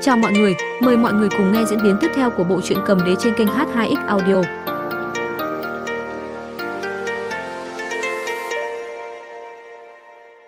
Chào mọi người, mời mọi người cùng nghe diễn biến tiếp theo của bộ truyện cầm đế trên kênh H2X Audio.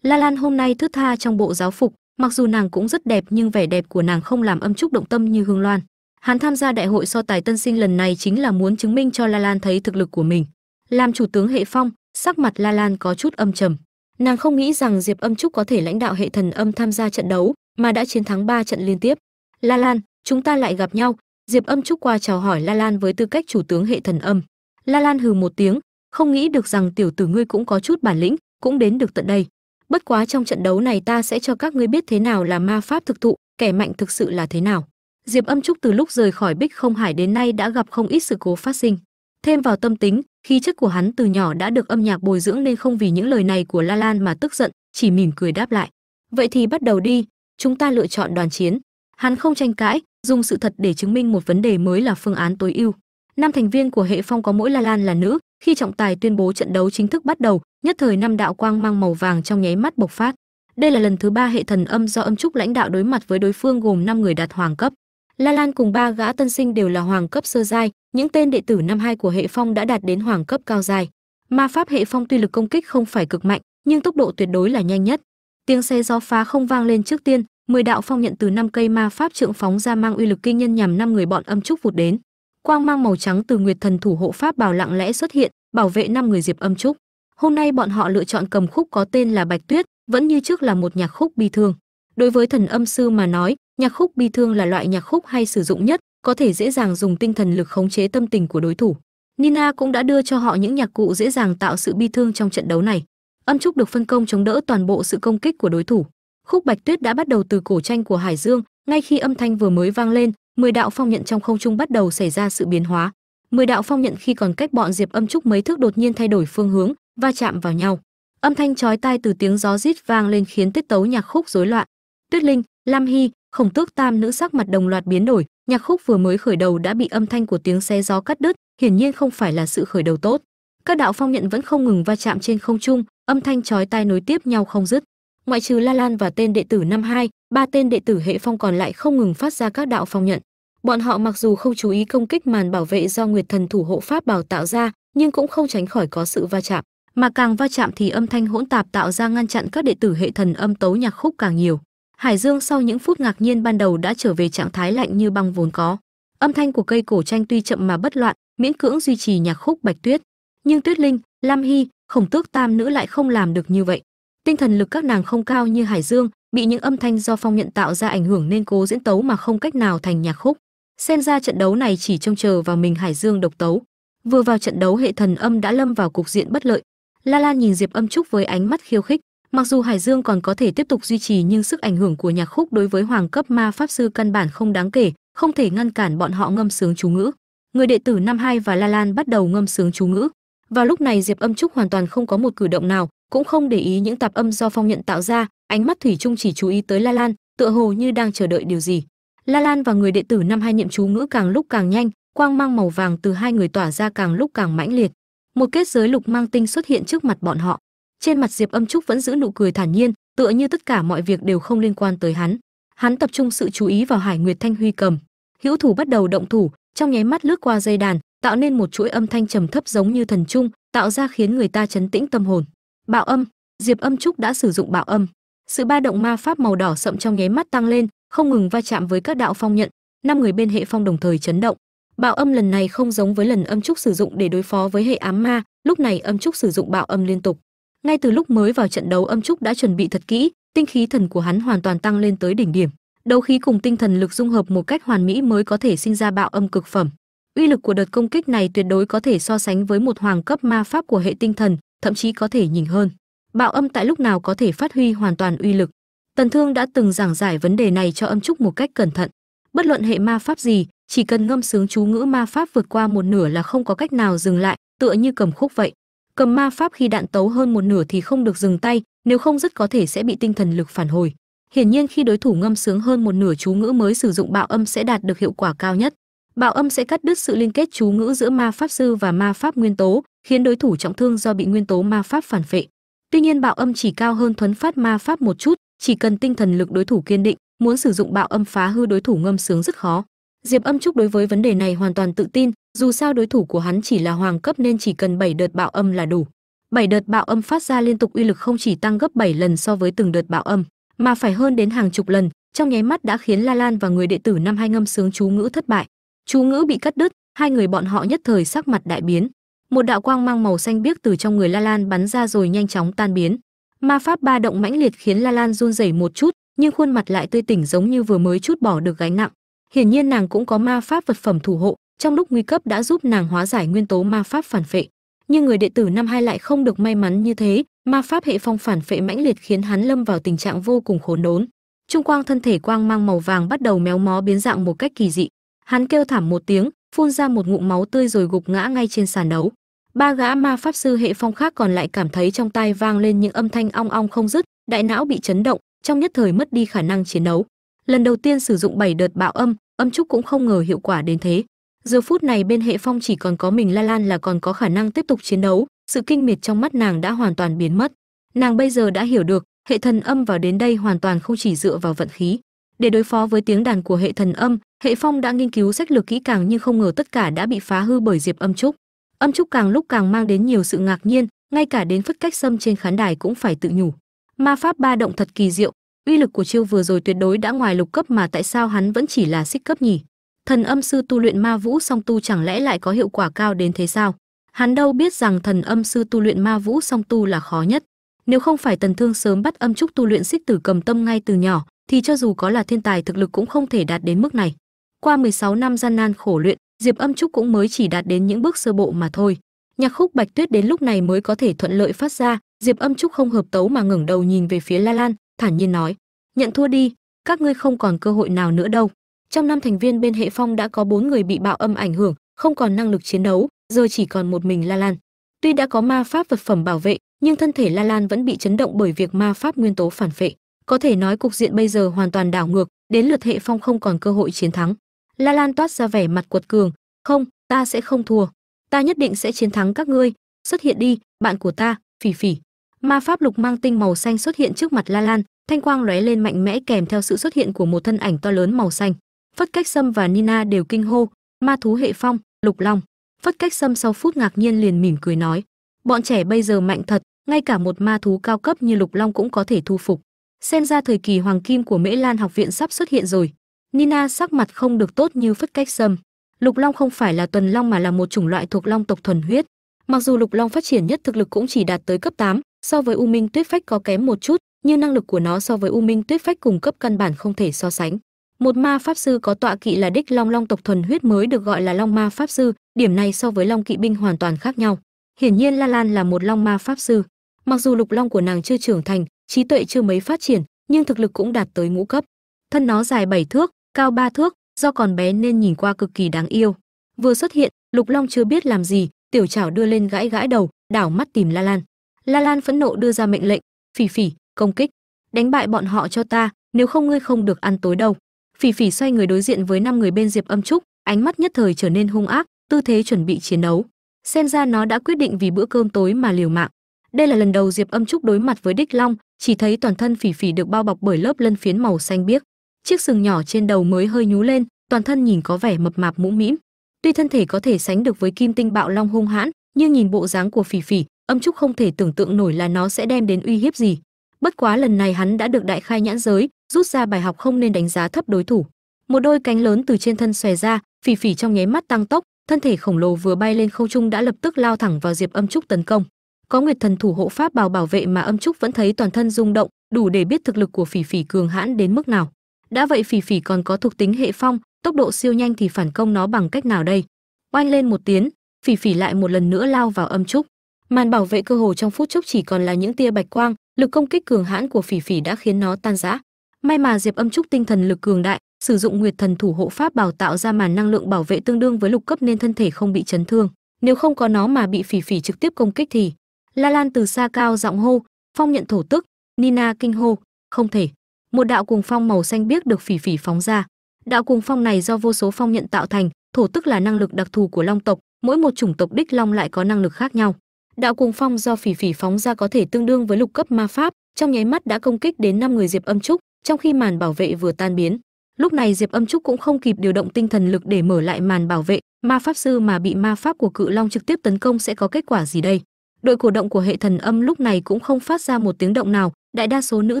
La Lan hôm nay thướt tha trong bộ giáo phục, mặc dù nàng cũng rất đẹp nhưng vẻ đẹp của nàng không làm âm trúc động tâm như Hương Loan. Hắn tham gia đại hội so tài tân sinh lần này chính là muốn chứng minh cho La Lan thấy thực lực của mình. Làm chủ tướng hệ phong, sắc mặt La Lan có chút âm trầm. Nàng không nghĩ rằng Diệp Âm Trúc có thể lãnh đạo hệ thần âm tham gia trận đấu, mà đã chiến thắng 3 trận liên tiếp. La Lan, chúng ta lại gặp nhau. Diệp Âm Trúc qua chào hỏi La Lan với tư cách chủ tướng hệ thần âm. La Lan hừ một tiếng, không nghĩ được rằng tiểu tử ngươi cũng có chút bản lĩnh, cũng đến được tận đây. Bất quá trong trận đấu này ta sẽ cho các ngươi biết thế nào là ma pháp thực thụ, kẻ mạnh thực sự là thế nào. Diệp Âm Trúc từ lúc rời khỏi Bích Không Hải đến nay đã gặp không ít sự cố phát sinh. Thêm vào tâm tính, khí chất của hắn từ nhỏ đã được âm nhạc bồi dưỡng nên không vì những lời này của La Lan mà tức giận, chỉ mỉm cười đáp lại. Vậy thì bắt đầu đi, chúng ta lựa chọn đoàn chiến. Hắn không tranh cãi, dùng sự thật để chứng minh một vấn đề mới là phương án tối ưu. Năm thành viên của hệ phong có mỗi La Lan là nữ, khi trọng tài tuyên bố trận đấu chính thức bắt đầu, nhất thời năm đạo quang mang màu vàng trong nháy mắt bộc phát. Đây là lần thứ ba hệ thần âm do âm trúc lãnh đạo đối mặt với đối phương gồm 5 người đạt hoàng cấp. La Lan cùng ba gã tân sinh đều là hoàng cấp sơ giai, những tên đệ tử năm hai của hệ phong đã đạt đến hoàng cấp cao giai. Ma pháp hệ phong tuy lực công kích không phải cực mạnh, nhưng tốc độ tuyệt đối là nhanh nhất. Tiếng xe gió phá không vang lên trước tiên, mười đạo phong nhận từ năm cây ma pháp trượng phóng ra mang uy lực kinh nhân nhằm năm người bọn âm trúc vụt đến. Quang mang màu trắng từ Nguyệt Thần thủ hộ pháp bảo lặng lẽ xuất hiện, bảo vệ năm người Diệp Âm Trúc. Hôm nay bọn họ lựa chọn cầm khúc có tên là Bạch Tuyết, vẫn như trước là một nhạc khúc bi thương. Đối với thần âm sư mà nói, nhạc khúc bi thương là loại nhạc khúc hay sử dụng nhất, có thể dễ dàng dùng tinh thần lực khống chế tâm tình của đối thủ. Nina cũng đã đưa cho họ những nhạc cụ dễ dàng tạo sự bi thương trong trận đấu này. Âm Trúc được phân công chống đỡ toàn bộ sự công kích của đối thủ. Khúc Bạch Tuyết đã bắt đầu từ cổ tranh của Hải Dương, ngay khi âm thanh vừa mới vang lên, mười đạo phong nhận trong không trung bắt đầu xảy ra sự biến hóa. Mười đạo phong nhận khi còn cách bọn Diệp Âm Trúc mấy thước đột nhiên thay đổi phương hướng, va chạm vào nhau. Âm thanh chói tai từ tiếng gió rít vang lên khiến tiết tấu nhạc khúc rối loạn. Tuyết Linh, Lam Hy, Khổng Tước Tam nữ sắc mặt đồng loạt biến đổi, nhạc khúc vừa mới khởi đầu đã bị âm thanh của tiếng xe gió cắt đứt, hiển nhiên không phải là sự khởi đầu tốt. Các đạo phong nhận vẫn không ngừng va chạm trên không trung, âm thanh chói tai nối tiếp nhau không dứt. Ngoại trừ La Lan và tên đệ tử năm hai, ba tên đệ tử hệ phong còn lại không ngừng phát ra các đạo phong nhận. Bọn họ mặc dù không chú ý công kích màn bảo vệ do Nguyệt Thần thủ hộ pháp bảo tạo ra, nhưng cũng không tránh khỏi có sự va chạm, mà càng va chạm thì âm thanh hỗn tạp tạo ra ngăn chặn các đệ tử hệ thần âm tấu nhạc khúc càng nhiều. Hải Dương sau những phút ngạc nhiên ban đầu đã trở về trạng thái lạnh như băng vốn có. Âm thanh của cây cổ tranh tuy chậm mà bất loạn, miễn cưỡng duy trì nhạc khúc Bạch Tuyết, nhưng Tuyết Linh, Lam Hy, Khổng Tước Tam nữ lại không làm được như vậy. Tinh thần lực các nàng không cao như Hải Dương, bị những âm thanh do phong nhận tạo ra ảnh hưởng nên cố diễn tấu mà không cách nào thành nhạc khúc. Xem ra trận đấu này chỉ trông chờ vào mình Hải Dương độc tấu. Vừa vào trận đấu hệ thần âm đã lâm vào cục diện bất lợi. La Lan nhìn Diệp Âm Trúc với ánh mắt khiêu khích, Mặc dù Hải Dương còn có thể tiếp tục duy trì nhưng sức ảnh hưởng của nhạc khúc đối với hoàng cấp ma pháp sư căn bản không đáng kể, không thể ngăn cản bọn họ ngâm sướng chú ngữ. Người đệ tử năm hai và La Lan bắt đầu ngâm sướng chú ngữ. Vào lúc này Diệp Âm Trúc hoàn toàn không có một cử động nào, cũng không để ý những tạp âm do phong nhận tạo ra, ánh mắt thủy chung chỉ chú ý tới La Lan, tựa hồ như đang chờ đợi điều gì. La Lan và người đệ tử năm hai niệm chú ngữ càng lúc càng nhanh, quang mang màu vàng từ hai người tỏa ra càng lúc càng mãnh liệt. Một kết giới lục mang tinh xuất hiện trước mặt bọn họ trên mặt diệp âm trúc vẫn giữ nụ cười thản nhiên tựa như tất cả mọi việc đều không liên quan tới hắn hắn tập trung sự chú ý vào hải nguyệt thanh huy cầm hữu thủ bắt đầu động thủ trong nháy mắt lướt qua dây đàn tạo nên một chuỗi âm thanh trầm thấp giống như thần trung tạo ra khiến người ta chấn tĩnh tâm hồn bạo âm. Diệp âm trúc đã sử dụng bạo âm. Sự ba động ma pháp màu đỏ sậm trong nháy mắt tăng lên, không ngừng va chạm với các đạo phong nhận. Năm người bên hệ phong đồng thời chấn động. Bạo âm lần này không giống với lần âm trúc sử dụng để đối phó với hệ ám ma, lúc này âm trúc sử dụng bạo âm liên tục. Ngay từ lúc mới vào trận đấu âm trúc đã chuẩn bị thật kỹ, tinh khí thần của hắn hoàn toàn tăng lên tới đỉnh điểm. Đấu khí cùng tinh thần lực dung hợp một cách hoàn mỹ mới có thể sinh ra bạo âm cực phẩm. Uy lực của đợt công kích này tuyệt đối có thể so sánh với một hoàng cấp ma pháp của hệ tinh thần thậm chí có thể nhìn hơn. Bạo âm tại lúc nào có thể phát huy hoàn toàn uy lực. Tần thương đã từng giảng giải vấn đề này cho âm trúc một cách cẩn thận. Bất luận hệ ma pháp gì, chỉ cần ngâm sướng chú ngữ ma pháp vượt qua một nửa là không có cách nào dừng lại, tựa như cầm khúc vậy. Cầm ma pháp khi đạn tấu hơn một nửa thì không được dừng tay, nếu không rất có thể sẽ bị tinh thần lực phản hồi. Hiển nhiên khi đối thủ ngâm sướng hơn một nửa chú ngữ mới sử dụng bạo âm sẽ đạt được hiệu quả cao nhất. Bạo âm sẽ cắt đứt sự liên kết chú ngữ giữa ma pháp sư và ma pháp nguyên tố khiến đối thủ trọng thương do bị nguyên tố ma pháp phản phệ. Tuy nhiên, bạo âm chỉ cao hơn thuấn phát ma pháp một chút, chỉ cần tinh thần lực đối thủ kiên định, muốn sử dụng bạo âm phá hư đối thủ ngâm sướng rất khó. Diệp âm trúc đối với vấn đề này hoàn toàn tự tin, dù sao đối thủ của hắn chỉ là hoàng cấp nên chỉ cần 7 đợt bạo âm là đủ. 7 đợt bạo âm phát ra liên tục uy lực không chỉ tăng gấp 7 lần so với từng đợt bạo âm, mà phải hơn đến hàng chục lần, trong nháy mắt đã khiến la lan và người đệ tử năm hai ngâm sướng chú ngữ thất bại. Chú ngữ bị cắt đứt, hai người bọn họ nhất thời sắc mặt đại biến một đạo quang mang màu xanh biếc từ trong người la lan bắn ra rồi nhanh chóng tan biến. Ma pháp ba động mãnh liệt khiến la lan run rẩy một chút, nhưng khuôn mặt lại tươi tỉnh giống như vừa mới chút bỏ được gánh nặng. Hiển nhiên nàng cũng có ma pháp vật phẩm thủ hộ, trong lúc nguy cấp đã giúp nàng hóa giải nguyên tố ma pháp phản phệ. Nhưng người đệ tử năm hai lại không được may mắn như thế, ma pháp hệ phong phản phệ mãnh liệt khiến hắn lâm vào tình trạng vô cùng khốn đốn. Trung quang thân thể quang mang màu vàng bắt đầu méo mó biến dạng một cách kỳ dị. Hắn kêu thảm một tiếng, phun ra một ngụm máu tươi rồi gục ngã ngay trên sàn đấu ba gã ma pháp sư hệ phong khác còn lại cảm thấy trong tai vang lên những âm thanh ong ong không dứt, đại não bị chấn động, trong nhất thời mất đi khả năng chiến đấu. Lần đầu tiên sử dụng bảy đợt bạo âm âm trúc cũng không ngờ hiệu quả đến thế. Giờ phút này bên hệ phong chỉ còn có mình la lan là còn có khả năng tiếp tục chiến đấu, sự kinh miệt trong mắt nàng đã hoàn toàn biến mất. Nàng bây giờ đã hiểu được, hệ thần âm vào đến đây hoàn toàn không chỉ dựa vào vận khí. Để đối phó với tiếng đàn của hệ thần âm, hệ phong đã nghiên cứu sách lược kỹ càng nhưng không ngờ tất cả đã bị phá hư bởi diệp âm trúc âm trúc càng lúc càng mang đến nhiều sự ngạc nhiên, ngay cả đến phất cách xâm trên khán đài cũng phải tự nhủ. Ma pháp ba động thật kỳ diệu, uy lực của chiêu vừa rồi tuyệt đối đã ngoài lục cấp mà tại sao hắn vẫn chỉ là xích cấp nhỉ? Thần âm sư tu luyện ma vũ song tu chẳng lẽ lại có hiệu quả cao đến thế sao? Hắn đâu biết rằng thần âm sư tu luyện ma vũ song tu là khó nhất. Nếu không phải tần thương sớm bắt âm trúc tu luyện xích tử cầm tâm ngay từ nhỏ, thì cho dù có là thiên tài thực lực cũng không thể đạt đến mức này. Qua 16 năm gian nan khổ luyện diệp âm trúc cũng mới chỉ đạt đến những bước sơ bộ mà thôi. Nhạc khúc bạch tuyết đến lúc này mới có thể thuận lợi phát ra. Diệp âm trúc không hợp tấu mà ngẩng đầu nhìn về phía la lan, thản nhiên nói, nhận thua đi, các ngươi không còn cơ hội nào nữa đâu. Trong năm thành viên bên hệ phong đã có bốn người bị bạo âm ảnh hưởng, không còn năng lực chiến đấu, giờ chỉ còn một mình la lan. Tuy đã có ma pháp vật phẩm bảo vệ, nhưng thân thể la lan vẫn bị chấn động bởi việc ma pháp nguyên tố phản phệ. Có thể nói cục diện bây giờ hoàn toàn đảo ngược, đến lượt hệ phong không còn cơ hội chiến thắng la lan toát ra vẻ mặt quật cường. Không, ta sẽ không thua. Ta nhất định sẽ chiến thắng các ngươi. Xuất hiện đi, bạn của ta, phỉ phỉ. Ma pháp lục mang tinh màu xanh xuất hiện trước mặt la lan. Thanh quang lóe lên mạnh mẽ kèm theo sự xuất hiện của một thân ảnh to lớn màu xanh. Phất cách sâm và nina đều kinh hô. Ma thú hệ phong, lục long. Phất cách sâm sau phút ngạc nhiên liền mỉm cười nói. Bọn trẻ bây giờ mạnh thật, ngay cả một ma thú cao cấp như lục long cũng có thể thu phục. Xem ra thời kỳ hoàng kim của mễ lan học viện sắp xuất hiện rồi nina sắc mặt không được tốt như phất cách sâm. Lục long không phải là tuần long mà là một chủng loại thuộc long tộc thuần huyết. Mặc dù lục long phát triển nhất thực lực cũng chỉ đạt tới cấp 8, so với u minh tuyết phách có kém một chút nhưng năng lực của nó so với u minh tuyết phách cùng cấp căn bản không thể so sánh. Một ma pháp sư có tọa kỵ là đích long long tộc thuần huyết mới được gọi là long ma pháp sư điểm này so với long kỵ binh hoàn toàn khác nhau. Hiển nhiên la lan là một long ma pháp sư. Mặc dù lục long của nàng chưa trưởng thành trí tuệ chưa mấy phát triển nhưng thực lực cũng đạt tới ngũ cấp. Thân nó dài 7 thước cao ba thước, do còn bé nên nhìn qua cực kỳ đáng yêu. Vừa xuất hiện, lục long chưa biết làm gì, tiểu chảo đưa lên gãi gãi đầu, đảo mắt tìm la lan. La lan phẫn nộ đưa ra mệnh lệnh, phỉ phỉ, công kích, đánh bại bọn họ cho ta, nếu không ngươi không được ăn tối đâu. Phỉ phỉ xoay người đối diện với năm người bên diệp âm trúc, ánh mắt nhất thời trở nên hung ác, tư thế chuẩn bị chiến đấu. Xem ra nó đã quyết định vì bữa cơm tối mà liều mạng. Đây là lần đầu diệp âm trúc đối mặt với đích long, chỉ thấy toàn thân phỉ phỉ được bao bọc bởi lớp lân phiến màu xanh biếc chiếc sừng nhỏ trên đầu mới hơi nhú lên, toàn thân nhìn có vẻ mập mạp mũm mĩm. Tuy thân thể có thể sánh được với kim tinh bạo long hung hãn, nhưng nhìn bộ dáng của phỉ phỉ, âm trúc không thể tưởng tượng nổi là nó sẽ đem đến uy hiếp gì. Bất quá lần này hắn đã được đại khai nhãn giới, rút ra bài học không nên đánh giá thấp đối thủ. Một đôi cánh lớn từ trên thân xòe ra, phỉ phỉ trong nháy mắt tăng tốc, thân thể khổng lồ vừa bay lên không trung đã lập tức lao thẳng vào diệp âm trúc tấn công. Có nguyệt thần thủ hộ pháp bào bảo vệ mà âm trúc vẫn thấy toàn thân rung động, đủ để biết thực lực của phỉ phỉ cường hãn đến mức nào đã vậy phỉ phỉ còn có thuộc tính hệ phong, tốc độ siêu nhanh thì phản công nó bằng cách nào đây? Oanh lên một tiếng, phỉ phỉ lại một lần nữa lao vào âm trúc. Màn bảo vệ cơ hồ trong phút chốc chỉ còn là những tia bạch quang, lực công kích cường hãn của phỉ phỉ đã khiến nó tan rã. May mà diệp âm trúc tinh thần lực cường đại, sử dụng nguyệt thần thủ hộ pháp bảo tạo ra màn năng lượng bảo vệ tương đương với lục cấp nên thân thể không bị chấn thương. Nếu không có nó mà bị phỉ phỉ trực tiếp công kích thì la lan từ xa cao giọng hô, phong nhận thổ tức, nina kinh hô, không thể một đạo cuồng phong màu xanh biếc được phỉ phỉ phóng ra. Đạo cuồng phong này do vô số phong nhận tạo thành, thổ tức là năng lực đặc thù của long tộc, mỗi một chủng tộc đích long lại có năng lực khác nhau. Đạo cuồng phong do phỉ phỉ phóng ra có thể tương đương với lục cấp ma pháp, trong nháy mắt đã công kích đến năm người diệp âm trúc, trong khi màn bảo vệ vừa tan biến. Lúc này diệp âm trúc cũng không kịp điều động tinh thần lực để mở lại màn bảo vệ, ma pháp sư mà bị ma pháp của cự long trực tiếp tấn công sẽ có kết quả gì đây? Đội cổ động của hệ thần âm lúc này cũng không phát ra một tiếng động nào đại đa số nữ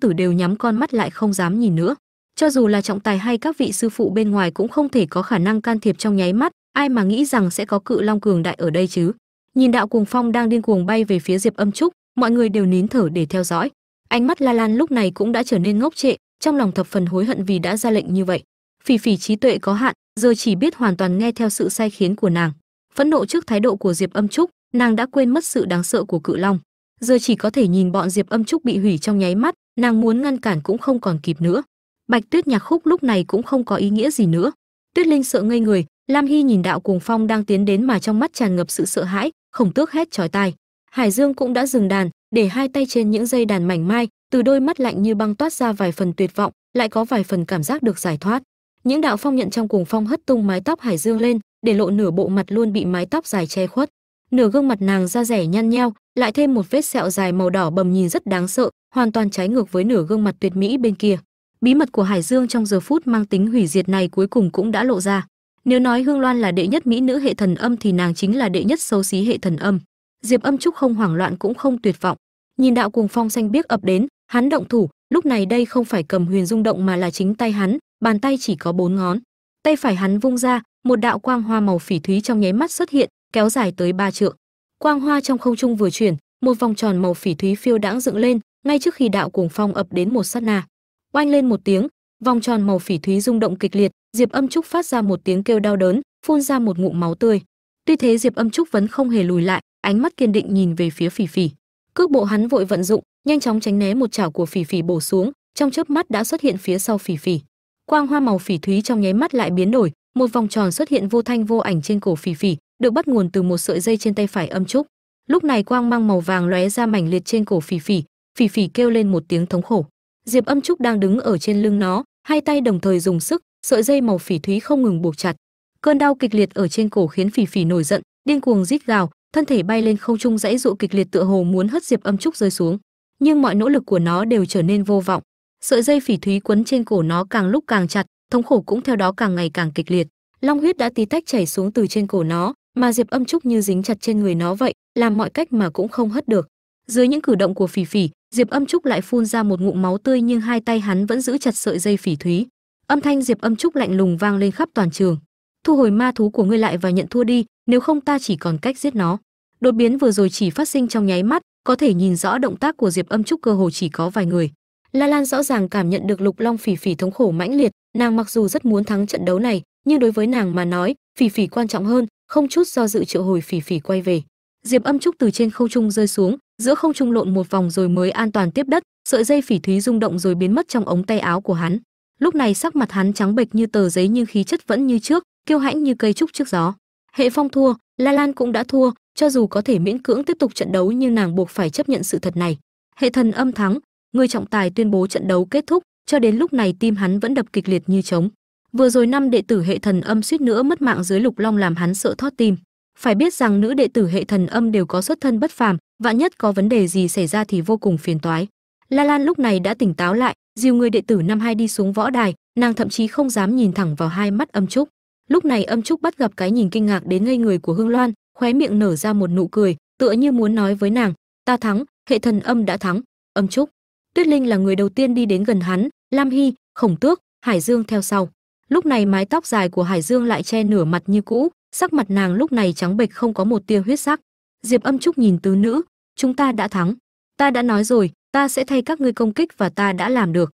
tử đều nhắm con mắt lại không dám nhìn nữa. Cho dù là trọng tài hay các vị sư phụ bên ngoài cũng không thể có khả năng can thiệp trong nháy mắt, ai mà nghĩ rằng sẽ có cự long cường đại ở đây chứ? Nhìn đạo cuồng phong đang điên cuồng bay về phía diệp âm trúc, mọi người đều nín thở để theo dõi. Ánh mắt la lan lúc này cũng đã trở nên ngốc trệ, trong lòng thập phần hối hận vì đã ra lệnh như vậy. Phỉ phỉ trí tuệ có hạn, giờ chỉ biết hoàn toàn nghe theo sự sai khiến của nàng. Phẫn nộ trước thái độ của diệp âm trúc, nàng đã quên mất sự đáng sợ của cự long giờ chỉ có thể nhìn bọn diệp âm trúc bị hủy trong nháy mắt, nàng muốn ngăn cản cũng không còn kịp nữa. Bạch tuyết nhạc khúc lúc này cũng không có ý nghĩa gì nữa. Tuyết linh sợ ngây người, lam hy nhìn đạo cuồng phong đang tiến đến mà trong mắt tràn ngập sự sợ hãi khổng tước hét chói tai. Hải dương cũng đã dừng đàn, để hai tay trên những dây đàn mảnh mai, từ đôi mắt lạnh như băng toát ra vài phần tuyệt vọng, lại có vài phần cảm giác được giải thoát. Những đạo phong nhận trong cuồng phong hất tung mái tóc hải dương lên, để lộ nửa bộ mặt luôn bị mái tóc dài che khuất nửa gương mặt nàng da rẻ nhăn nheo, lại thêm một vết sẹo dài màu đỏ bầm nhìn rất đáng sợ, hoàn toàn trái ngược với nửa gương mặt tuyệt mỹ bên kia. Bí mật của hải dương trong giờ phút mang tính hủy diệt này cuối cùng cũng đã lộ ra. Nếu nói hương loan là đệ nhất mỹ nữ hệ thần âm thì nàng chính là đệ nhất xấu xí hệ thần âm. Diệp âm trúc không hoảng loạn cũng không tuyệt vọng. Nhìn đạo cuồng phong xanh biếc ập đến, hắn động thủ, lúc này đây không phải cầm huyền rung động mà là chính tay hắn, bàn tay chỉ có bốn ngón. Tay phải hắn vung ra, một đạo quang hoa màu phỉ thúy trong nháy mắt xuất hiện kéo dài tới ba trượng. Quang hoa trong không trung vừa chuyển, một vòng tròn màu phỉ thúy phiêu đãng dựng lên, ngay trước khi đạo cuồng phong ập đến một sát na. Oanh lên một tiếng, vòng tròn màu phỉ thúy rung động kịch liệt, diệp âm trúc phát ra một tiếng kêu đau đớn, phun ra một ngụm máu tươi. Tuy thế diệp âm trúc vẫn không hề lùi lại, ánh mắt kiên định nhìn về phía phỉ phỉ. Cước bộ hắn vội vận dụng, nhanh chóng tránh né một chảo của phỉ phỉ bổ xuống, trong chớp mắt đã xuất hiện phía sau phỉ phỉ. Quang hoa màu phỉ thúy trong nháy mắt lại biến đổi, một vòng tròn xuất hiện vô thanh vô ảnh trên cổ phỉ phỉ được bắt nguồn từ một sợi dây trên tay phải âm trúc. Lúc này quang mang màu vàng lóe ra mảnh liệt trên cổ phỉ phỉ phỉ phỉ kêu lên một tiếng thống khổ. Diệp âm trúc đang đứng ở trên lưng nó, hai tay đồng thời dùng sức, sợi dây màu phỉ thúy không ngừng buộc chặt. Cơn đau kịch liệt ở trên cổ khiến phỉ phỉ nổi giận, điên cuồng rít gào, thân thể bay lên không trung dãy dụ kịch liệt tựa hồ muốn hất diệp âm trúc rơi xuống. Nhưng mọi nỗ lực của nó đều trở nên vô vọng. Sợi dây phỉ thúy quấn trên cổ nó càng lúc càng chặt, thống khổ cũng theo đó càng ngày càng kịch liệt. Long huyết đã tí tách chảy xuống từ trên cổ nó mà diệp âm trúc như dính chặt trên người nó vậy, làm mọi cách mà cũng không hất được. Dưới những cử động của phỉ phỉ, diệp âm trúc lại phun ra một ngụm máu tươi nhưng hai tay hắn vẫn giữ chặt sợi dây phỉ thúy. Âm thanh diệp âm trúc lạnh lùng vang lên khắp toàn trường. Thu hồi ma thú của ngươi lại và nhận thua đi, nếu không ta chỉ còn cách giết nó. Đột biến vừa rồi chỉ phát sinh trong nháy mắt, có thể nhìn rõ động tác của diệp âm trúc cơ hồ chỉ có vài người. La lan rõ ràng cảm nhận được lục long phỉ phỉ thống khổ mãnh liệt, nàng mặc dù rất muốn thắng trận đấu này, nhưng đối với nàng mà nói, phỉ phỉ quan trọng hơn không chút do dự triệu hồi phỉ phỉ quay về. Diệp âm trúc từ trên không trung rơi xuống, giữa không trung lộn một vòng rồi mới an toàn tiếp đất, sợi dây phỉ thúy rung động rồi biến mất trong ống tay áo của hắn. Lúc này sắc mặt hắn trắng bệch như tờ giấy nhưng khí chất vẫn như trước, kiêu hãnh như cây trúc trước gió. Hệ phong thua, la lan cũng đã thua, cho dù có thể miễn cưỡng tiếp tục trận đấu nhưng nàng buộc phải chấp nhận sự thật này. Hệ thần âm thắng, người trọng tài tuyên bố trận đấu kết thúc, cho đến lúc này tim hắn vẫn đập kịch liệt như trống vừa rồi năm đệ tử hệ thần âm suýt nữa mất mạng dưới lục long làm hắn sợ thót tim. Phải biết rằng nữ đệ tử hệ thần âm đều có xuất thân bất phàm, vạn nhất có vấn đề gì xảy ra thì vô cùng phiền toái. La lan lúc này đã tỉnh táo lại, dìu người đệ tử năm hai đi xuống võ đài, nàng thậm chí không dám nhìn thẳng vào hai mắt âm trúc. Lúc này âm trúc bắt gặp cái nhìn kinh ngạc đến ngây người của hương loan, khóe miệng nở ra một nụ cười, tựa như muốn nói với nàng, ta thắng, hệ thần âm đã thắng. Âm trúc. Tuyết linh là người đầu tiên đi đến gần hắn, lam hy, khổng tước, hải dương theo sau lúc này mái tóc dài của hải dương lại che nửa mặt như cũ, sắc mặt nàng lúc này trắng bệch không có một tia huyết sắc. Diệp âm trúc nhìn tứ nữ, chúng ta đã thắng. Ta đã nói rồi, ta sẽ thay các ngươi công kích và ta đã làm được.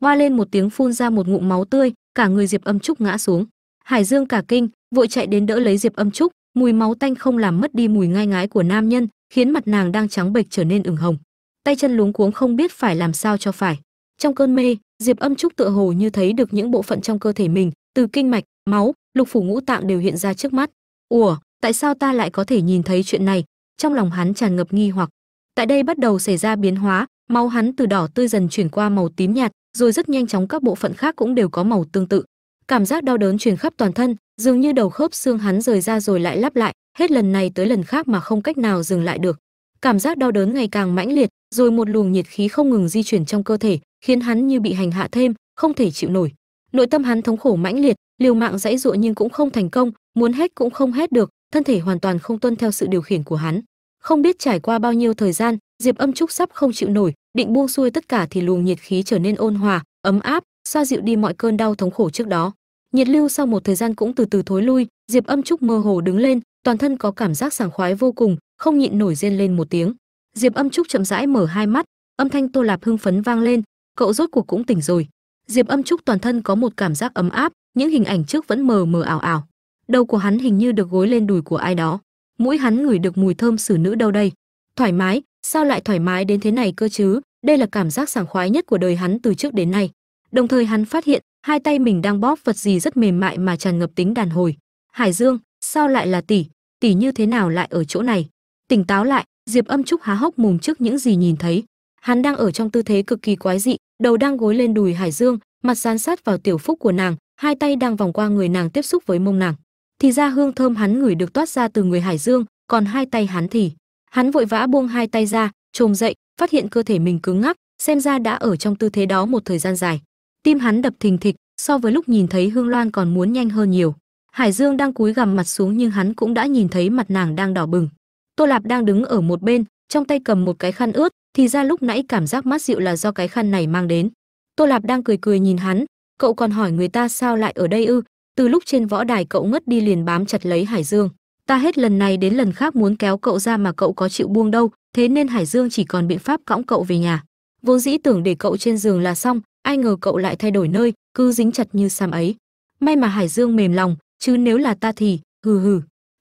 Hoa lên một tiếng phun ra một ngụm máu tươi, cả người diệp âm trúc ngã xuống. Hải dương cả kinh, vội chạy đến đỡ lấy diệp âm trúc, mùi máu tanh không làm mất đi mùi ngai ngái của nam nhân, khiến mặt nàng đang trắng bệch trở nên ửng hồng. Tay chân luống cuống không biết phải làm sao cho phải. Trong cơn mê diệp âm trúc tựa hồ như thấy được những bộ phận trong cơ thể mình, từ kinh mạch, máu, lục phủ ngũ tạng đều hiện ra trước mắt. Ủa, tại sao ta lại có thể nhìn thấy chuyện này? Trong lòng hắn tràn ngập nghi hoặc. Tại đây bắt đầu xảy ra biến hóa, máu hắn từ đỏ tươi dần chuyển qua màu tím nhạt, rồi rất nhanh chóng các bộ phận khác cũng đều có màu tương tự. Cảm giác đau đớn truyền khắp toàn thân, dường như đầu khớp xương hắn rời ra rồi lại lắp lại, hết lần này tới lần khác mà không cách nào dừng lại được. Cảm giác đau đớn ngày càng mãnh liệt, rồi một luồng nhiệt khí không ngừng di chuyển trong cơ thể khiến hắn như bị hành hạ thêm, không thể chịu nổi. Nội tâm hắn thống khổ mãnh liệt, liều mạng dãy dụa nhưng cũng không thành công, muốn hét cũng không hét được, thân thể hoàn toàn không tuân theo sự điều khiển của hắn. Không biết trải qua bao nhiêu thời gian, diệp âm trúc sắp không chịu nổi, định buông xuôi tất cả thì luồng nhiệt khí trở nên ôn hòa, ấm áp, xoa dịu đi mọi cơn đau thống khổ trước đó. Nhiệt lưu sau một thời gian cũng từ từ thối lui, diệp âm trúc mơ hồ đứng lên, toàn thân có cảm giác sảng khoái vô cùng, không nhịn nổi rên lên một tiếng. Diệp âm trúc chậm rãi mở hai mắt, âm thanh tô lạp hưng phấn vang lên cậu rốt cuộc cũng tỉnh rồi. Diệp âm trúc toàn thân có một cảm giác ấm áp, những hình ảnh trước vẫn mờ mờ ảo ảo. Đầu của hắn hình như được gối lên đùi của ai đó. Mũi hắn ngửi được mùi thơm xử nữ đâu đây? Thoải mái, sao lại thoải mái đến thế này cơ chứ? Đây là cảm giác sảng khoái nhất của đời hắn từ trước đến nay. Đồng thời hắn phát hiện, hai tay mình đang bóp vật gì rất mềm mại mà tràn ngập tính đàn hồi. Hải dương, sao lại là tỷ? Tỷ như thế nào lại ở chỗ này? Tỉnh táo lại, diệp âm trúc há hốc mồm trước những gì nhìn thấy. Hắn đang ở trong tư thế cực kỳ quái dị đầu đang gối lên đùi hải dương, mặt dán sát vào tiểu phúc của nàng, hai tay đang vòng qua người nàng tiếp xúc với mông nàng. Thì ra hương thơm hắn ngửi được toát ra từ người hải dương, còn hai tay hắn thì. Hắn vội vã buông hai tay ra, trồm dậy, phát hiện cơ thể mình cứng ngắc, xem ra đã ở trong tư thế đó một thời gian dài. Tim hắn đập thình thịch, so với lúc nhìn thấy hương loan còn muốn nhanh hơn nhiều. Hải dương đang cúi gằm mặt xuống nhưng hắn cũng đã nhìn thấy mặt nàng đang đỏ bừng. Tô lạp đang đứng ở một bên, trong tay cầm một cái khăn ướt thì ra lúc nãy cảm giác mát dịu là do cái khăn này mang đến. Tô lạp đang cười cười nhìn hắn, cậu còn hỏi người ta sao lại ở đây ư? Từ lúc trên võ đài cậu ngất đi liền bám chặt lấy hải dương. Ta hết lần này đến lần khác muốn kéo cậu ra mà cậu có chịu buông đâu, thế nên hải dương chỉ còn biện pháp cõng cậu về nhà. Vốn dĩ tưởng để cậu trên giường là xong, ai ngờ cậu lại thay đổi nơi, cứ dính chặt như sam ấy. May mà hải dương mềm lòng, chứ nếu là ta thì, hừ hừ.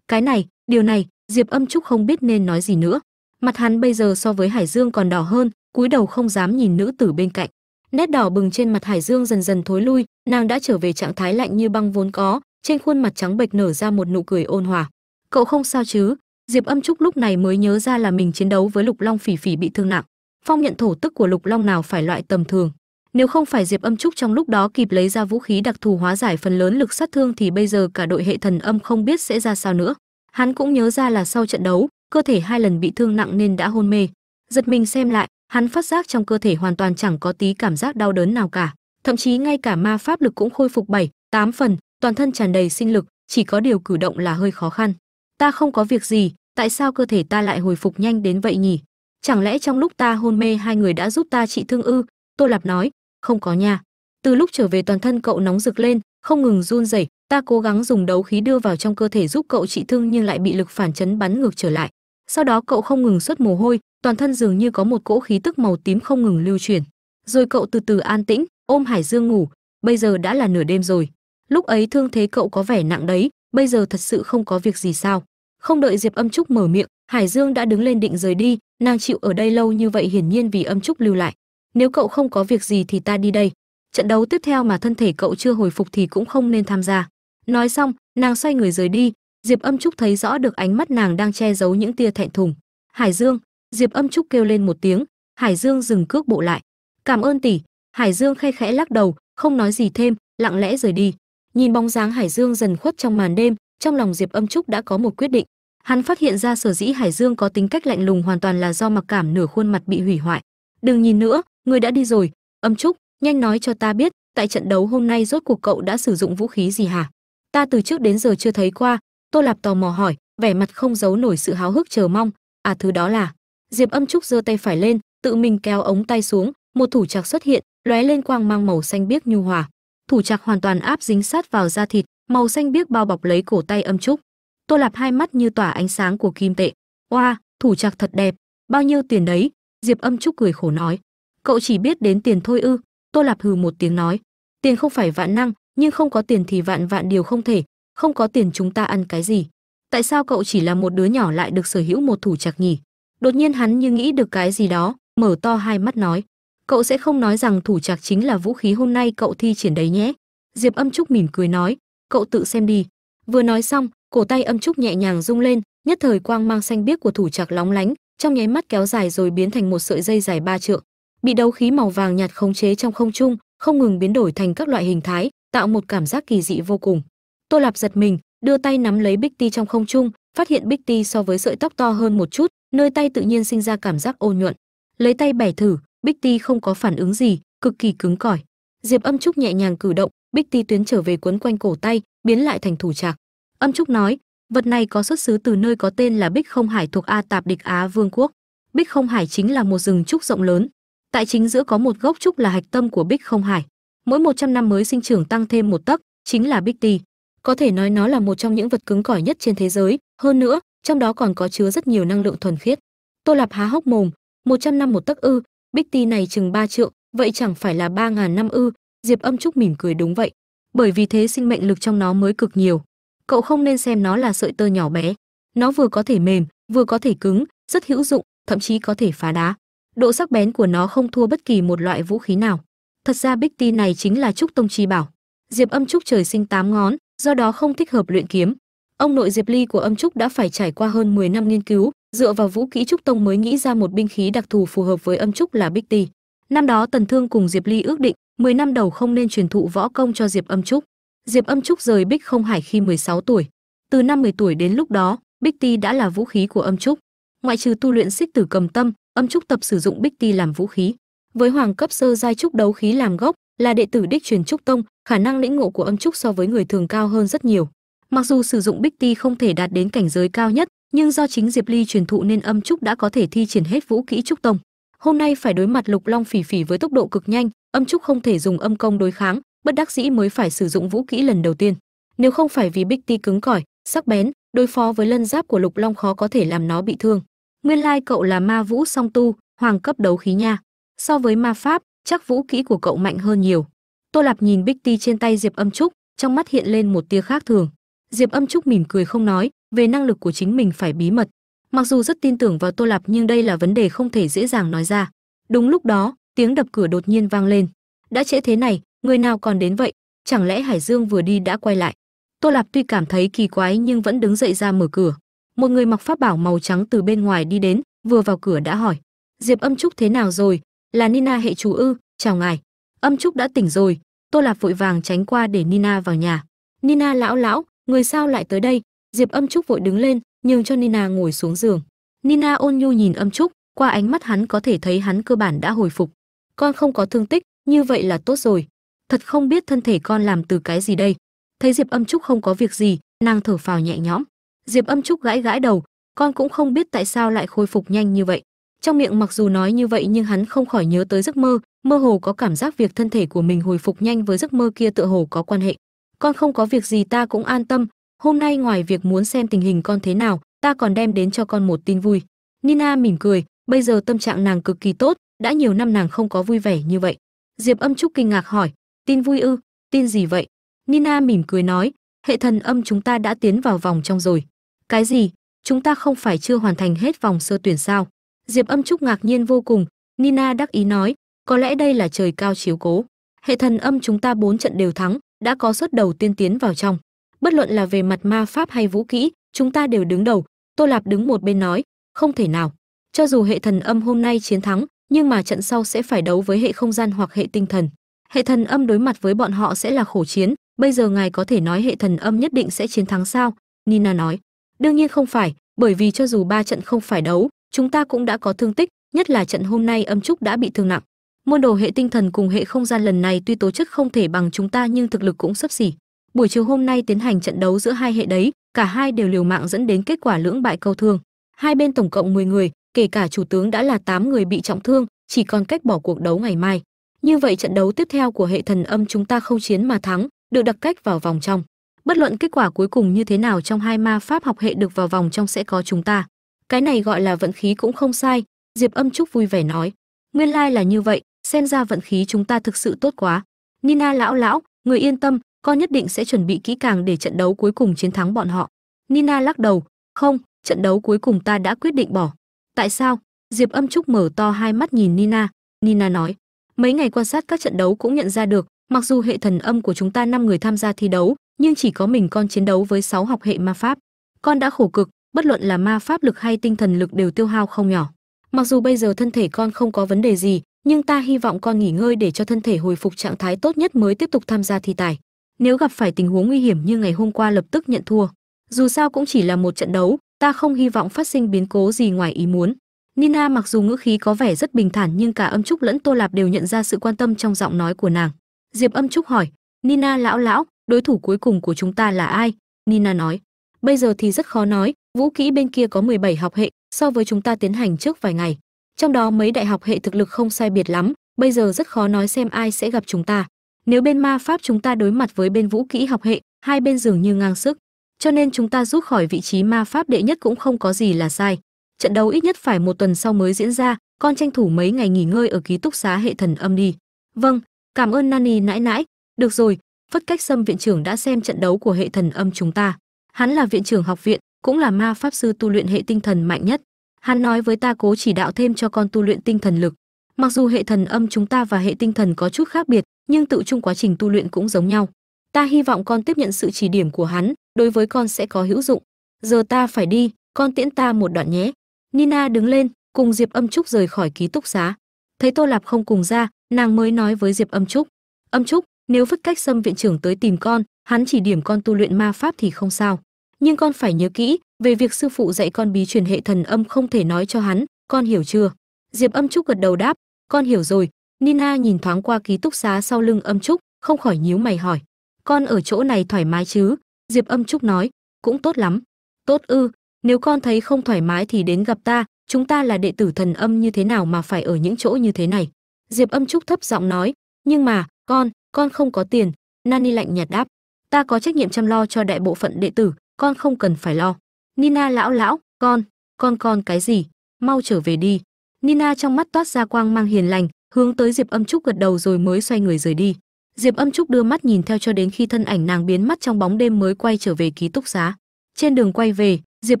Cái này, điều này, diệp âm trúc không biết nên nói gì nữa mặt hắn bây giờ so với hải dương còn đỏ hơn, cúi đầu không dám nhìn nữ tử bên cạnh. Nét đỏ bừng trên mặt hải dương dần dần thối lui, nàng đã trở về trạng thái lạnh như băng vốn có, trên khuôn mặt trắng bệch nở ra một nụ cười ôn hòa. Cậu không sao chứ? Diệp âm trúc lúc này mới nhớ ra là mình chiến đấu với lục long phỉ phỉ bị thương nặng. Phong nhận thổ tức của lục long nào phải loại tầm thường? Nếu không phải diệp âm trúc trong lúc đó kịp lấy ra vũ khí đặc thù hóa giải phần lớn lực sát thương thì bây giờ cả đội hệ thần âm không biết sẽ ra sao nữa. Hắn cũng nhớ ra là sau trận đấu cơ thể hai lần bị thương nặng nên đã hôn mê. Giật mình xem lại hắn phát giác trong cơ thể hoàn toàn chẳng có tí cảm giác đau đớn nào cả. Thậm chí ngay cả ma pháp lực cũng khôi phục 7, 8 phần toàn thân tràn đầy sinh lực chỉ có điều cử động là hơi khó khăn. Ta không có việc gì tại sao cơ thể ta lại hồi phục nhanh đến vậy nhỉ? Chẳng lẽ trong lúc ta hôn mê hai người đã giúp ta trị thương ư? Tô lạp nói không có nha. Từ lúc trở về toàn thân cậu nóng rực lên không ngừng run rẩy ta cố gắng dùng đấu khí đưa vào trong cơ thể giúp cậu trị thương nhưng lại bị lực phản chấn bắn ngược trở lại sau đó cậu không ngừng xuất mồ hôi, toàn thân dường như có một cỗ khí tức màu tím không ngừng lưu chuyển. Rồi cậu từ từ an tĩnh, ôm hải dương ngủ. Bây giờ đã là nửa đêm rồi. Lúc ấy thương thế cậu có vẻ nặng đấy, bây giờ thật sự không có việc gì sao? Không đợi diệp âm trúc mở miệng, hải dương đã đứng lên định rời đi. Nàng chịu ở đây lâu như vậy hiển nhiên vì âm trúc lưu lại. Nếu cậu không có việc gì thì ta đi đây. Trận đấu tiếp theo mà thân thể cậu chưa hồi phục thì cũng không nên tham gia. Nói xong, nàng xoay người rời đi diệp âm trúc thấy rõ được ánh mắt nàng đang che giấu những tia thẹn thùng. Hải dương, diệp âm trúc kêu lên một tiếng. Hải dương dừng cước bộ lại. Cảm ơn tỷ. Hải dương khe khẽ lắc đầu, không nói gì thêm, lặng lẽ rời đi. Nhìn bóng dáng hải dương dần khuất trong màn đêm, trong lòng diệp âm trúc đã có một quyết định. Hắn phát hiện ra sở dĩ hải dương có tính cách lạnh lùng hoàn toàn là do mặc cảm nửa khuôn mặt bị hủy hoại. Đừng nhìn nữa, người đã đi rồi. Âm trúc, nhanh nói cho ta biết, tại trận đấu hôm nay rốt cuộc cậu đã sử dụng vũ khí gì hả? Ta từ trước đến giờ chưa thấy qua tô lạp tò mò hỏi, vẻ mặt không giấu nổi sự háo hức chờ mong. À thứ đó là. Diệp âm trúc giơ tay phải lên, tự mình kéo ống tay xuống, một thủ trạc xuất hiện, lóe lên quang mang màu xanh biếc nhu hòa. Thủ trạc hoàn toàn áp dính sát vào da thịt, màu xanh biếc bao bọc lấy cổ tay âm trúc. Tô lạp hai mắt như tỏa ánh sáng của kim tệ. Oa, thủ trạc thật đẹp. Bao nhiêu tiền đấy? Diệp âm trúc cười khổ nói. Cậu chỉ biết đến tiền thôi ư? Tô lạp hừ một tiếng nói. Tiền không phải vạn năng, nhưng không có tiền thì vạn vạn điều không thể không có tiền chúng ta ăn cái gì? Tại sao cậu chỉ là một đứa nhỏ lại được sở hữu một thủ trạc nhỉ? Đột nhiên hắn như nghĩ được cái gì đó, mở to hai mắt nói, cậu sẽ không nói rằng thủ trạc chính là vũ khí hôm nay cậu thi triển đấy nhé. Diệp âm trúc mỉm cười nói, cậu tự xem đi. Vừa nói xong, cổ tay âm trúc nhẹ nhàng rung lên, nhất thời quang mang xanh biếc của thủ trạc lóng lánh, trong nháy mắt kéo dài rồi biến thành một sợi dây dài ba trượng. Bị đấu khí màu vàng nhạt khống chế trong không trung, không ngừng biến đổi thành các loại hình thái, tạo một cảm giác kỳ dị vô cùng tô lạp giật mình, đưa tay nắm lấy bích ti trong không trung, phát hiện bích ti so với sợi tóc to hơn một chút, nơi tay tự nhiên sinh ra cảm giác ôn nhuận. Lấy tay bẻ thử, bích ti không có phản ứng gì, cực kỳ cứng cỏi. Diệp âm trúc nhẹ nhàng cử động, bích ti tuyến trở về quấn quanh cổ tay, biến lại thành thủ trạc. Âm trúc nói, vật này có xuất xứ từ nơi có tên là bích không hải thuộc a tạp địch á vương quốc. Bích không hải chính là một rừng trúc rộng lớn. Tại chính giữa có một gốc trúc là hạch tâm của bích không hải. Mỗi 100 năm mới sinh trưởng tăng thêm một tấc, chính là bích ti có thể nói nó là một trong những vật cứng cỏi nhất trên thế giới. Hơn nữa, trong đó còn có chứa rất nhiều năng lượng thuần khiết. Tô lạp há hốc mồm. 100 năm một tấc ư. Bích ti này chừng ba triệu, vậy chẳng phải là ba ngàn năm ư? Diệp âm trúc mỉm cười đúng vậy. Bởi vì thế sinh mệnh lực trong nó mới cực nhiều. Cậu không nên xem nó là sợi tơ nhỏ bé. Nó vừa có thể mềm, vừa có thể cứng, rất hữu dụng, thậm chí có thể phá đá. Độ sắc bén của nó không thua bất kỳ một loại vũ khí nào. Thật ra bích ti này chính là trúc tông chi bảo. Diệp âm trúc trời sinh tám ngón do đó không thích hợp luyện kiếm. Ông nội diệp ly của âm trúc đã phải trải qua hơn 10 năm nghiên cứu, dựa vào vũ kỹ trúc tông mới nghĩ ra một binh khí đặc thù phù hợp với âm trúc là bích ti. Năm đó tần thương cùng diệp ly ước định 10 năm đầu không nên truyền thụ võ công cho diệp âm trúc. Diệp âm trúc rời bích không hải khi 16 tuổi. Từ năm 10 tuổi đến lúc đó, bích ti đã là vũ khí của âm trúc. Ngoại trừ tu luyện xích tử cầm tâm, âm trúc tập sử dụng bích ti làm vũ khí. Với hoàng cấp sơ giai trúc đấu khí làm gốc là đệ tử đích truyền trúc tông, khả năng lĩnh ngộ của âm trúc so với người thường cao hơn rất nhiều. Mặc dù sử dụng bích ti không thể đạt đến cảnh giới cao nhất, nhưng do chính diệp ly truyền thụ nên âm trúc đã có thể thi triển hết vũ kỹ trúc tông. Hôm nay phải đối mặt lục long phỉ phỉ với tốc độ cực nhanh, âm trúc không thể dùng âm công đối kháng, bất đắc dĩ mới phải sử dụng vũ kỹ lần đầu tiên. Nếu không phải vì bích ti cứng cỏi, sắc bén, đối phó với lân giáp của lục long khó có thể làm nó bị thương. Nguyên lai cậu là ma vũ song tu, hoàng cấp đấu khí nha. So với ma pháp chắc vũ kỹ của cậu mạnh hơn nhiều. Tô lạp nhìn bích ti trên tay diệp âm trúc, trong mắt hiện lên một tia khác thường. Diệp âm trúc mỉm cười không nói, về năng lực của chính mình phải bí mật. Mặc dù rất tin tưởng vào tô lạp nhưng đây là vấn đề không thể dễ dàng nói ra. Đúng lúc đó, tiếng đập cửa đột nhiên vang lên. Đã trễ thế này, người nào còn đến vậy? Chẳng lẽ hải dương vừa đi đã quay lại? Tô lạp tuy cảm thấy kỳ quái nhưng vẫn đứng dậy ra mở cửa. Một người mặc pháp bảo màu trắng từ bên ngoài đi đến, vừa vào cửa đã hỏi. Diệp âm trúc thế nào rồi? Là nina hệ chủ ư, chào ngài. Âm trúc đã tỉnh rồi, tô lạp vội vàng tránh qua để nina vào nhà. Nina lão lão, người sao lại tới đây? Diệp âm trúc vội đứng lên, nhường cho nina ngồi xuống giường. Nina ôn nhu nhìn âm trúc, qua ánh mắt hắn có thể thấy hắn cơ bản đã hồi phục. Con không có thương tích, như vậy là tốt rồi. Thật không biết thân thể con làm từ cái gì đây. Thấy diệp âm trúc không có việc gì, nàng thở phào nhẹ nhõm. Diệp âm trúc gãi gãi đầu, con cũng không biết tại sao lại khôi phục nhanh như vậy trong miệng mặc dù nói như vậy nhưng hắn không khỏi nhớ tới giấc mơ mơ hồ có cảm giác việc thân thể của mình hồi phục nhanh với giấc mơ kia tựa hồ có quan hệ. Con không có việc gì ta cũng an tâm, hôm nay ngoài việc muốn xem tình hình con thế nào, ta còn đem đến cho con một tin vui. Nina mỉm cười, bây giờ tâm trạng nàng cực kỳ tốt, đã nhiều năm nàng không có vui vẻ như vậy. Diệp âm trúc kinh ngạc hỏi, tin vui ư? Tin gì vậy? Nina mỉm cười nói, hệ thần âm chúng ta đã tiến vào vòng trong rồi. Cái gì? Chúng ta không phải chưa hoàn thành hết vòng sơ tuyển sao? Diệp âm trúc ngạc nhiên vô cùng. Nina đắc ý nói, có lẽ đây là trời cao chiếu cố. Hệ thần âm chúng ta bốn trận đều thắng, đã có suất đầu tiên tiến vào trong. Bất luận là về mặt ma pháp hay vũ kỹ, chúng ta đều đứng đầu. Tô lạp đứng một bên nói, không thể nào. Cho dù hệ thần âm hôm nay chiến thắng, nhưng mà trận sau sẽ phải đấu với hệ không gian hoặc hệ tinh thần. Hệ thần âm đối mặt với bọn họ sẽ là khổ chiến, bây giờ ngài có thể nói hệ thần âm nhất định sẽ chiến thắng sao? Nina nói, đương nhiên không phải, bởi vì cho dù ba trận không phải đấu chúng ta cũng đã có thương tích, nhất là trận hôm nay âm trúc đã bị thương nặng. Môn đồ hệ tinh thần cùng hệ không gian lần này tuy tố chất không thể bằng chúng ta nhưng thực lực cũng sấp xỉ. Buổi chiều hôm nay tiến hành trận đấu giữa hai hệ đấy, cả hai đều liều mạng dẫn đến kết quả lưỡng bại câu thương. Hai bên tổng cộng 10 người, kể cả chủ tướng đã là 8 người bị trọng thương, chỉ còn cách bỏ cuộc đấu ngày mai. Như vậy trận đấu tiếp theo của hệ thần âm chúng ta không chiến mà thắng, được đặc cách vào vòng trong. Bất luận kết quả cuối cùng như thế nào trong hai ma pháp học hệ được vào vòng trong sẽ có chúng ta cái này gọi là vận khí cũng không sai, diệp âm trúc vui vẻ nói. Nguyên lai là như vậy, xem ra vận khí chúng ta thực sự tốt quá. Nina lão lão, người yên tâm, con nhất định sẽ chuẩn bị kỹ càng để trận đấu cuối cùng chiến thắng bọn họ. Nina lắc đầu, không, trận đấu cuối cùng ta đã quyết định bỏ. Tại sao? Diệp âm trúc mở to hai mắt nhìn nina. Nina nói, mấy ngày quan sát các trận đấu cũng nhận ra được, mặc dù hệ thần âm của chúng ta năm người tham gia thi đấu, nhưng chỉ có mình con chiến đấu với sáu học hệ ma pháp. Con đã khổ cực bất luận là ma pháp lực hay tinh thần lực đều tiêu hao không nhỏ. Mặc dù bây giờ thân thể con không có vấn đề gì, nhưng ta hy vọng con nghỉ ngơi để cho thân thể hồi phục trạng thái tốt nhất mới tiếp tục tham gia thi tài. Nếu gặp phải tình huống nguy hiểm như ngày hôm qua lập tức nhận thua. Dù sao cũng chỉ là một trận đấu, ta không hy vọng phát sinh biến cố gì ngoài ý muốn. Nina mặc dù ngữ khí có vẻ rất bình thản nhưng cả âm trúc lẫn tô lạp đều nhận ra sự quan tâm trong giọng nói của nàng. Diệp âm trúc hỏi, nina lão lão, đối thủ cuối cùng của chúng ta là ai? Nina nói, bây giờ thì rất khó nói vũ kỹ bên kia có 17 học hệ, so với chúng ta tiến hành trước vài ngày. Trong đó mấy đại học hệ thực lực không sai biệt lắm, bây giờ rất khó nói xem ai sẽ gặp chúng ta. Nếu bên ma pháp chúng ta đối mặt với bên vũ kỹ học hệ, hai bên dường như ngang sức. Cho nên chúng ta rút khỏi vị trí ma pháp đệ nhất cũng không có gì là sai. Trận đấu ít nhất phải một tuần sau mới diễn ra, con tranh thủ mấy ngày nghỉ ngơi ở ký túc xá hệ thần âm đi. Vâng cảm ơn nani nãi nãi. Được rồi, phất cách sâm viện trưởng đã xem trận đấu của hệ thần âm chúng ta. Hắn là viện trưởng học viện cũng là ma pháp sư tu luyện hệ tinh thần mạnh nhất. Hắn nói với ta cố chỉ đạo thêm cho con tu luyện tinh thần lực. Mặc dù hệ thần âm chúng ta và hệ tinh thần có chút khác biệt, nhưng tự chung quá trình tu luyện cũng giống nhau. Ta hy vọng con tiếp nhận sự chỉ điểm của hắn, đối với con sẽ có hữu dụng. Giờ ta phải đi, con tiễn ta một đoạn nhé. Nina đứng lên, cùng diệp âm trúc rời khỏi ký túc xá. Thấy tô lạp không cùng ra, nàng mới nói với diệp âm trúc. Âm trúc, nếu vứt cách xâm viện trưởng tới tìm con, hắn chỉ điểm con tu luyện ma pháp thì không sao nhưng con phải nhớ kỹ, về việc sư phụ dạy con bí truyền hệ thần âm không thể nói cho hắn, con hiểu chưa? Diệp âm trúc gật đầu đáp, con hiểu rồi. Nina nhìn thoáng qua ký túc xá sau lưng âm trúc, không khỏi nhíu mày hỏi. Con ở chỗ này thoải mái chứ? Diệp âm trúc nói, cũng tốt lắm. Tốt ư, nếu con thấy không thoải mái thì đến gặp ta, chúng ta là đệ tử thần âm như thế nào mà phải ở những chỗ như thế này? Diệp âm trúc thấp giọng nói, nhưng mà, con con không có tiền. Nani lạnh nhạt đáp, ta có trách nhiệm chăm lo cho đại bộ phận đệ tử con không cần phải lo. Nina lão lão, con con con cái gì? Mau trở về đi. Nina trong mắt toát ra quang mang hiền lành, hướng tới diệp âm trúc gật đầu rồi mới xoay người rời đi. Diệp âm trúc đưa mắt nhìn theo cho đến khi thân ảnh nàng biến mất trong bóng đêm mới quay trở về ký túc xá. Trên đường quay về, diệp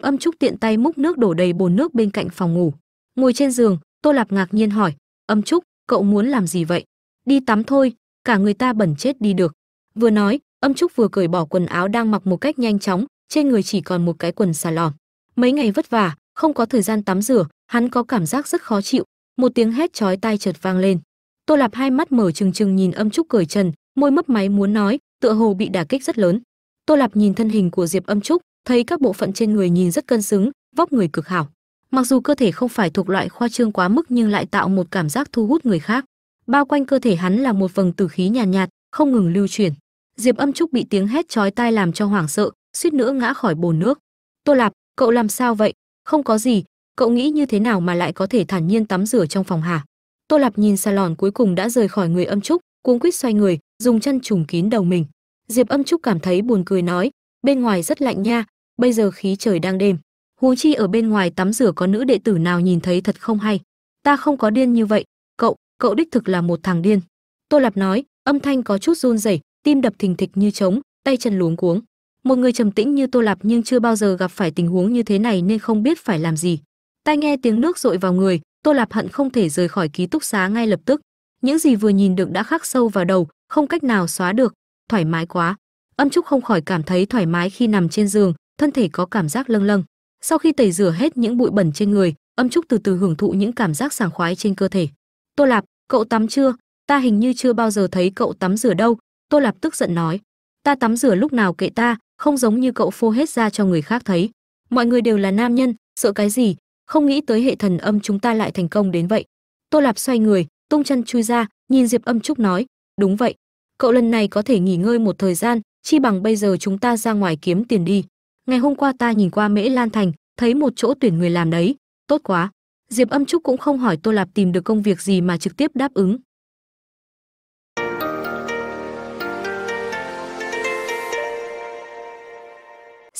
âm trúc tiện tay múc nước đổ đầy bồn nước bên cạnh phòng ngủ. Ngồi trên giường, tô lạp ngạc nhiên hỏi, âm trúc, cậu muốn làm gì vậy? Đi tắm thôi, cả người ta bẩn chết đi được. Vừa nói, âm trúc vừa cởi bỏ quần áo đang mặc một cách nhanh chóng trên người chỉ còn một cái quần xà lòn mấy ngày vất vả không có thời gian tắm rửa hắn có cảm giác rất khó chịu. Một tiếng hét chói tai chợt vang lên. Tô lạp hai mắt mở trừng trừng nhìn âm trúc cởi trần môi mấp máy muốn nói tựa hồ bị đả kích rất lớn. Tô lạp nhìn thân hình của diệp âm trúc thấy các bộ phận trên người nhìn rất cân xứng vóc người cực hảo. Mặc dù cơ thể không phải thuộc loại khoa trương quá mức nhưng lại tạo một cảm giác thu hút người khác. Bao quanh cơ thể hắn là một vầng tử khí nhàn nhạt, nhạt không ngừng lưu chuyển. Diệp âm trúc bị tiếng hét chói tai làm cho hoảng sợ suýt nữa ngã khỏi bồn nước. Tô lạp, cậu làm sao vậy? Không có gì, cậu nghĩ như thế nào mà lại có thể thản nhiên tắm rửa trong phòng hả? Tô lạp nhìn salon cuối cùng đã rời khỏi người âm trúc, cuống quýt xoay người, dùng chân trùng kín đầu mình. Diệp âm trúc cảm thấy buồn cười nói, bên ngoài rất lạnh nha, bây giờ khí trời đang đêm. Huống chi ở bên ngoài tắm rửa có nữ đệ tử nào nhìn thấy thật không hay? Ta không có điên như vậy, cậu cậu đích thực là một thằng điên. Tô lạp nói, âm thanh có chút run rẩy, tim đập thình thịch như trống, tay chân luống cuống một người trầm tĩnh như tô lạp nhưng chưa bao giờ gặp phải tình huống như thế này nên không biết phải làm gì. Tai nghe tiếng nước dội vào người, tô lạp hận không thể rời khỏi ký túc xá ngay lập tức. Những gì vừa nhìn được đã khắc sâu vào đầu, không cách nào xóa được. Thoải mái quá. Âm trúc không khỏi cảm thấy thoải mái khi nằm trên giường, thân thể có cảm giác lâng lâng. Sau khi tẩy rửa hết những bụi bẩn trên người, âm trúc từ từ hưởng thụ những cảm giác sảng khoái trên cơ thể. Tô lạp, cậu tắm chưa? Ta hình như chưa bao giờ thấy cậu tắm rửa đâu. Tô lạp tức giận nói. Ta tắm rửa lúc nào kệ ta? Không giống như cậu phô hết ra cho người khác thấy. Mọi người đều là nam nhân, sợ cái gì? Không nghĩ tới hệ thần âm chúng ta lại thành công đến vậy. Tô lạp xoay người, tung chân chui ra, nhìn diệp âm trúc nói, đúng vậy. Cậu lần này có thể nghỉ ngơi một thời gian, chi bằng bây giờ chúng ta ra ngoài kiếm tiền đi. Ngày hôm qua ta nhìn qua mễ lan thành, thấy một chỗ tuyển người làm đấy. Tốt quá. Diệp âm trúc cũng không hỏi tô lạp tìm được công việc gì mà trực tiếp đáp ứng.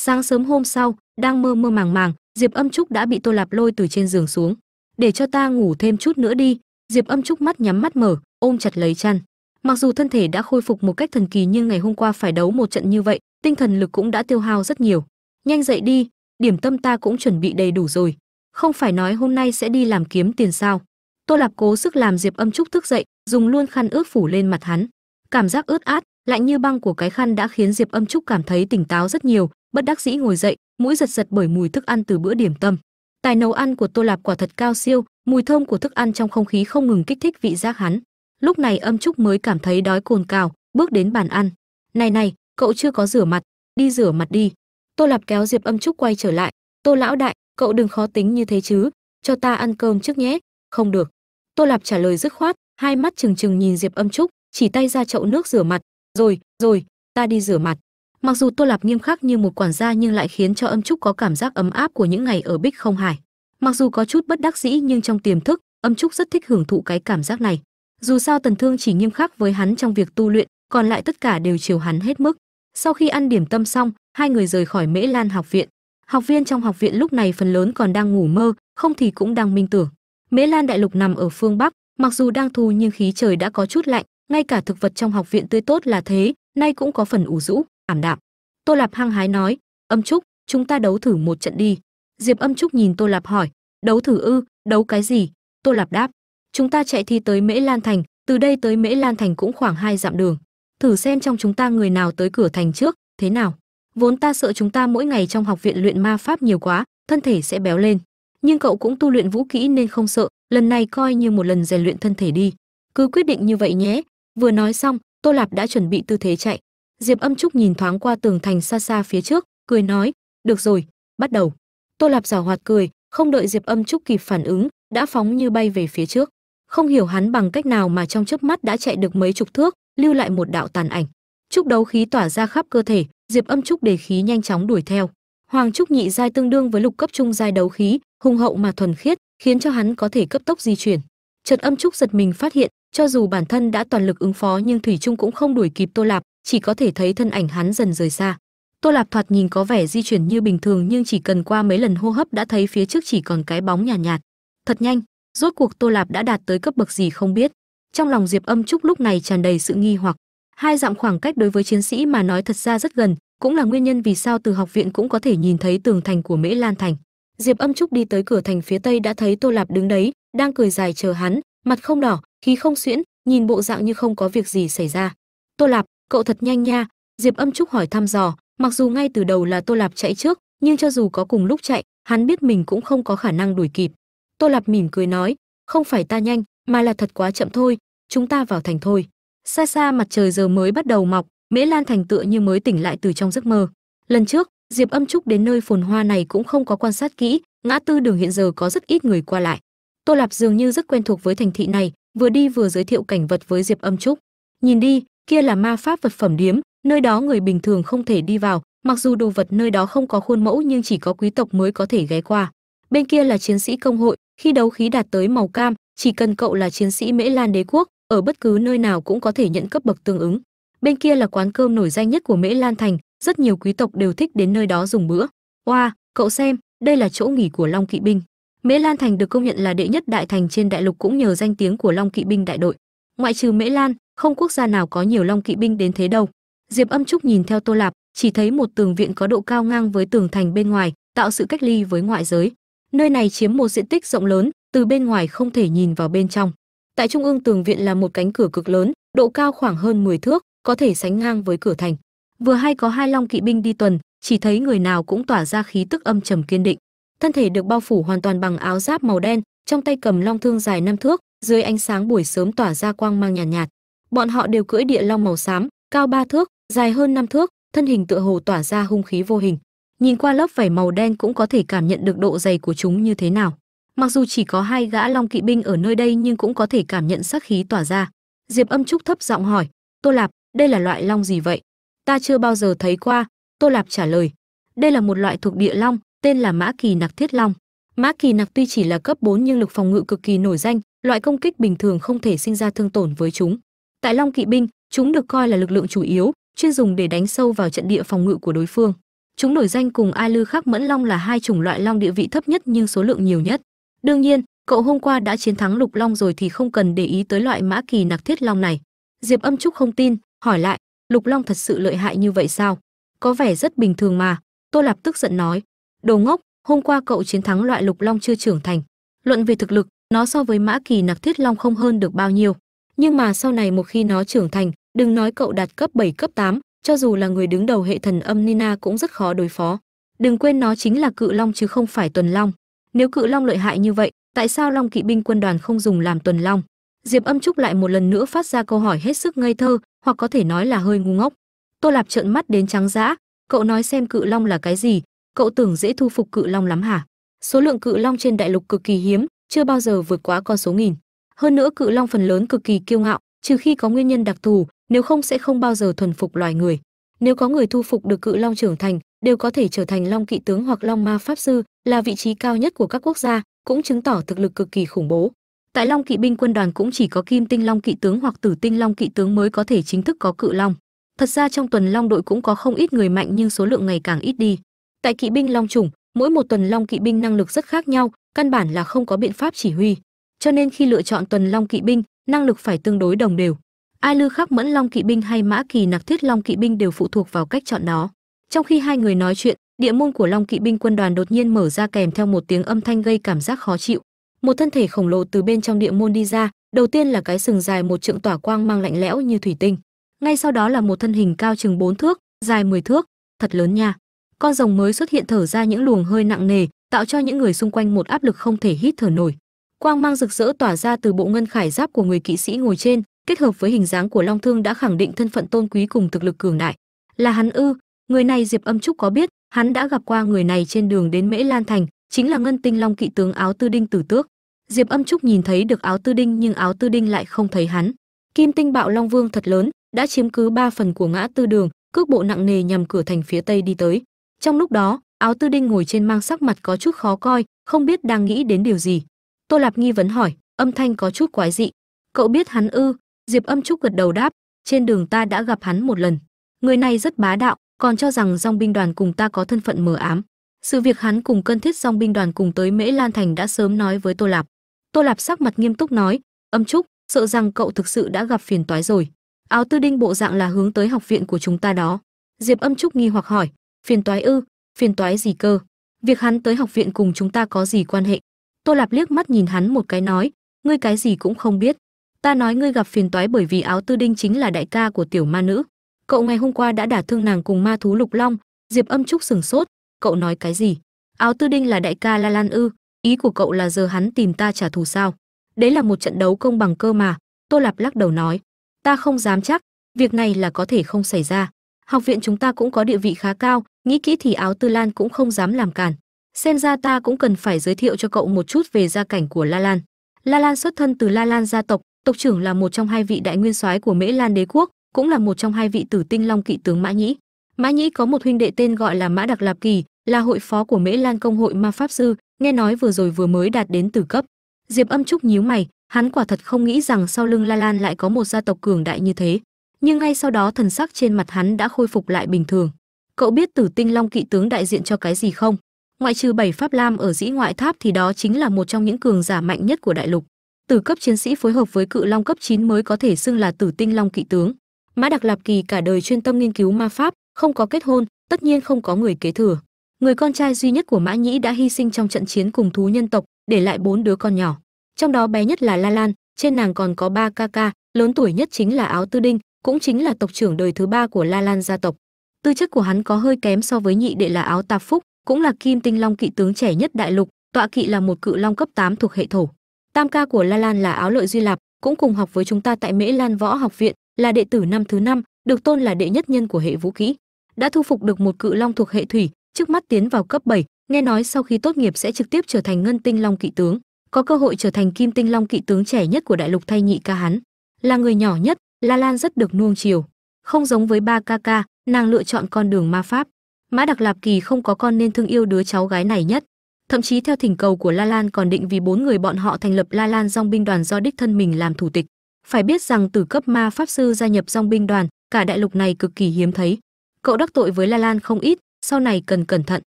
Sáng sớm hôm sau, đang mơ mơ màng màng, diệp âm trúc đã bị tô lạp lôi từ trên giường xuống. Để cho ta ngủ thêm chút nữa đi. Diệp âm trúc mắt nhắm mắt mở, ôm chặt lấy chăn. Mặc dù thân thể đã khôi phục một cách thần kỳ nhưng ngày hôm qua phải đấu một trận như vậy, tinh thần lực cũng đã tiêu hao rất nhiều. Nhanh dậy đi, điểm tâm ta cũng chuẩn bị đầy đủ rồi. Không phải nói hôm nay sẽ đi làm kiếm tiền sao? Tô lạp cố sức làm diệp âm trúc thức dậy, dùng luôn khăn ướt phủ lên mặt hắn. Cảm giác ướt át lạnh như băng của cái khăn đã khiến diệp âm trúc cảm thấy tỉnh táo rất nhiều, bất đắc dĩ ngồi dậy, mũi giật giật bởi mùi thức ăn từ bữa điểm tâm. Tài nấu ăn của tô lạp quả thật cao siêu, mùi thơm của thức ăn trong không khí không ngừng kích thích vị giác hắn. Lúc này âm trúc mới cảm thấy đói cồn cào, bước đến bàn ăn. Này này, cậu chưa có rửa mặt, đi rửa mặt đi. Tô lạp kéo diệp âm trúc quay trở lại. Tô lão đại, cậu đừng khó tính như thế chứ, cho ta ăn cơm trước nhé. Không được. Tô lạp trả lời dứt khoát, hai mắt trừng trừng nhìn diệp âm trúc, chỉ tay ra chậu nước rửa mặt rồi rồi, ta đi rửa mặt. Mặc dù tô lạp nghiêm khắc như một quản gia nhưng lại khiến cho âm trúc có cảm giác ấm áp của những ngày ở bích không hải. Mặc dù có chút bất đắc dĩ nhưng trong tiềm thức, âm trúc rất thích hưởng thụ cái cảm giác này. Dù sao tần thương chỉ nghiêm khắc với hắn trong việc tu luyện, còn lại tất cả đều chiều hắn hết mức. Sau khi ăn điểm tâm xong, hai người rời khỏi mễ lan học viện. Học viên trong học viện lúc này phần lớn còn đang ngủ mơ, không thì cũng đang minh tưởng. Mễ lan đại lục nằm ở phương bắc, mặc dù đang thu nhưng khí trời đã có chút lạnh ngay cả thực vật trong học viện tươi tốt là thế, nay cũng có phần ủ rũ, ảm đạm. Tô lạp hăng hái nói, âm trúc, chúng ta đấu thử một trận đi. Diệp âm trúc nhìn tô lạp hỏi, đấu thử ư, đấu cái gì? Tô lạp đáp, chúng ta chạy thi tới mễ lan thành, từ đây tới mễ lan thành cũng khoảng hai dặm đường. Thử xem trong chúng ta người nào tới cửa thành trước, thế nào? Vốn ta sợ chúng ta mỗi ngày trong học viện luyện ma pháp nhiều quá, thân thể sẽ béo lên. Nhưng cậu cũng tu luyện vũ kỹ nên không sợ, lần này coi như một lần rèn luyện thân thể đi. Cứ quyết định như vậy nhé vừa nói xong, tô lạp đã chuẩn bị tư thế chạy. Diệp âm trúc nhìn thoáng qua tường thành xa xa phía trước, cười nói, được rồi, bắt đầu. Tô lạp giảo hoạt cười, không đợi diệp âm trúc kịp phản ứng, đã phóng như bay về phía trước. Không hiểu hắn bằng cách nào mà trong chớp mắt đã chạy được mấy chục thước, lưu lại một đạo tàn ảnh. Trúc đấu khí tỏa ra khắp cơ thể, diệp âm trúc đề khí nhanh chóng đuổi theo. Hoàng trúc nhị giai tương đương với lục cấp trung giai đấu khí, hùng hậu mà thuần khiết, khiến cho hắn có thể cấp tốc di chuyển. Chợt âm trúc giật mình phát hiện cho dù bản thân đã toàn lực ứng phó nhưng thủy trung cũng không đuổi kịp tô lạp chỉ có thể thấy thân ảnh hắn dần rời xa. Tô lạp thoạt nhìn có vẻ di chuyển như bình thường nhưng chỉ cần qua mấy lần hô hấp đã thấy phía trước chỉ còn cái bóng nhàn nhạt, nhạt. Thật nhanh rốt cuộc tô lạp đã đạt tới cấp bậc gì không biết. Trong lòng diệp âm trúc lúc này tràn đầy sự nghi hoặc. Hai dặm khoảng cách đối với chiến sĩ mà nói thật ra rất gần cũng là nguyên nhân vì sao từ học viện cũng có thể nhìn thấy tường thành của mễ lan thành. Diệp âm trúc đi tới cửa thành phía tây đã thấy tô lạp đứng đấy đang cười dài chờ hắn mặt không đỏ khí không xuyễn, nhìn bộ dạng như không có việc gì xảy ra. Tô lạp, cậu thật nhanh nha. Diệp âm trúc hỏi thăm dò, mặc dù ngay từ đầu là tô lạp chạy trước, nhưng cho dù có cùng lúc chạy, hắn biết mình cũng không có khả năng đuổi kịp. Tô lạp mỉm cười nói, không phải ta nhanh, mà là thật quá chậm thôi, chúng ta vào thành thôi. Xa xa mặt trời giờ mới bắt đầu mọc, mễ lan thành tựa như mới tỉnh lại từ trong giấc mơ. Lần trước, diệp âm trúc đến nơi phồn hoa này cũng không có quan sát kỹ, ngã tư đường hiện giờ có rất ít người qua lại. Tô lạp dường như rất quen thuộc với thành thị này vừa đi vừa giới thiệu cảnh vật với diệp âm trúc. Nhìn đi kia là ma pháp vật phẩm điếm nơi đó người bình thường không thể đi vào mặc dù đồ vật nơi đó không có khuôn mẫu nhưng chỉ có quý tộc mới có thể ghé qua. Bên kia là chiến sĩ công hội khi đấu khí đạt tới màu cam chỉ cần cậu là chiến sĩ mễ lan đế quốc ở bất cứ nơi nào cũng có thể nhận cấp bậc tương ứng. Bên kia là quán cơm nổi danh nhất của mễ lan thành rất nhiều quý tộc đều thích đến nơi đó dùng bữa. Oa wow, cậu xem đây là chỗ nghỉ của long kỵ binh mễ lan thành được công nhận là đệ nhất đại thành trên đại lục cũng nhờ danh tiếng của long kỵ binh đại đội. Ngoại trừ mễ lan, không quốc gia nào có nhiều long kỵ binh đến thế đâu. Diệp âm trúc nhìn theo tô lạp, chỉ thấy một tường viện có độ cao ngang với tường thành bên ngoài, tạo sự cách ly với ngoại giới. Nơi này chiếm một diện tích rộng lớn, từ bên ngoài không thể nhìn vào bên trong. Tại trung ương tường viện là một cánh cửa cực lớn, độ cao khoảng hơn 10 thước, có thể sánh ngang với cửa thành. Vừa hay có hai long kỵ binh đi tuần, chỉ thấy người nào cũng tỏa ra khí tức âm trầm kiên định thân thể được bao phủ hoàn toàn bằng áo giáp màu đen trong tay cầm long thương dài năm thước dưới ánh sáng buổi sớm tỏa ra quang mang nhàn nhạt, nhạt bọn họ đều cưỡi địa long màu xám cao ba thước dài hơn năm thước thân hình tựa hồ tỏa ra hung khí vô hình. Nhìn qua lớp vảy màu đen cũng có thể cảm nhận được độ dày của chúng như thế nào. Mặc dù chỉ có hai gã long kỵ binh ở nơi đây nhưng cũng có thể cảm nhận sắc khí tỏa ra. Diệp âm trúc thấp giọng hỏi tô lạp đây là loại long gì vậy? Ta chưa bao giờ thấy qua tô lạp trả lời. Đây là một loại thuộc địa long tên là mã kỳ nặc thiết long. Mã kỳ nặc tuy chỉ là cấp 4 nhưng lực phòng ngự cực kỳ nổi danh, loại công kích bình thường không thể sinh ra thương tổn với chúng. Tại long kỵ binh, chúng được coi là lực lượng chủ yếu, chuyên dùng để đánh sâu vào trận địa phòng ngự của đối phương. Chúng nổi danh cùng ai lư khắc mẫn long là hai chủng loại long địa vị thấp nhất nhưng số lượng nhiều nhất. Đương nhiên, cậu hôm qua đã chiến thắng lục long rồi thì không cần để ý tới loại mã kỳ nặc thiết long này. Diệp âm trúc không tin, hỏi lại, lục long thật sự lợi hại như vậy sao? Có vẻ rất bình thường mà. Tô lạp tức giận nói đồ ngốc hôm qua cậu chiến thắng loại lục long chưa trưởng thành luận về thực lực nó so với mã kỳ nặc thiết long không hơn được bao nhiêu nhưng mà sau này một khi nó trưởng thành đừng nói cậu đạt cấp 7 cấp 8, cho dù là người đứng đầu hệ thần âm Nina cũng rất khó đối phó. Đừng quên nó chính là cự long chứ không phải tuần long. Nếu cự long lợi hại như vậy, tại sao long kỵ binh quân đoàn không dùng làm tuần long? Diệp Âm Trúc lại một lần nữa phát ra câu hỏi hết sức ngây thơ, hoặc có thể nói là hơi ngu ngốc. Tô Lạp trợn mắt đến trắng dã, cậu nói xem cự long là cái gì, cậu tưởng dễ thu phục cự long lắm hả? Số lượng cự long trên đại lục cực kỳ hiếm, chưa bao giờ vượt quá con số nghìn. Hơn nữa cự long phần lớn cực kỳ kiêu ngạo, trừ khi có nguyên nhân đặc thù, nếu không sẽ không bao giờ thuần phục loài người. Nếu có người thu phục được cự long trưởng thành, đều có thể trở thành long kỵ tướng hoặc long ma pháp sư, là vị trí cao nhất của các quốc gia, cũng chứng tỏ thực lực cực kỳ khủng bố. Tại Long Kỵ binh quân đoàn cũng chỉ có Kim Tinh Long Kỵ tướng hoặc Tử Tinh Long Kỵ tướng mới có thể chính thức có cự long. Thật ra trong tuần Long đội cũng có không ít người mạnh nhưng số lượng ngày càng ít đi. Tại Kỵ binh Long chủng, mỗi một tuần Long Kỵ binh năng lực rất khác nhau, căn bản là không có biện pháp chỉ huy. Cho nên khi lựa chọn tuần Long Kỵ binh, năng lực phải tương đối đồng đều. Ai Lư Khắc Mẫn Long Kỵ binh hay Mã Kỳ Nặc Thiết Long Kỵ binh đều phụ thuộc vào cách chọn nó Trong khi hai người nói chuyện, địa môn của Long Kỵ binh quân đoàn đột nhiên mở ra kèm theo một tiếng âm thanh gây cảm giác khó chịu. Một thân thể khổng lồ từ bên trong địa môn đi ra, đầu tiên là cái sừng dài một trượng tỏa quang mang lạnh lẽo như thủy tinh. Ngay sau đó là một thân hình cao chừng 4 thước, dài 10 thước, thật lớn nha. Con rồng mới xuất hiện thở ra những luồng hơi nặng nề, tạo cho những người xung quanh một áp lực không thể hít thở nổi. Quang mang rực rỡ tỏa ra từ bộ ngân khải giáp của người kỵ sĩ ngồi trên, kết hợp với hình dáng của Long Thương đã khẳng định thân phận tôn quý cùng thực lực cường đại. Là hắn ư? Người này Diệp Âm Trúc có biết, hắn đã gặp qua người này trên đường đến Mễ Lan Thành, chính là Ngân Tinh Long kỵ tướng áo tư đinh tử tước. Diệp Âm Trúc nhìn thấy được áo tư đinh nhưng áo tư đinh lại không thấy hắn. Kim Tinh Bạo Long Vương thật lớn, đã chiếm cứ ba phần của ngã tư đường, cước bộ nặng nề nhằm cửa thành phía tây đi tới. Trong lúc đó, áo tư đinh ngồi trên mang sắc mặt có chút khó coi, không biết đang nghĩ đến điều gì. Tô Lạp nghi vấn hỏi, âm thanh có chút quái dị. Cậu biết hắn ư? Diệp Âm Trúc gật đầu đáp, trên đường ta đã gặp hắn một lần. Người này rất bá đạo, còn cho rằng dòng binh đoàn cùng ta có thân phận mờ ám. Sự việc hắn cùng cân thiết dòng binh đoàn cùng tới Mễ Lan Thành đã sớm nói với Tô Lạp. Tô Lạp sắc mặt nghiêm túc nói, âm trúc, sợ rằng cậu thực sự đã gặp phiền toái rồi. Áo tư đinh bộ dạng là hướng tới học viện của chúng ta đó. Diệp âm trúc nghi hoặc hỏi, phiền toái ư, phiền toái gì cơ? Việc hắn tới học viện cùng chúng ta có gì quan hệ? Tô Lạp liếc mắt nhìn hắn một cái nói, ngươi cái gì cũng không biết. Ta nói ngươi gặp phiền toái bởi vì áo tư đinh chính là đại ca của tiểu ma nữ. Cậu ngày hôm qua đã đả thương nàng cùng ma thú lục long, Diệp âm trúc sừng sốt, cậu nói cái gì? Áo tư đinh là đại ca La Lan ư? ý của cậu là giờ hắn tìm ta trả thù sao đấy là một trận đấu công bằng cơ mà tô lạp lắc đầu nói ta không dám chắc việc này là có thể không xảy ra học viện chúng ta cũng có địa vị khá cao, nghĩ kỹ thì áo tư lan cũng không dám làm cản. Xem ra ta cũng cần phải giới thiệu cho cậu một chút về gia cảnh của la lan. La lan xuất thân từ la lan gia tộc tộc trưởng là một trong hai vị đại nguyên soái của mễ lan đế quốc, cũng là một trong hai vị tử tinh long kỵ tướng mã nhĩ. Mã nhĩ có một huynh đệ tên gọi là mã đặc lạp kỳ, là hội phó của mễ lan công hội ma pháp sư, nghe nói vừa rồi vừa mới đạt đến tử cấp. Diệp âm trúc nhíu mày, hắn quả thật không nghĩ rằng sau lưng la lan lại có một gia tộc cường đại như thế nhưng ngay sau đó thần sắc trên mặt hắn đã khôi phục lại bình thường. Cậu biết tử tinh long kỵ tướng đại diện cho cái gì không? Ngoại trừ bảy pháp lam ở dĩ ngoại tháp thì đó chính là một trong những cường giả mạnh nhất của đại lục. Tử cấp chiến sĩ phối hợp với cự long cấp 9 mới có thể xưng là tử tinh long kỵ tướng. Mã đặc lạp kỳ cả đời chuyên tâm nghiên cứu ma pháp, không có kết hôn, tất nhiên không có người kế thừa. Người con trai duy nhất của mã nhĩ đã hy sinh trong trận chiến cùng thú nhân tộc, để lại bốn đứa con nhỏ. Trong đó bé nhất là la lan, trên nàng còn có ba ca ca, lớn tuổi nhất chính là áo tư đinh cũng chính là tộc trưởng đời thứ ba của la lan gia tộc. Tư chất của hắn có hơi kém so với nhị đệ là áo tạp phúc cũng là kim tinh long kỵ tướng trẻ nhất đại lục tọa kỵ là một cự long cấp 8 thuộc hệ thổ. Tam ca của la lan là áo lợi duy lạp cũng cùng học với chúng ta tại mễ lan võ học viện là đệ tử năm thứ năm được tôn là đệ nhất nhân của hệ vũ kỹ. Đã thu phục được một cự long thuộc hệ thủy trước mắt tiến vào cấp 7, nghe nói sau khi tốt nghiệp sẽ trực tiếp trở thành ngân tinh long kỵ tướng, có cơ hội trở thành kim tinh long kỵ tướng trẻ nhất của đại lục thay nhị ca hắn. Là người nhỏ nhất, La Lan rất được nuông chiều. Không giống với ba ca ca, nàng lựa chọn con đường ma pháp. Mã Đặc Lạp Kỳ không có con nên thương yêu đứa cháu gái này nhất. Thậm chí theo thỉnh cầu của La Lan còn định vì bốn người bọn họ thành lập La Lan Dòng binh đoàn do đích thân mình làm thủ tịch. Phải biết rằng từ cấp ma pháp sư gia nhập Dòng binh đoàn, cả đại lục này cực kỳ hiếm thấy. Cậu đắc tội với La Lan không ít, sau này cần cẩn thận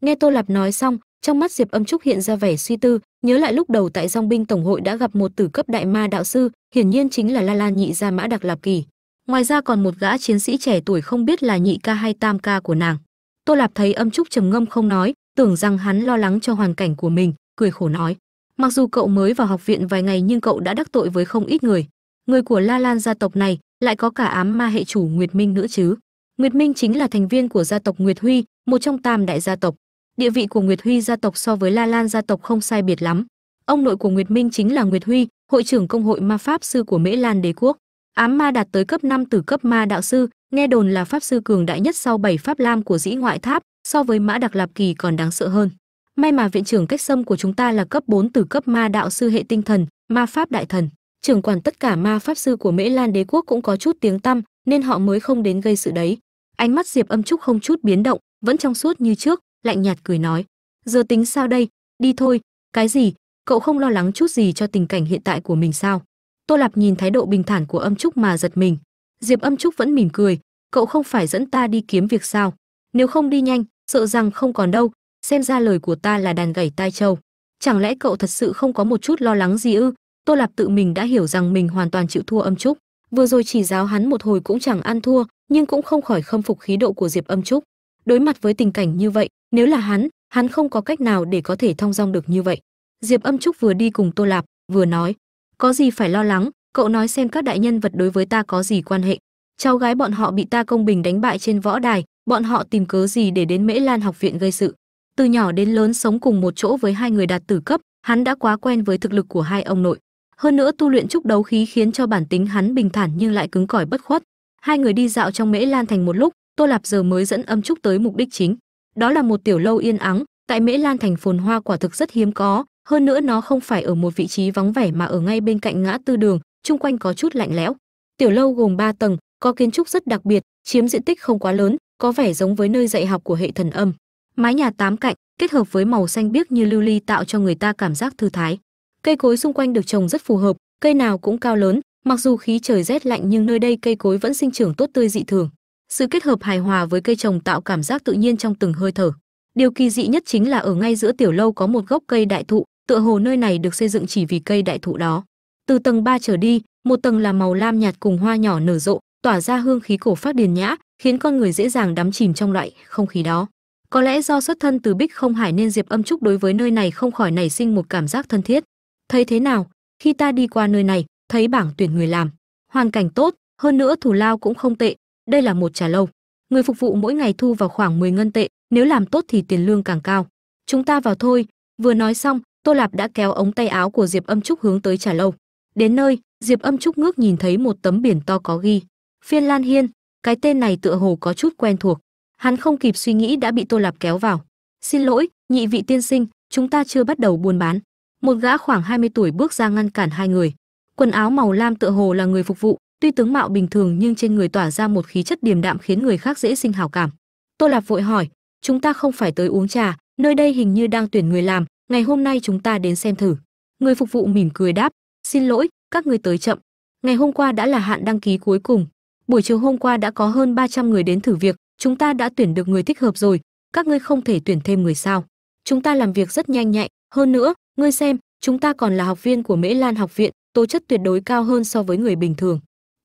nghe tô lạp nói xong trong mắt diệp âm trúc hiện ra vẻ suy tư nhớ lại lúc đầu tại dòng binh tổng hội đã gặp một tử cấp đại ma đạo sư hiển nhiên chính là la lan nhị gia mã đặc lạp kỳ. Ngoài ra còn một gã chiến sĩ trẻ tuổi không biết là nhị ca hay tam ca của nàng. Tô lạp thấy âm trúc trầm ngâm không nói tưởng rằng hắn lo lắng cho hoàn cảnh của mình cười khổ nói. Mặc dù cậu mới vào học viện vài ngày nhưng cậu đã đắc tội với không ít người. Người của la lan gia tộc này lại có cả ám ma hệ chủ nguyệt minh nữa chứ. Nguyệt Minh chính là thành viên của gia tộc Nguyệt Huy, một trong tam đại gia tộc. Địa vị của Nguyệt Huy gia tộc so với La Lan gia tộc không sai biệt lắm. Ông nội của Nguyệt Minh chính là Nguyệt Huy, hội trưởng công hội ma pháp sư của Mễ Lan đế quốc. Ám ma đạt tới cấp 5 từ cấp ma đạo sư, nghe đồn là pháp sư cường đại nhất sau bảy pháp lam của dĩ ngoại tháp, so với Mã Đặc Lạp Kỳ còn đáng sợ hơn. may mà viện trưởng cách xâm của chúng ta là cấp 4 từ cấp ma đạo sư hệ tinh thần ma pháp đại thần trưởng quản tất cả ma pháp sư của mễ lan đế quốc cũng có chút tiếng tăm nên họ mới không đến gây sự đấy ánh mắt diệp âm trúc không chút biến động vẫn trong suốt như trước lạnh nhạt cười nói, giờ tính sao đây? Đi thôi, cái gì? Cậu không lo lắng chút gì cho tình cảnh hiện tại của mình sao? Tô lạp nhìn thái độ bình thản của âm trúc mà giật mình. Diệp âm trúc vẫn mỉm cười, cậu không phải dẫn ta đi kiếm việc sao? Nếu không đi nhanh, sợ rằng không còn đâu. Xem ra lời của ta là đàn gảy tai châu chẳng lẽ cậu thật sự không có một chút lo lắng gì ư? Tô lạp tự mình đã hiểu rằng mình hoàn toàn chịu thua âm trúc. Vừa rồi chỉ giáo hắn một hồi cũng chẳng ăn thua, nhưng cũng không khỏi khâm phục khí độ của diệp âm trúc đối mặt với tình cảnh như vậy, nếu là hắn hắn không có cách nào để có thể thong dong được như vậy. Diệp âm trúc vừa đi cùng tô lạp, vừa nói, có gì phải lo lắng, cậu nói xem các đại nhân vật đối với ta có gì quan hệ. Cháu gái bọn họ bị ta công bình đánh bại trên võ đài, bọn họ tìm cớ gì để đến mễ lan học viện gây sự? Từ nhỏ đến lớn sống cùng một chỗ với hai người đạt tử cấp, hắn đã quá quen với thực lực của hai ông nội. Hơn nữa tu luyện trúc đấu khí khiến cho bản tính hắn bình thản nhưng lại cứng cỏi bất khuất. Hai người đi dạo trong mễ lan thành một lúc tô lạp giờ mới dẫn âm trúc tới mục đích chính. Đó là một tiểu lâu yên ắng, tại mễ lan thành phồn hoa quả thực rất hiếm có. Hơn nữa nó không phải ở một vị trí vắng vẻ mà ở ngay bên cạnh ngã tư đường, chung quanh có chút lạnh lẽo. Tiểu lâu gồm 3 tầng, có kiến trúc rất đặc biệt, chiếm diện tích không quá lớn, có vẻ giống với nơi dạy học của hệ thần âm. Mái nhà tám cạnh, kết hợp với màu xanh biếc như lưu ly tạo cho người ta cảm giác thư thái. Cây cối xung quanh được trồng rất phù hợp, cây nào cũng cao lớn, mặc dù khí trời rét lạnh nhưng nơi đây cây cối vẫn sinh trưởng tốt tươi dị thường sự kết hợp hài hòa với cây trồng tạo cảm giác tự nhiên trong từng hơi thở. Điều kỳ dị nhất chính là ở ngay giữa tiểu lâu có một gốc cây đại thụ, tựa hồ nơi này được xây dựng chỉ vì cây đại thụ đó. Từ tầng 3 trở đi, một tầng là màu lam nhạt cùng hoa nhỏ nở rộ, tỏa ra hương khí cổ phát điền nhã, khiến con người dễ dàng đắm chìm trong loại không khí đó. Có lẽ do xuất thân từ bích không hải nên diệp âm trúc đối với nơi này không khỏi nảy sinh một cảm giác thân thiết. Thấy thế nào? Khi ta đi qua nơi này, thấy bảng tuyển người làm. Hoàn cảnh tốt, hơn nữa thủ lao cũng không tệ đây là một trà lâu. Người phục vụ mỗi ngày thu vào khoảng 10 ngân tệ, nếu làm tốt thì tiền lương càng cao. Chúng ta vào thôi. Vừa nói xong, tô lạp đã kéo ống tay áo của diệp âm trúc hướng tới trà lâu. Đến nơi, diệp âm trúc ngước nhìn thấy một tấm biển to có ghi, phiên lan hiên. Cái tên này tựa hồ có chút quen thuộc. Hắn không kịp suy nghĩ đã bị tô lạp kéo vào. Xin lỗi, nhị vị tiên sinh, chúng ta chưa bắt đầu buôn bán. Một gã khoảng 20 tuổi bước ra ngăn cản hai người. Quần áo màu lam tựa hồ là người phục vụ tuy tướng mạo bình thường nhưng trên người tỏa ra một khí chất điềm đạm khiến người khác dễ sinh hảo cảm. Tô lạp vội hỏi, chúng ta không phải tới uống trà, nơi đây hình như đang tuyển người làm, ngày hôm nay chúng ta đến xem thử. Người phục vụ mỉm cười đáp, xin lỗi, các người tới chậm. Ngày hôm qua đã là hạn đăng ký cuối cùng. Buổi chiều hôm qua đã có hơn 300 người đến thử việc, chúng ta đã tuyển được người thích hợp rồi, các ngươi không thể tuyển thêm người sao? Chúng ta làm việc rất nhanh nhạy, hơn nữa, ngươi xem, chúng ta còn là học viên của mễ lan học viện, tố chất tuyệt đối cao hơn so với người bình thường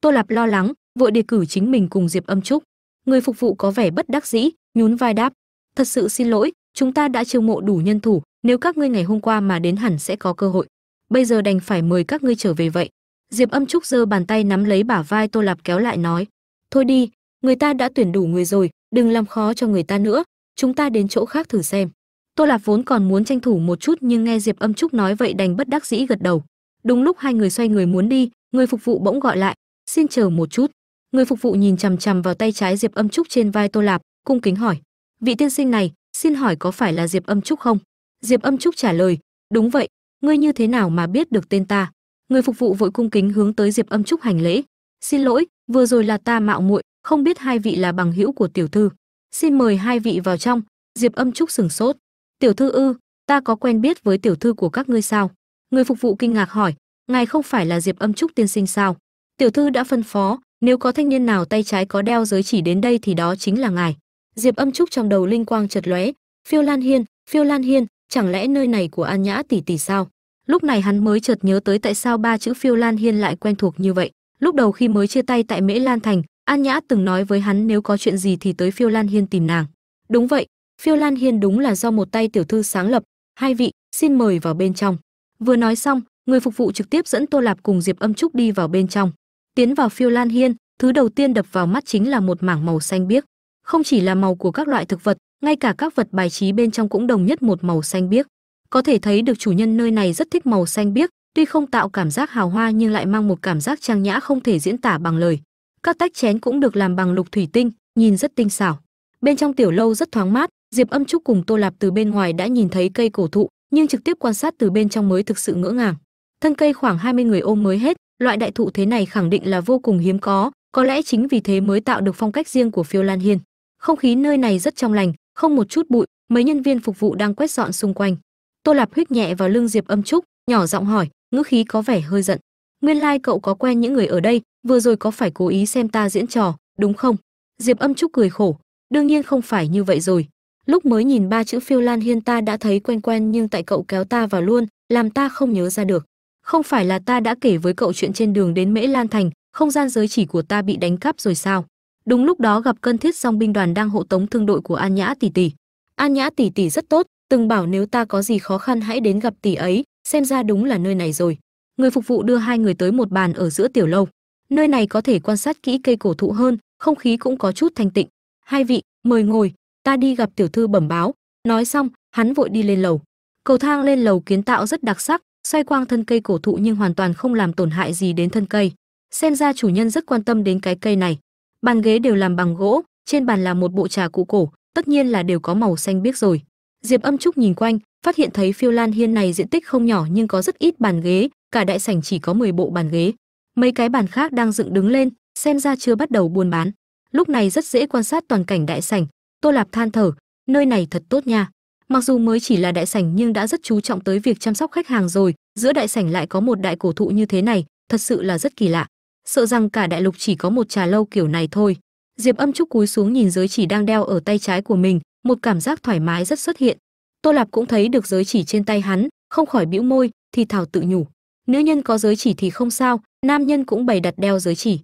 tô lạp lo lắng, vội đề cử chính mình cùng diệp âm trúc. Người phục vụ có vẻ bất đắc dĩ, nhún vai đáp. Thật sự xin lỗi, chúng ta đã chiêu mộ đủ nhân thủ, nếu các ngươi ngày hôm qua mà đến hẳn sẽ có cơ hội. Bây giờ đành phải mời các ngươi trở về vậy. Diệp âm trúc giơ bàn tay nắm lấy bả vai tô lạp kéo lại nói. Thôi đi, người ta đã tuyển đủ người rồi, đừng làm khó cho người ta nữa, chúng ta đến chỗ khác thử xem. Tô lạp vốn còn muốn tranh thủ một chút nhưng nghe diệp âm trúc nói vậy đành bất đắc dĩ gật đầu. Đúng lúc hai người xoay người muốn đi, người phục vụ bỗng gọi lại xin chờ một chút. Người phục vụ nhìn chằm chằm vào tay trái diệp âm trúc trên vai tô lạp, cung kính hỏi. Vị tiên sinh này, xin hỏi có phải là diệp âm trúc không? Diệp âm trúc trả lời. Đúng vậy, ngươi như thế nào mà biết được tên ta? Người phục vụ vội cung kính hướng tới diệp âm trúc hành lễ. Xin lỗi, vừa rồi là ta mạo muội, không biết hai vị là bằng hữu của tiểu thư. Xin mời hai vị vào trong. Diệp âm trúc sừng sốt. Tiểu thư ư, ta có quen biết với tiểu thư của các ngươi sao? Người phục vụ kinh ngạc hỏi. Ngài không phải là diệp âm trúc tiên sinh sao? Tiểu thư đã phân phó, nếu có thanh niên nào tay trái có đeo giới chỉ đến đây thì đó chính là ngài. Diệp âm trúc trong đầu linh quang chợt lóe, phiêu lan hiên, phiêu lan hiên, chẳng lẽ nơi này của an nhã tỷ tỷ sao? Lúc này hắn mới chợt nhớ tới tại sao ba chữ phiêu lan hiên lại quen thuộc như vậy. Lúc đầu khi mới chia tay tại mễ lan thành, an nhã từng nói với hắn nếu có chuyện gì thì tới phiêu lan hiên tìm nàng. Đúng vậy, phiêu lan hiên đúng là do một tay tiểu thư sáng lập. Hai vị, xin mời vào bên trong. Vừa nói xong, người phục vụ trực tiếp dẫn tô lạp cùng diệp âm trúc đi vào bên trong tiến vào phiêu lan hiên, thứ đầu tiên đập vào mắt chính là một mảng màu xanh biếc. Không chỉ là màu của các loại thực vật, ngay cả các vật bài trí bên trong cũng đồng nhất một màu xanh biếc. Có thể thấy được chủ nhân nơi này rất thích màu xanh biếc, tuy không tạo cảm giác hào hoa nhưng lại mang một cảm giác trang nhã không thể diễn tả bằng lời. Các tách chén cũng được làm bằng lục thủy tinh, nhìn rất tinh xảo. Bên trong tiểu lâu rất thoáng mát, diệp âm trúc cùng tô lạp từ bên ngoài đã nhìn thấy cây cổ thụ, nhưng trực tiếp quan sát từ bên trong mới thực sự ngỡ ngàng. Thân cây khoảng 20 người ôm mới hết loại đại thụ thế này khẳng định là vô cùng hiếm có có lẽ chính vì thế mới tạo được phong cách riêng của phiêu lan hiên. Không khí nơi này rất trong lành, không một chút bụi, mấy nhân viên phục vụ đang quét dọn xung quanh. Tô lạp huyết nhẹ vào lưng diệp âm trúc, nhỏ giọng hỏi, ngữ khí có vẻ hơi giận. Nguyên lai like cậu có quen những người ở đây, vừa rồi có phải cố ý xem ta diễn trò, đúng không? Diệp âm trúc cười khổ, đương nhiên không phải như vậy rồi. Lúc mới nhìn ba chữ phiêu lan hiên ta đã thấy quen quen nhưng tại cậu kéo ta vào luôn, làm ta không nhớ ra được không phải là ta đã kể với cậu chuyện trên đường đến mễ lan thành, không gian giới chỉ của ta bị đánh cắp rồi sao? Đúng lúc đó gặp cân thiết song binh đoàn đang hộ tống thương đội của an nhã tỷ tỷ. An nhã tỷ tỷ rất tốt, từng bảo nếu ta có gì khó khăn hãy đến gặp tỷ ấy, xem ra đúng là nơi này rồi. Người phục vụ đưa hai người tới một bàn ở giữa tiểu lâu. Nơi này có thể quan sát kỹ cây cổ thụ hơn, không khí cũng có chút thanh tịnh. Hai vị, mời ngồi, ta đi gặp tiểu thư bẩm báo. Nói xong, hắn vội đi lên lầu. Cầu thang lên lầu kiến tạo rất đặc sắc xoay quang thân cây cổ thụ nhưng hoàn toàn không làm tổn hại gì đến thân cây. Xem ra chủ nhân rất quan tâm đến cái cây này. Bàn ghế đều làm bằng gỗ, trên bàn là một bộ trà cụ cổ, tất nhiên là đều có màu xanh biếc rồi. Diệp âm trúc nhìn quanh, phát hiện thấy phiêu lan hiên này diện tích không nhỏ nhưng có rất ít bàn ghế, cả đại sảnh chỉ có 10 bộ bàn ghế. Mấy cái bàn khác đang dựng đứng lên, xem ra chưa bắt đầu buôn bán. Lúc này rất dễ quan sát toàn cảnh đại sảnh. Tô lạp than thở, nơi này thật tốt nha mặc dù mới chỉ là đại sảnh nhưng đã rất chú trọng tới việc chăm sóc khách hàng rồi, giữa đại sảnh lại có một đại cổ thụ như thế này, thật sự là rất kỳ lạ. Sợ rằng cả đại lục chỉ có một trà lâu kiểu này thôi. Diệp âm trúc cúi xuống nhìn giới chỉ đang đeo ở tay trái của mình, một cảm giác thoải mái rất xuất hiện. Tô lạp cũng thấy được giới chỉ trên tay hắn, không khỏi bĩu môi, thì thảo tự nhủ. Nữ nhân có giới chỉ thì không sao, nam nhân cũng bày đặt đeo giới chỉ.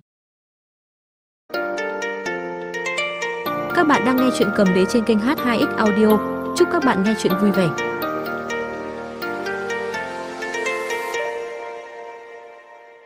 Các bạn đang nghe chuyện cầm đế trên kênh h2x audio chúc các bạn nghe chuyện vui vẻ.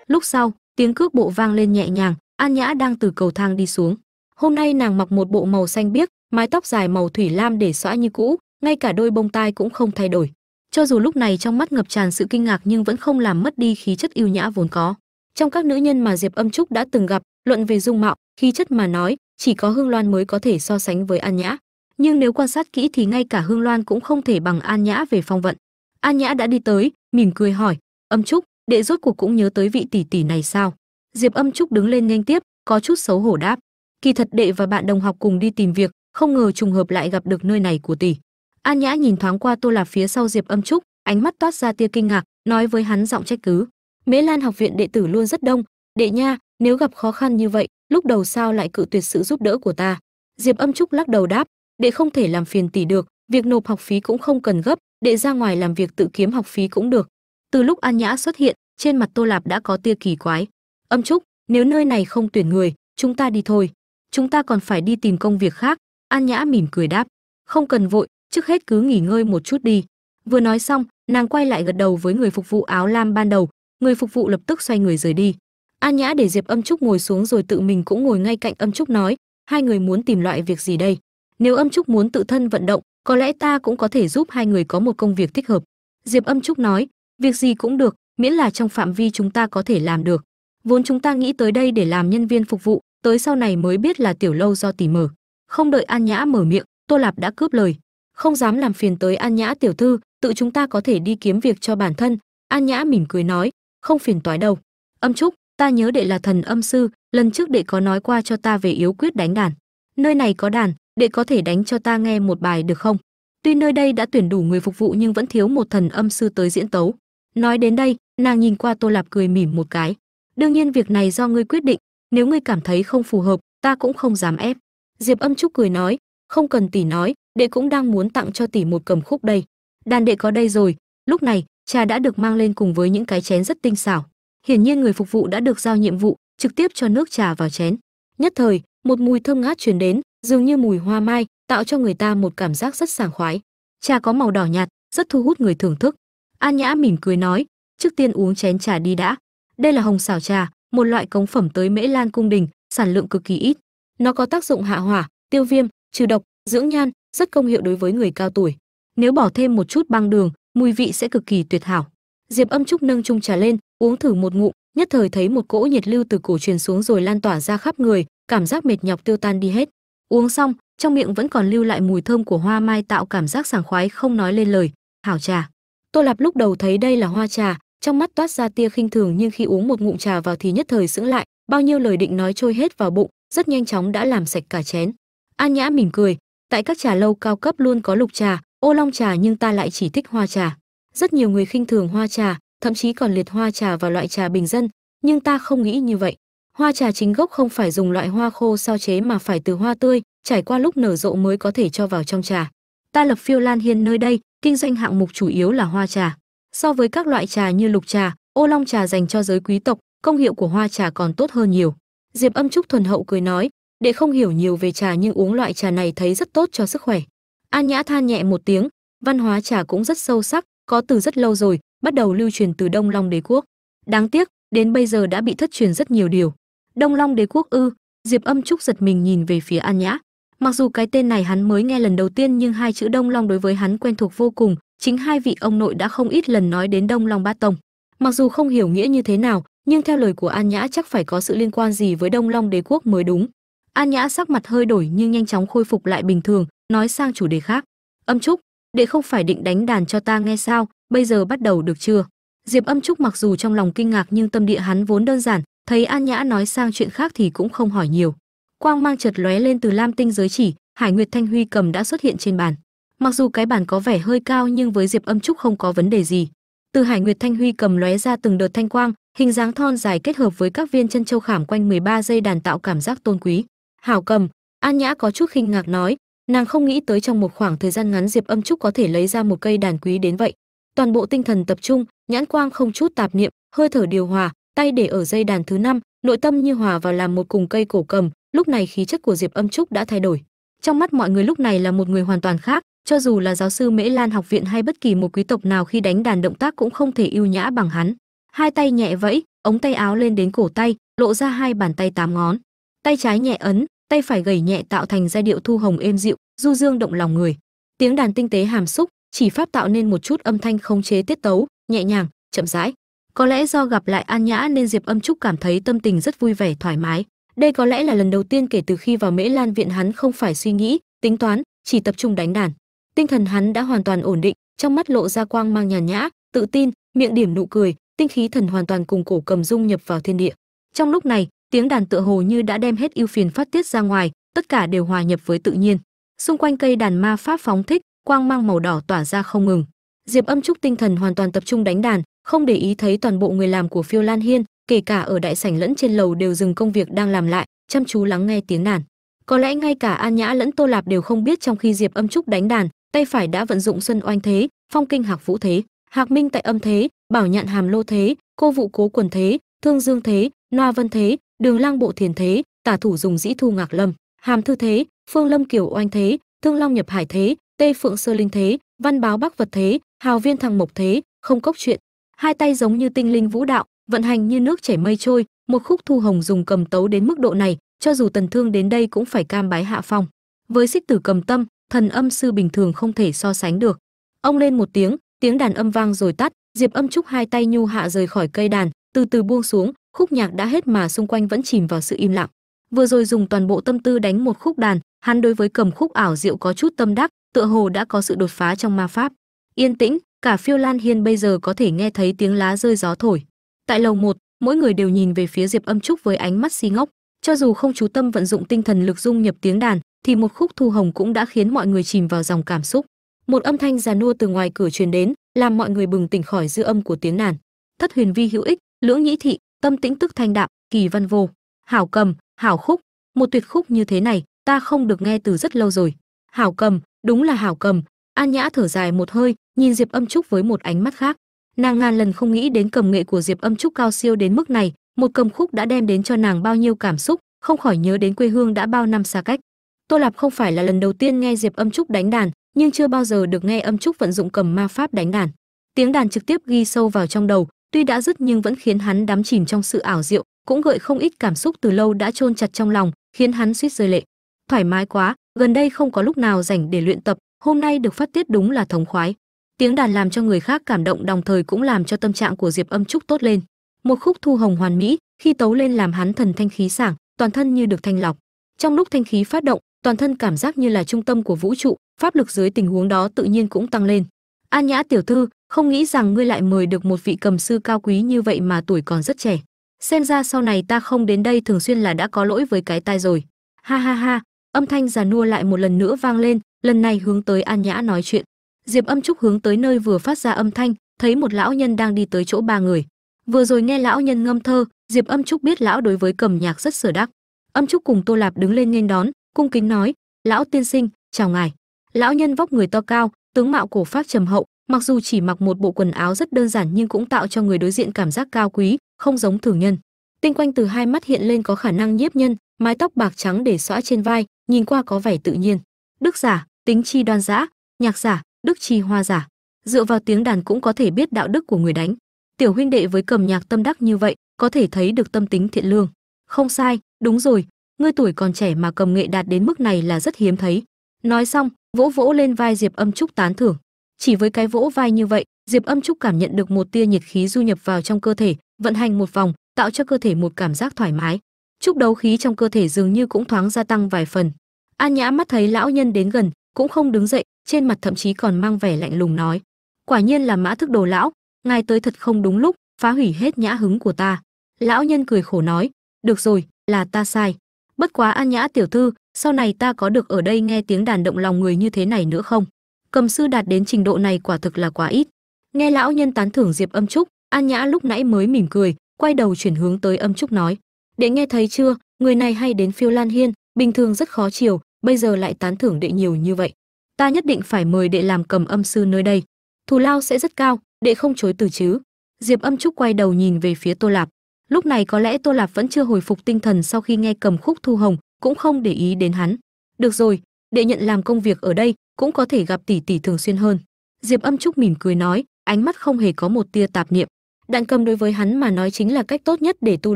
Lúc sau, tiếng cước bộ vang lên nhẹ nhàng, an nhã đang từ cầu thang đi xuống. Hôm nay nàng mặc một bộ màu xanh biếc, mái tóc dài màu thủy lam để xõa như cũ, ngay cả đôi bông tai cũng không thay đổi. Cho dù lúc này trong mắt ngập tràn sự kinh ngạc nhưng vẫn không làm mất đi khí chất yêu nhã vốn có. Trong các nữ nhân mà diệp âm trúc đã từng gặp, luận về dung mạo, khí chất mà nói, chỉ có hương loan mới có thể so sánh với an nhã nhưng nếu quan sát kỹ thì ngay cả hương loan cũng không thể bằng an nhã về phong vận. An nhã đã đi tới, mỉm cười hỏi, âm trúc, đệ rốt cuộc cũng nhớ tới vị tỷ tỷ này sao? Diệp âm trúc đứng lên nghênh tiếp, có chút xấu hổ đáp, kỳ thật đệ và bạn đồng học cùng đi tìm việc, không ngờ trùng hợp lại gặp được nơi này của tỷ. An nhã nhìn thoáng qua tô lạp phía sau diệp âm trúc, ánh mắt toát ra tia kinh ngạc, nói với hắn giọng trách cứ, mễ lan học viện đệ tử luôn rất đông, đệ nha, nếu gặp khó khăn như vậy, lúc đầu sao lại cự tuyệt sự giúp đỡ của ta? Diệp âm trúc lắc đầu đáp đệ không thể làm phiền tỷ được, việc nộp học phí cũng không cần gấp đệ ra ngoài làm việc tự kiếm học phí cũng được. Từ lúc an nhã xuất hiện, trên mặt tô lạp đã có tia kỳ quái. Âm trúc, nếu nơi này không tuyển người, chúng ta đi thôi. Chúng ta còn phải đi tìm công việc khác. An nhã mỉm cười đáp. Không cần vội, trước hết cứ nghỉ ngơi một chút đi. Vừa nói xong, nàng quay lại gật đầu với người phục vụ áo lam ban đầu. Người phục vụ lập tức xoay người rời đi. An nhã để diệp âm trúc ngồi xuống rồi tự mình cũng ngồi ngay cạnh âm trúc nói, hai người muốn tìm loại việc gì đây? Nếu âm trúc muốn tự thân vận động, có lẽ ta cũng có thể giúp hai người có một công việc thích hợp. Diệp âm trúc nói, việc gì cũng được, miễn là trong phạm vi chúng ta có thể làm được. Vốn chúng ta nghĩ tới đây để làm nhân viên phục vụ, tới sau này mới biết là tiểu lâu do tỷ mở không đợi an nhã mở miệng, tô lạp đã cướp lời. Không dám làm phiền tới an nhã tiểu thư, tự chúng ta có thể đi kiếm việc cho bản thân. An nhã mỉm cười nói, không phiền toái đâu. Âm trúc, ta nhớ đệ là thần âm sư, lần trước đệ có nói qua cho ta về yếu quyết đánh đàn nơi này có đàn đệ có thể đánh cho ta nghe một bài được không? Tuy nơi đây đã tuyển đủ người phục vụ nhưng vẫn thiếu một thần âm sư tới diễn tấu. Nói đến đây, nàng nhìn qua tô lạp cười mỉm một cái. Đương nhiên việc này do ngươi quyết định, nếu ngươi cảm thấy không phù hợp, ta cũng không dám ép. Diệp âm trúc cười nói, không cần tỷ nói, đệ cũng đang muốn tặng cho tỷ một cầm khúc đây. Đàn đệ có đây rồi, lúc này trà đã được mang lên cùng với những cái chén rất tinh xảo. Hiển nhiên người phục vụ đã được giao nhiệm vụ, trực tiếp cho nước trà vào chén. Nhất thời một mùi thơm ngát truyền đến, dường như mùi hoa mai, tạo cho người ta một cảm giác rất sảng khoái. Trà có màu đỏ nhạt, rất thu hút người thưởng thức. An nhã mỉm cười nói, trước tiên uống chén trà đi đã. Đây là hồng xảo trà, một loại cống phẩm tới mễ lan cung đình, sản lượng cực kỳ ít. Nó có tác dụng hạ hỏa, tiêu viêm, trừ độc, dưỡng nhan, rất công hiệu đối với người cao tuổi. Nếu bỏ thêm một chút băng đường, mùi vị sẽ cực kỳ tuyệt hảo. Diệp âm trúc nâng chung trà lên, uống thử một ngụm, nhất thời thấy một cỗ nhiệt lưu từ cổ truyền xuống rồi lan tỏa ra khắp người cảm giác mệt nhọc tiêu tan đi hết. Uống xong, trong miệng vẫn còn lưu lại mùi thơm của hoa mai tạo cảm giác sảng khoái không nói lên lời. Hảo trà. Tô lạp lúc đầu thấy đây là hoa trà, trong mắt toát ra tia khinh thường nhưng khi uống một ngụm trà vào thì nhất thời sững lại, bao nhiêu lời định nói trôi hết vào bụng, rất nhanh chóng đã làm sạch cả chén. An nhã mỉm cười, tại các trà lâu cao cấp luôn có lục trà, ô long trà nhưng ta lại chỉ thích hoa trà. Rất nhiều người khinh thường hoa trà, thậm chí còn liệt hoa trà vào loại trà bình dân, nhưng ta không nghĩ như vậy hoa trà chính gốc không phải dùng loại hoa khô sao chế mà phải từ hoa tươi, trải qua lúc nở rộ mới có thể cho vào trong trà. Ta lập phiêu lan hiên nơi đây, kinh doanh hạng mục chủ yếu là hoa trà. So với các loại trà như lục trà, ô long trà dành cho giới quý tộc, công hiệu của hoa trà còn tốt hơn nhiều. Diệp âm trúc thuần hậu cười nói, để không hiểu nhiều về trà nhưng uống loại trà này thấy rất tốt cho sức khỏe. An nhã than nhẹ một tiếng, văn hóa trà cũng rất sâu sắc, có từ rất lâu rồi, bắt đầu lưu truyền từ đông long đế quốc. Đáng tiếc, đến bây giờ đã bị thất truyền rất nhiều điều đông long đế quốc ư? Diệp âm trúc giật mình nhìn về phía an nhã. Mặc dù cái tên này hắn mới nghe lần đầu tiên, nhưng hai chữ đông long đối với hắn quen thuộc vô cùng, chính hai vị ông nội đã không ít lần nói đến đông long bát tông. Mặc dù không hiểu nghĩa như thế nào, nhưng theo lời của an nhã chắc phải có sự liên quan gì với đông long đế quốc mới đúng. An nhã sắc mặt hơi đổi nhưng nhanh chóng khôi phục lại bình thường, nói sang chủ đề khác. Âm trúc đệ không phải định đánh đàn cho ta nghe sao? Bây giờ bắt đầu được chưa? Diệp âm trúc mặc dù trong lòng kinh ngạc nhưng tâm địa hắn vốn đơn giản thấy an nhã nói sang chuyện khác thì cũng không hỏi nhiều. Quang mang chợt lóe lên từ lam tinh giới chỉ, hải nguyệt thanh huy cầm đã xuất hiện trên bàn. Mặc dù cái bàn có vẻ hơi cao nhưng với diệp âm trúc không có vấn đề gì. Từ hải nguyệt thanh huy cầm lóe ra từng đợt thanh quang, hình dáng thon dài kết hợp với các viên chân châu khảm quanh 13 dây đàn tạo cảm giác tôn quý. Hảo cầm, an nhã có chút khinh ngạc nói, nàng không nghĩ tới trong một khoảng thời gian ngắn diệp âm trúc có thể lấy ra một cây đàn quý đến vậy. Toàn bộ tinh thần tập trung, nhãn quang không chút tạp niệm, hơi thở điều hòa tay để ở dây đàn thứ năm, nội tâm như hòa vào làm một cùng cây cổ cầm, lúc này khí chất của diệp âm trúc đã thay đổi. Trong mắt mọi người lúc này là một người hoàn toàn khác, cho dù là giáo sư mễ lan học viện hay bất kỳ một quý tộc nào khi đánh đàn động tác cũng không thể ưu nhã bằng hắn. Hai tay nhẹ vẫy, ống tay áo lên đến cổ tay, lộ ra hai bàn tay tám ngón. Tay trái nhẹ ấn, tay phải gầy nhẹ tạo thành giai điệu thu hồng êm dịu, du dương động lòng người. Tiếng đàn tinh tế hàm xúc, chỉ pháp tạo nên một chút âm thanh không chế tiết tấu, nhẹ nhàng, chậm rãi có lẽ do gặp lại an nhã nên diệp âm trúc cảm thấy tâm tình rất vui vẻ, thoải mái. Đây có lẽ là lần đầu tiên kể từ khi vào mễ lan viện hắn không phải suy nghĩ, tính toán, chỉ tập trung đánh đàn. Tinh thần hắn đã hoàn toàn ổn định, trong mắt lộ ra quang mang nhàn nhã, tự tin, miệng điểm nụ cười, tinh khí thần hoàn toàn cùng cổ cầm dung nhập vào thiên địa. Trong lúc này, tiếng đàn tựa hồ như đã đem hết ưu phiền phát tiết ra ngoài, tất cả đều hòa nhập với tự nhiên. Xung quanh cây đàn ma pháp phóng thích, quang mang màu đỏ tỏa ra không ngừng. Diệp âm trúc tinh thần hoàn toàn tập trung đánh đàn không để ý thấy toàn bộ người làm của phiêu lan hiên, kể cả ở đại sảnh lẫn trên lầu đều dừng công việc đang làm lại, chăm chú lắng nghe tiếng đàn. Có lẽ ngay cả an nhã lẫn tô lạp đều không biết trong khi diệp âm trúc đánh đàn, tay phải đã vận dụng xuân oanh thế, phong kinh hạc vũ thế, hạc minh tại âm thế, bảo nhạn hàm lô thế, cô vụ cố quần thế, thương dương thế, noa vân thế, đường lang bộ thiền thế, tả thủ dùng dĩ thu ngạc lâm, hàm thư thế, phương lâm kiểu oanh thế, thương long nhập hải thế, tê phượng sơ linh thế, văn báo bắc vật thế, hào viên thằng mộc thế, không cốc chuyện hai tay giống như tinh linh vũ đạo, vận hành như nước chảy mây trôi, một khúc thu hồng dùng cầm tấu đến mức độ này, cho dù tần thương đến đây cũng phải cam bái hạ phong. Với xích tử cầm tâm, thần âm sư bình thường không thể so sánh được. Ông lên một tiếng tiếng đàn âm vang rồi tắt, diệp âm trúc hai tay nhu hạ rời khỏi cây đàn, từ từ buông xuống, khúc nhạc đã hết mà xung quanh vẫn chìm vào sự im lặng. Vừa rồi dùng toàn bộ tâm tư đánh một khúc đàn, hắn đối với cầm khúc ảo diệu có chút tâm đắc, tựa hồ đã có sự đột phá trong ma pháp. Yên tĩnh cả phiêu lan hiên bây giờ có thể nghe thấy tiếng lá rơi gió thổi. Tại lầu một, mỗi người đều nhìn về phía diệp âm trúc với ánh mắt si ngốc. Cho dù không chú tâm vận dụng tinh thần lực dung nhập tiếng đàn, thì một khúc thu hồng cũng đã khiến mọi người chìm vào dòng cảm xúc. Một âm thanh già nua từ ngoài cửa truyền đến, làm mọi người bừng tỉnh khỏi dư âm của tiếng đàn. Thất huyền vi hữu ích, lưỡng nhĩ thị, tâm tĩnh tức thanh đạo, kỳ văn vô. Hảo cầm, hảo khúc. Một tuyệt khúc như thế này, ta không được nghe từ rất lâu rồi. Hảo cầm, đúng là hảo cầm. An nhã thở dài một hơi nhìn diệp âm trúc với một ánh mắt khác, nàng ngàn lần không nghĩ đến cầm nghệ của diệp âm trúc cao siêu đến mức này, một cầm khúc đã đem đến cho nàng bao nhiêu cảm xúc, không khỏi nhớ đến quê hương đã bao năm xa cách. Tô lạp không phải là lần đầu tiên nghe diệp âm trúc đánh đàn, nhưng chưa bao giờ được nghe âm trúc vận dụng cầm ma pháp đánh đàn. Tiếng đàn trực tiếp ghi sâu vào trong đầu, tuy đã dứt nhưng vẫn khiến hắn đắm chìm trong sự ảo diệu, cũng gợi không ít cảm xúc từ lâu đã chôn chặt trong lòng, khiến hắn suýt rơi lệ. Thoải mái quá, gần đây không có lúc nào rảnh để luyện tập, hôm nay được phát tiết đúng là thống khoái tiếng đàn làm cho người khác cảm động đồng thời cũng làm cho tâm trạng của diệp âm trúc tốt lên. Một khúc thu hồng hoàn mỹ, khi tấu lên làm hắn thần thanh khí sảng, toàn thân như được thanh lọc. Trong lúc thanh khí phát động, toàn thân cảm giác như là trung tâm của vũ trụ, pháp lực dưới tình huống đó tự nhiên cũng tăng lên. An nhã tiểu thư, không nghĩ rằng ngươi lại mời được một vị cầm sư cao quý như vậy mà tuổi còn rất trẻ. Xem ra sau này ta không đến đây thường xuyên là đã có lỗi với cái tai rồi. Ha ha ha, âm thanh già nua lại một lần nữa vang lên, lần này hướng tới an nhã nói chuyện diệp âm trúc hướng tới nơi vừa phát ra âm thanh, thấy một lão nhân đang đi tới chỗ ba người. Vừa rồi nghe lão nhân ngâm thơ, diệp âm trúc biết lão đối với cầm nhạc rất sở đắc. Âm trúc cùng tô lạp đứng lên nghênh đón, cung kính nói, lão tiên sinh, chào ngài. Lão nhân vóc người to cao, tướng mạo cổ pháp trầm hậu, mặc dù chỉ mặc một bộ quần áo rất đơn giản nhưng cũng tạo cho người đối diện cảm giác cao quý, không giống thường nhân. Tinh quanh từ hai mắt hiện lên có khả năng nhiếp nhân, mái tóc bạc trắng để xõa trên vai, nhìn qua có vẻ tự nhiên. Đức giả, tính chi đoan dã nhạc giả đức chi hoa giả. Dựa vào tiếng đàn cũng có thể biết đạo đức của người đánh. Tiểu huynh đệ với cầm nhạc tâm đắc như vậy, có thể thấy được tâm tính thiện lương. Không sai, đúng rồi, ngươi tuổi còn trẻ mà cầm nghệ đạt đến mức này là rất hiếm thấy. Nói xong, vỗ vỗ lên vai diệp âm trúc tán thưởng. Chỉ với cái vỗ vai như vậy, diệp âm trúc cảm nhận được một tia nhiệt khí du nhập vào trong cơ thể, vận hành một vòng, tạo cho cơ thể một cảm giác thoải mái. Chúc đấu khí trong cơ thể dường như cũng thoáng gia tăng vài phần. An nhã mắt thấy lão nhân đến gần, cũng không đứng dậy trên mặt thậm chí còn mang vẻ lạnh lùng nói, quả nhiên là mã thức đồ lão, ngài tới thật không đúng lúc, phá hủy hết nhã hứng của ta. Lão nhân cười khổ nói, được rồi, là ta sai. Bất quá an nhã tiểu thư, sau này ta có được ở đây nghe tiếng đàn động lòng người như thế này nữa không? Cầm sư đạt đến trình độ này quả thực là quá ít. Nghe lão nhân tán thưởng diệp âm trúc an nhã lúc nãy mới mỉm cười, quay đầu chuyển hướng tới âm trúc nói, đệ nghe thấy chưa, người này hay đến phiêu lan hiên, bình thường rất khó chiều, bây giờ lại tán thưởng đệ nhiều như vậy ta nhất định phải mời đệ làm cầm âm sư nơi đây. Thù lao sẽ rất cao, đệ không chối từ chứ. Diệp âm trúc quay đầu nhìn về phía tô lạp. Lúc này có lẽ tô lạp vẫn chưa hồi phục tinh thần sau khi nghe cầm khúc thu hồng, cũng không để ý đến hắn. Được rồi, đệ nhận làm công việc ở đây, cũng có thể gặp tỷ tỷ thường xuyên hơn. Diệp âm trúc mỉm cười nói, ánh mắt không hề có một tia tạp niệm. Đạn cầm đối với hắn mà nói chính là cách tốt nhất để tu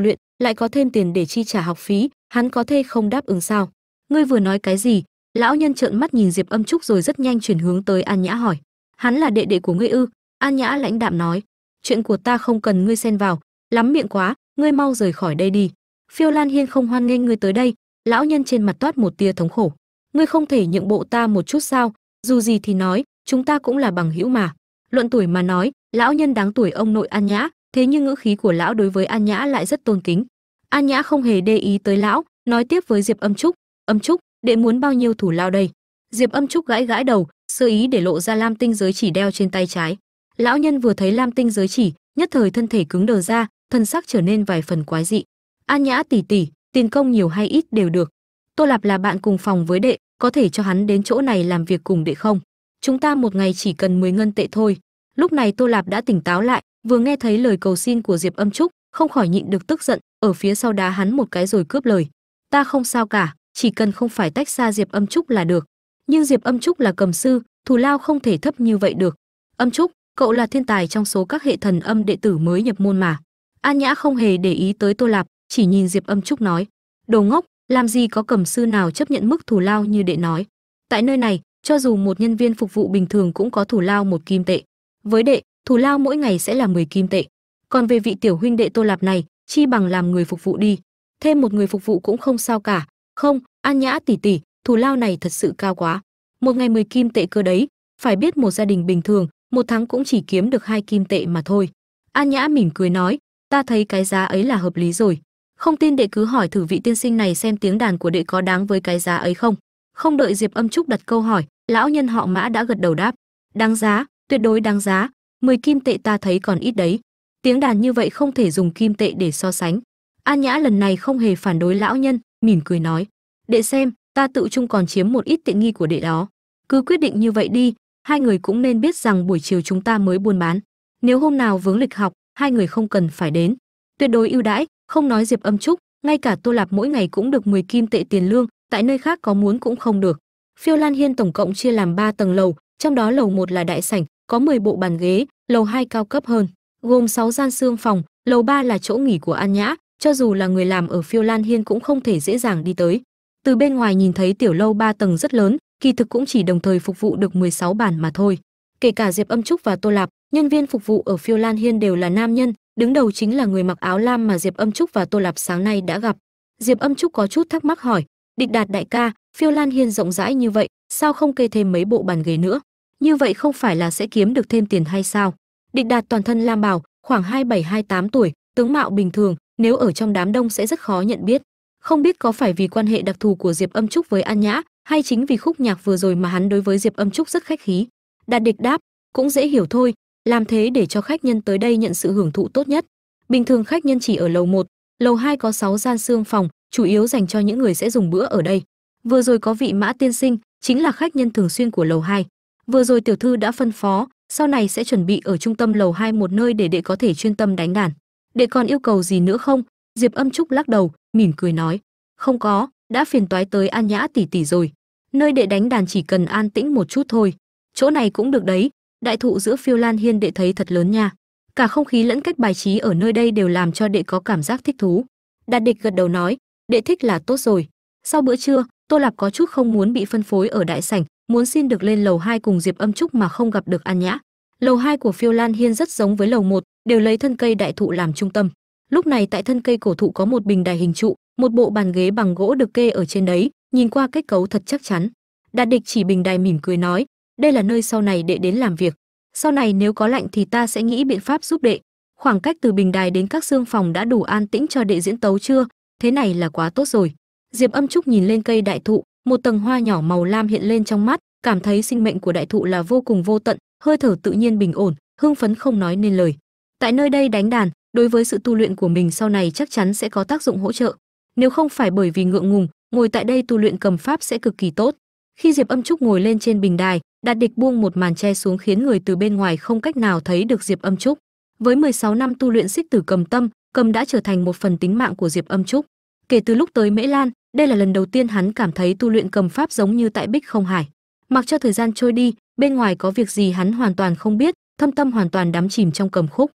luyện, lại có thêm tiền để chi trả học phí, hắn có thể không đáp ứng sao? Ngươi vừa nói cái gì lão nhân trợn mắt nhìn diệp âm trúc rồi rất nhanh chuyển hướng tới an nhã hỏi. Hắn là đệ đệ của ngươi ư? An nhã lãnh đạm nói. Chuyện của ta không cần ngươi xen vào. Lắm miệng quá, ngươi mau rời khỏi đây đi. Phiêu lan hiên không hoan nghênh ngươi tới đây. Lão nhân trên mặt toát một tia thống khổ. Ngươi không thể nhượng bộ ta một chút sao? Dù gì thì nói, chúng ta cũng là bằng hữu mà. Luận tuổi mà nói, lão nhân đáng tuổi ông nội an nhã, thế nhưng ngữ khí của lão đối với an nhã lại rất tôn kính. An nhã không hề để ý tới lão, nói tiếp với diệp âm trúc. Âm trúc đệ muốn bao nhiêu thủ lao đây? Diệp âm trúc gãi gãi đầu, sơ ý để lộ ra lam tinh giới chỉ đeo trên tay trái. Lão nhân vừa thấy lam tinh giới chỉ, nhất thời thân thể cứng đờ ra, thân sắc trở nên vài phần quái dị. An nhã tỷ tỷ, tiền công nhiều hay ít đều được. Tô lạp là bạn cùng phòng với đệ, có thể cho hắn đến chỗ này làm việc cùng đệ không? Chúng ta một ngày chỉ cần 10 ngân tệ thôi. Lúc này tô lạp đã tỉnh táo lại, vừa nghe thấy lời cầu xin của diệp âm trúc, không khỏi nhịn được tức giận, ở phía sau đá hắn một cái rồi cướp lời. Ta không sao cả chỉ cần không phải tách xa diệp âm trúc là được. Nhưng diệp âm trúc là cầm sư, thù lao không thể thấp như vậy được. Âm trúc, cậu là thiên tài trong số các hệ thần âm đệ tử mới nhập môn mà. An nhã không hề để ý tới tô lạp, chỉ nhìn diệp âm trúc nói, đồ ngốc, làm gì có cầm sư nào chấp nhận mức thù lao như đệ nói. Tại nơi này, cho dù một nhân viên phục vụ bình thường cũng có thù lao một kim tệ. Với đệ, thù lao mỗi ngày sẽ là 10 kim tệ. Còn về vị tiểu huynh đệ tô lạp này, chi bằng làm người phục vụ đi. Thêm một người phục vụ cũng không sao cả không an nhã tỷ tỷ, thù lao này thật sự cao quá. Một ngày 10 kim tệ cơ đấy, phải biết một gia đình bình thường, một tháng cũng chỉ kiếm được hai kim tệ mà thôi. An nhã mỉm cười nói, ta thấy cái giá ấy là hợp lý rồi. Không tin đệ cứ hỏi thử vị tiên sinh này xem tiếng đàn của đệ có đáng với cái giá ấy không. Không đợi diệp âm trúc đặt câu hỏi, lão nhân họ mã đã gật đầu đáp, đáng giá, tuyệt đối đáng giá 10 kim tệ ta thấy còn ít đấy. Tiếng đàn như vậy không thể dùng kim tệ để so sánh. An nhã lần này không hề phản đối lão nhân mỉm cười nói đệ xem, ta tự chung còn chiếm một ít tiện nghi của đệ đó. Cứ quyết định như vậy đi, hai người cũng nên biết rằng buổi chiều chúng ta mới buôn bán. Nếu hôm nào vướng lịch học, hai người không cần phải đến. Tuyệt đối ưu đãi, không nói diệp âm trúc, ngay cả tô lạp mỗi ngày cũng được 10 kim tệ tiền lương, tại nơi khác có muốn cũng không được. Phiêu lan hiên tổng cộng chia làm 3 tầng lầu, trong đó lầu một là đại sảnh, có 10 bộ bàn ghế, lầu 2 cao cấp hơn, gồm 6 gian xương phòng, lầu 3 là chỗ nghỉ của an nhã cho dù là người làm ở phiêu lan hiên cũng không thể dễ dàng đi tới. Từ bên ngoài nhìn thấy tiểu lâu ba tầng rất lớn kỳ thực cũng chỉ đồng thời phục vụ được 16 bản mà thôi. Kể cả diệp âm trúc và tô lạp nhân viên phục vụ ở phiêu lan hiên đều là nam nhân đứng đầu chính là người mặc áo lam mà diệp âm trúc và tô lạp sáng nay đã gặp. Diệp âm trúc có chút thắc mắc hỏi địch đạt đại ca phiêu lan hiên rộng rãi như vậy sao không kê thêm mấy bộ bàn ghế nữa? Như vậy không phải là sẽ kiếm được thêm tiền hay sao? Địch đạt toàn thân lam bảo, khoảng hai bảy hai tám tuổi tướng mạo bình thường nếu ở trong đám đông sẽ rất khó nhận biết. Không biết có phải vì quan hệ đặc thù của diệp âm trúc với an nhã hay chính vì khúc nhạc vừa rồi mà hắn đối với diệp âm trúc rất khách khí. Đạt địch đáp cũng dễ hiểu thôi làm thế để cho khách nhân tới đây nhận sự hưởng thụ tốt nhất. Bình thường khách nhân chỉ ở lầu 1, lầu 2 có 6 gian xương phòng chủ yếu dành cho những người sẽ dùng bữa ở đây. Vừa rồi có vị mã tiên sinh chính là khách nhân thường xuyên của lầu 2. vừa rồi tiểu thư đã phân phó sau này sẽ chuẩn bị ở trung tâm lầu 2 một nơi để đệ có thể chuyên tâm đánh đàn đệ còn yêu cầu gì nữa không? Diệp âm trúc lắc đầu, mỉm cười nói. Không có, đã phiền toái tới an nhã tỷ tỷ rồi. Nơi đệ đánh đàn chỉ cần an tĩnh một chút thôi. Chỗ này cũng được đấy, đại thụ giữa phiêu lan hiên đệ thấy thật lớn nha. Cả không khí lẫn cách bài trí ở nơi đây đều làm cho đệ có cảm giác thích thú. Đạt địch gật đầu nói, đệ thích là tốt rồi. Sau bữa trưa, tô lạp có chút không muốn bị phân phối ở đại sảnh, muốn xin được lên lầu 2 cùng diệp âm trúc mà không gặp được an nhã. Lầu 2 của phiêu lan hiên rất giống với lầu một đều lấy thân cây đại thụ làm trung tâm. Lúc này tại thân cây cổ thụ có một bình đài hình trụ, một bộ bàn ghế bằng gỗ được kê ở trên đấy, nhìn qua kết cấu thật chắc chắn. Đạt địch chỉ bình đài mỉm cười nói, đây là nơi sau này đệ đến làm việc. Sau này nếu có lạnh thì ta sẽ nghĩ biện pháp giúp đệ. Khoảng cách từ bình đài đến các xương phòng đã đủ an tĩnh cho đệ diễn tấu chưa? Thế này là quá tốt rồi. Diệp âm trúc nhìn lên cây đại thụ, một tầng hoa nhỏ màu lam hiện lên trong mắt, cảm thấy sinh mệnh của đại thụ là vô cùng vô tận, hơi thở tự nhiên bình ổn, hưng phấn không nói nên lời tại nơi đây đánh đàn, đối với sự tu luyện của mình sau này chắc chắn sẽ có tác dụng hỗ trợ. Nếu không phải bởi vì ngượng ngùng, ngồi tại đây tu luyện cầm pháp sẽ cực kỳ tốt. Khi diệp âm trúc ngồi lên trên bình đài đạt địch buông một màn che xuống khiến người từ bên ngoài không cách nào thấy được diệp âm trúc. Với 16 năm tu luyện xích tử cầm tâm, cầm đã trở thành một phần tính mạng của diệp âm trúc. Kể từ lúc tới mễ lan, đây là lần đầu tiên hắn cảm thấy tu luyện cầm pháp giống như tại bích không hải. Mặc cho thời gian trôi đi, bên ngoài có việc gì hắn hoàn toàn không biết, thâm tâm hoàn toàn đắm chìm trong cầm khúc